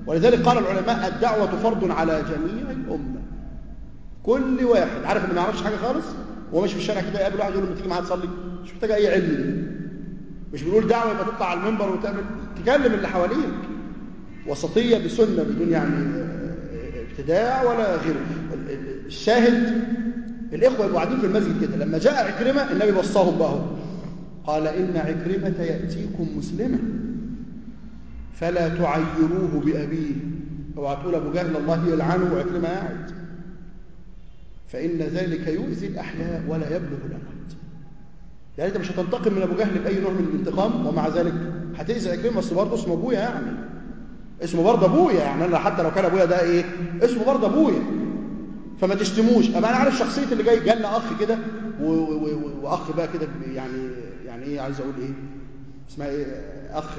ولذلك قال العلماء الدعوة فرض على جميع الأمة. كل واحد عارف اللي ما يعرفش حاجة خالص؟ وهو ماشي في الشارع كده يقابل واحد يقول له تيجي معايا تصلي؟ مش محتاج أي علم. مش بنقول دعوة يبقى تطلع على المنبر وتعمل تكلم اللي حواليك. وسطية بسنة بدون يعني ابتداع ولا غيره الشاهد الإخوة يبقوا قاعدين في المسجد كده. لما جاء عكرمة النبي بصاهم بقى قال إن عكرمة يأتيكم مسلما فلا تعيروه بأبيه. اوعى تقول أبو جهل الله يلعنه وعكرمة قاعد. فإن ذلك يؤذي الأحياء ولا يبلغ الأموات. يعني أنت مش هتنتقم من أبو جهل بأي نوع من الانتقام ومع ذلك هتأذي عكرمة بس برضه اسمه أبويا يعني. اسمه برضه أبويا يعني أنا حتى لو كان أبويا ده إيه اسمه برضه أبويا. فما تشتموش. أبقى أنا عارف شخصية اللي جاي جالنا أخ كده وأخ بقى كده يعني يعني إيه عايز أقول إيه اسمها إيه أخ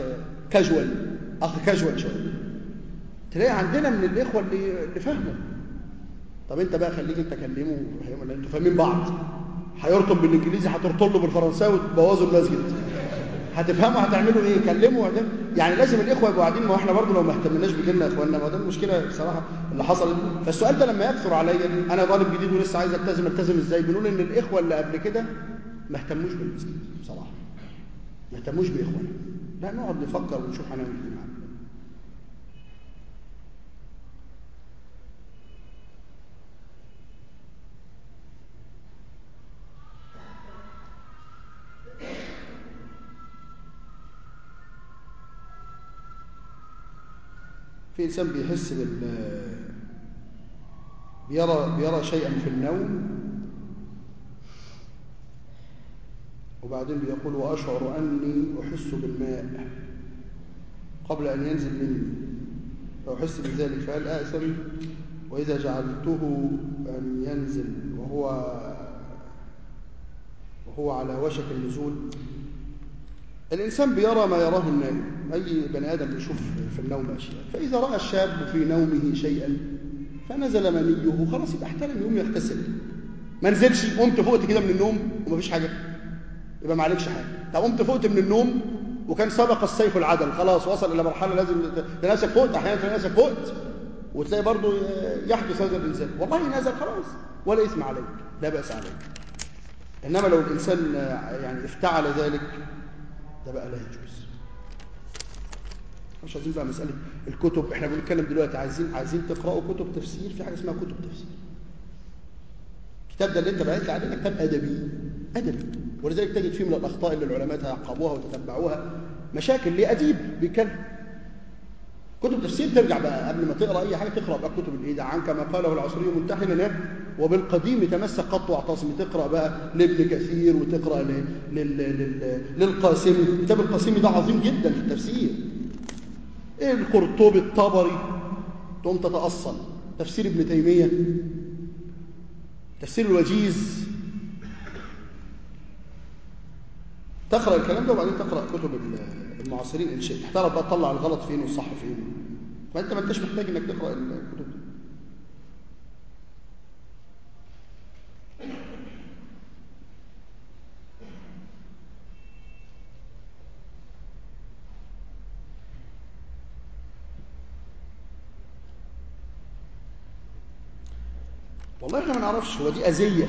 كاجوال أخ كاجوال شوية. تلاقي عندنا من الإخوة اللي اللي فاهمه. طب أنت بقى خليك أنت كلمه ولا أنتوا فاهمين بعض. هيرطب بالإنجليزي هترطب له بالفرنساوي وتبوظوا المسجد هتفهموا هتعملوا إيه كلموا. يعني لازم الإخوة يبقوا قاعدين ما إحنا برضه لو ما اهتمناش بجيلنا يا إخواننا ما ده المشكلة بصراحة اللي حصلت. فالسؤال ده لما يكثر عليا أنا طالب جديد ولسه عايز ألتزم ألتزم إزاي؟ بنقول إن الإخوة اللي قبل كده ما اهتموش بالمسجد بصراحة. ما اهتموش باخواننا لا نقعد نفكر ونشوف هنعمل إيه معانا في إنسان بيحس بال بيرى بيرى شيئا في النوم وبعدين بيقول وأشعر أني أحس بالماء قبل أن ينزل مني. فأحس بذلك. فهل آثم وإذا جعلته أن ينزل وهو وهو على وشك النزول. الإنسان بيرى ما يراه النائم أي بني آدم بيشوف في النوم أشياء. فإذا رأى الشاب في نومه شيئا فنزل منيه خلاص يبقى احترم يقوم يغتسل. ما نزلش قمت فقت كده من النوم ومفيش حاجة. يبقى ما عليكش حاجة. طب قمت فقت من النوم وكان سبق السيف العدل خلاص وصل إلى مرحلة لازم تناسك فقت أحيانا تناسك فقت وتلاقي برضه يحدث هذا الإنسان. والله نزل خلاص ولا إثم عليك لا بأس عليك. إنما لو الإنسان يعني افتعل ذلك ده بقى لا يجوز. مش عايزين بقى مسألة الكتب. إحنا بنتكلم دلوقتي عايزين عايزين تقرأوا كتب تفسير في حاجة اسمها كتب تفسير. الكتاب ده اللي انت بعت عليه كتاب أدبي. أدبي. ولذلك تجد فيه من الأخطاء اللي العلماء تعقبوها وتتبعوها. مشاكل لأديب بيتكلم. كتب تفسير ترجع بقى قبل ما تقرأ أي حاجة تقرأ بقى كتب الايه عن كما قاله العصري منتحلا وبالقديم تمسك قط واعتصم تقرأ بقى لابن كثير. لل... للقاسمي كتاب القاسمي ده عظيم جدا في التفسير. إيه القرطبي الطبري؟ تقوم تتأصل. تفسير ابن تيمية. تفسير الوجيز. تقرأ الكلام ده وبعدين تقرأ كتب المعاصرين. إن شئت تعرف بقى تطلع الغلط فين والصح فين. فأنت ما أنتش محتاج إنك تقرأ الكتب. دي والله إحنا ما نعرفش هو دي أذية.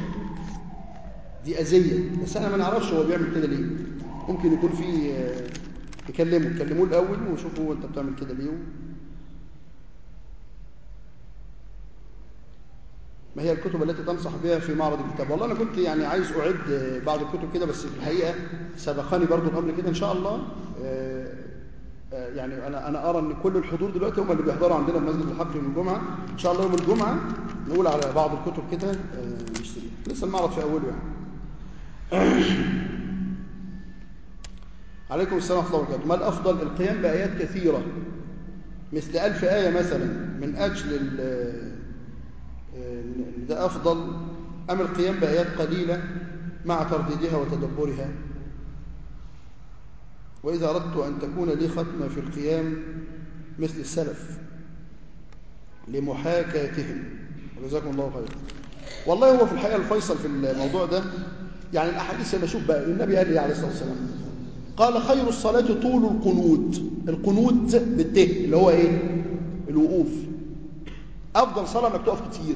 دي أذية. بس إحنا ما نعرفش هو بيعمل كده ليه. ممكن يكون في يكلمه. كلموه الأول وشوفوا انت بتعمل كده ليه. ما هي الكتب التي تنصح بها في معرض الكتاب؟ والله أنا كنت يعني عايز أعد بعض الكتب كده بس في الحقيقة سبقني برضو الأمر كده إن شاء الله. يعني أنا أنا أرى إن كل الحضور دلوقتي هم اللي بيحضروا عندنا في مسجد الحق يوم الجمعة. إن شاء الله يوم الجمعة نقول على بعض الكتب كده نشتريها لسه المعرض في أوله يعني. عليكم السلام ورحمة الله وبركاته. ما الأفضل؟ القيام بآيات كثيرة. مثل ألف آية مثلا من أجل ده أفضل أم القيام بآيات قليلة مع ترديدها وتدبرها. وإذا أردت أن تكون لي ختمة في القيام مثل السلف لمحاكاتهم. وجزاكم الله خيرا. والله هو في الحقيقة الفيصل في الموضوع ده. يعني الأحاديث أنا أشوف بقى النبي قال إيه عليه الصلاة والسلام قال خير الصلاة طول القنوت. القنوت بالته اللي هو إيه؟ الوقوف. أفضل صلاة إنك تقف كتير.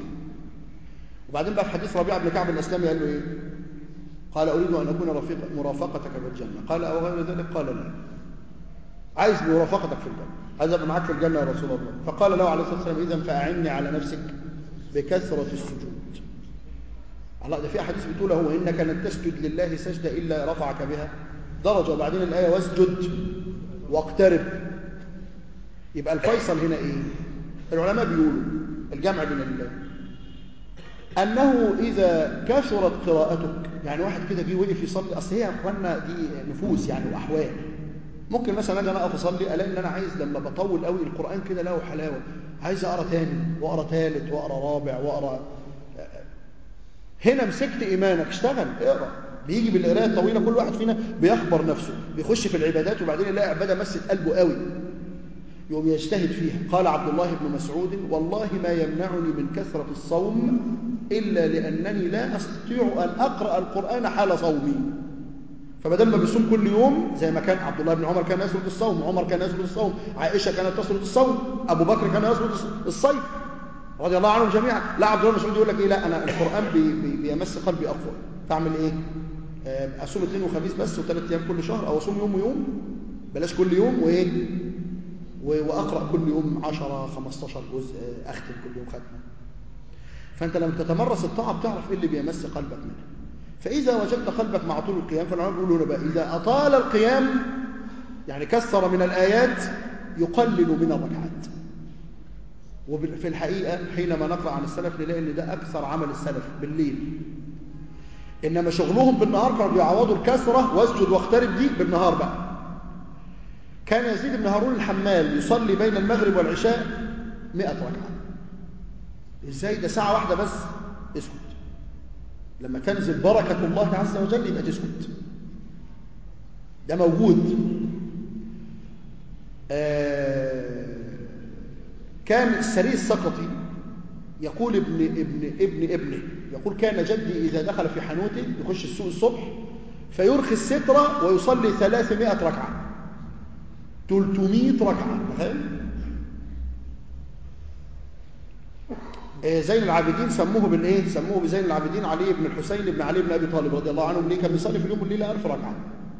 وبعدين بقى في حديث ربيعة بن كعب الاسلامي قال له إيه؟ قال أريد أن أكون رفيق مرافقتك في الجنة. قال أو غير ذلك؟ قال لا. عايز مرافقتك في الجنة. عايز ابقى معاك في الجنة يا رسول الله. فقال له عليه الصلاة والسلام اذا فأعني على نفسك بكثرة السجود. الله ده في أحاديث بتقول هو إنك لن تسجد لله سجدة إلا رفعك بها. درجة. وبعدين الآية واسجد واقترب. يبقى الفيصل هنا إيه؟ العلماء بيقولوا الجمع بين الله أنه إذا كثرت قراءتك يعني واحد كده جه وقف يصلي أصل هي يا دي نفوس يعني وأحوال. ممكن مثلا أجي أنا أقف أصلي ألاقي إن أنا عايز لما بطول قوي القرآن كده له حلاوة عايز أقرأ تاني وأقرأ ثالث وأقرأ رابع وأقرأ هنا مسكت إيمانك اشتغل اقرأ. بيجي بالقراءه الطويلة كل واحد فينا بيخبر نفسه بيخش في العبادات وبعدين يلاقي عبادة مست قلبه قوي. يقوم يجتهد فيها. قال عبد الله بن مسعود والله ما يمنعني من كثرة الصوم إلا لأنني لا أستطيع أن أقرأ القرآن حال صومي. فبدل ما بيصوم كل يوم زي ما كان عبد الله بن عمر كان يسرد الصوم عمر كان يسرد الصوم عائشة كانت تسرد الصوم أبو بكر كان يسرد الصيف. رضي الله عنهم جميعا. لا عبد الله بن مسعود يقول لك إيه؟ لا أنا القرآن بي بي بيمس قلبي اقوى تعمل إيه؟ أصوم اثنين وخميس بس وثلاث أيام كل شهر أو أصوم يوم ويوم بلاش كل يوم وإيه؟ وأقرأ كل يوم 10 15 جزء أختم كل يوم ختمة. فأنت لما تتمرس الطاعة بتعرف إيه اللي بيمس قلبك منها فإذا وجدت قلبك مع طول القيام فالعلماء بيقولوا هنا بقى إذا أطال القيام يعني كثر من الآيات يقلل من الركعات. وفي الحقيقة حينما نقرأ عن السلف نلاقي إن ده أكثر عمل السلف بالليل. إنما شغلهم بالنهار كانوا بيعوضوا الكثرة واسجد واقترب دي بالنهار بقى. كان يزيد بن هارون الحمال يصلي بين المغرب والعشاء 100 ركعة. إزاي؟ ده ساعة واحدة بس اسكت لما تنزل بركة الله عز وجل يبقى تسكت. ده موجود. آه كان السري السقطي يقول ابن ابن ابن ابنه يقول كان جدي إذا دخل في حانوته يخش السوق الصبح فيرخي السترة ويصلي 300 ركعة. 300 ركعة تخيل زين العابدين سموه بالايه سموه بزين العابدين علي بن الحسين بن علي بن أبي طالب رضي الله عنه ليه؟ كان بيصلي في اليوم والليلة 1000 ركعة.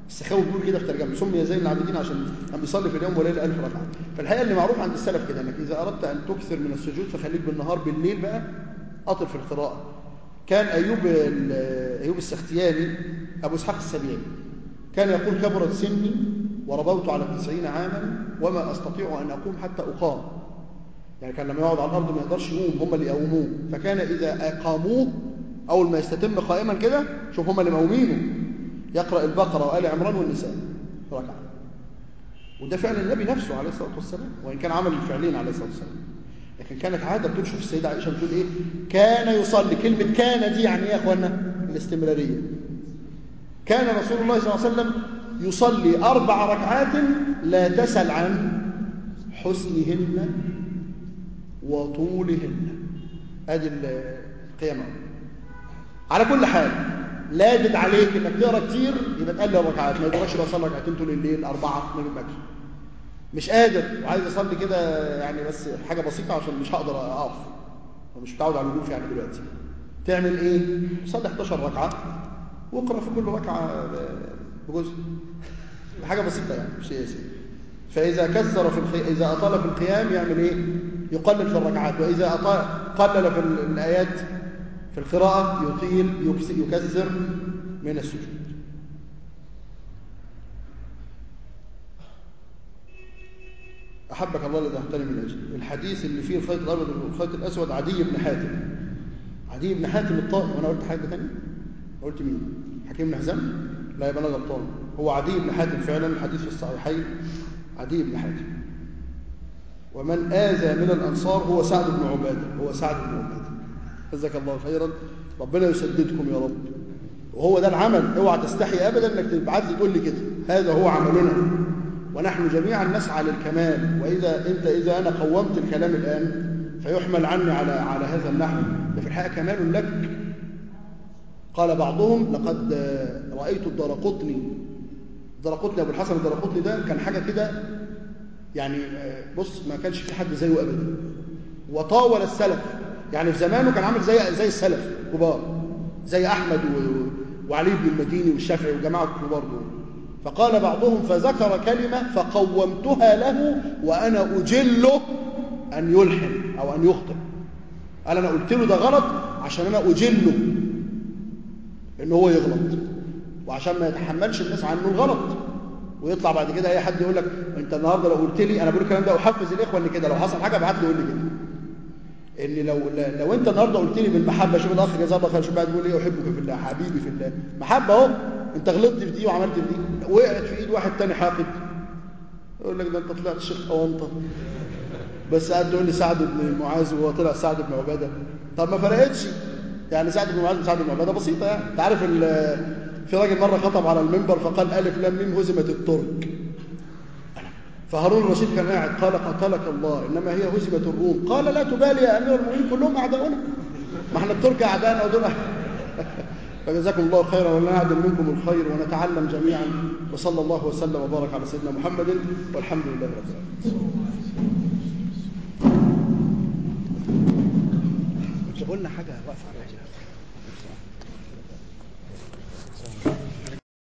السخاوي بيقول كده في ترجمه سمي زين العابدين عشان كان بيصلي في اليوم والليلة 1000 ركعة. فالحقيقة اللي معروف عند السلف كده إنك إذا أردت أن تكثر من السجود فخليك بالنهار بالليل بقى اطل في القراءة. كان أيوب أيوب السختياني أبو إسحاق السبيعي كان يقول كبرت سني وربوت على التسعين عاما وما أستطيع أن أقوم حتى أقام. يعني كان لما يقعد على الأرض ما يقدرش يقوم هم اللي يقوموه. فكان إذا أقاموه اول ما يستتم قائما كده شوف هم اللي مقومينه يقرأ البقرة وآل عمران والنساء. ركعة. وده فعل النبي نفسه عليه الصلاة والسلام وإن كان عمل الفعلين عليه الصلاة والسلام. لكن كانت عادة بتشوف السيدة عائشة بتقول إيه؟ كان يصلي. كلمة كان دي يعني إيه يا اخوانا الاستمرارية. كان رسول الله صلى الله عليه وسلم يصلي أربع ركعات لا تسل عن حسنهن وطولهن. ادي القيامه على كل حال لابد عليك إنك تقرأ كتير يبقى تقلل الركعات ما يقدرش يبقى يصلي ركعتين طول الليل أربعة ما بيبقاش مش قادر وعايز أصلي كده يعني بس حاجة بسيطة عشان مش هقدر أقف. ومش متعود على الوقوف يعني دلوقتي. تعمل إيه؟ صلي 11 ركعة واقرأ في كل ركعة بجزء. حاجة بسيطة يعني مش ياسر فإذا كثر في الخي... إذا أطال في القيام يعمل إيه؟ يقلل في الركعات. وإذا أطال... قلل في الآيات في القراءة يطيل يكثر من السجود. أحبك الله الذي أهتني من أجل الحديث اللي فيه الخيط الأبيض والخيط الأسود عدي بن حاتم. عدي بن حاتم الطائي. وأنا قلت حاجة ثانية قلت مين؟ حكيم بن حزام؟ لا يبقى أنا غلطان هو عدي بن حاتم فعلا الحديث في الصحيحين عدي بن حاتم. ومن آذى من الأنصار هو سعد بن عبادة هو سعد بن عبادة. جزاك الله خيرا. ربنا يسددكم يا رب. وهو ده العمل. اوعى تستحي ابدا إنك تبعت لي تقول لي كده. هذا هو عملنا. ونحن جميعا نسعى للكمال. وإذا أنت إذا أنا قومت الكلام الآن فيحمل عني على على هذا النحو. ده في الحقيقة كمال لك. قال بعضهم لقد رأيت الدرقطني. الدرقطني أبو الحسن الدرقطني ده كان حاجة كده يعني بص ما كانش في حد زيه أبدا. وطاول السلف. يعني في زمانه كان عامل زي زي السلف كبار زي أحمد وعلي بن المديني والشافعي والجماعة الكبار دول. فقال بعضهم فذكر كلمة فقومتها له وأنا أجله أن يلحن أو أن يخطئ قال أنا قلت له ده غلط عشان أنا أجله إن هو يغلط. وعشان ما يتحملش الناس عنه الغلط. ويطلع بعد كده أي حد يقول لك أنت النهارده لو قلت لي أنا بقول الكلام ده أحفز الإخوة إن كده لو حصل حاجة أبعت لي قول لي كده. إن لو لو أنت النهارده قلت لي بالمحبة شوف الأخ جزاه الله خير شوف بقى تقول إيه أحبك في الله حبيبي في الله. محبة أهو. أنت غلطت في دي وعملت في دي. وقعت في إيد واحد تاني حاقد. يقول لك ده أنت طلعت شيخ أونطة. بس قاعد تقول لي سعد بن معاذ وهو طلع سعد بن عبادة. طب ما فرقتش. يعني سعد بن معاذ وسعد بن عبادة بسيطة يعني. أنت عارف في راجل مرة خطب على المنبر فقال ألف لام ميم هزمت الترك. فهارون الرشيد كان قاعد قال قتلك الله إنما هي هزمت الروم. قال لا تبالي يا أمير المؤمنين كلهم أعداؤنا. ما إحنا الترك اعدائنا ودول. فجزاكم الله خيرا ولنعدل منكم الخير ونتعلم جميعا. وصلى الله وسلم وبارك على سيدنا محمد والحمد لله رب العالمين. قلنا حاجة واقفة على Awesome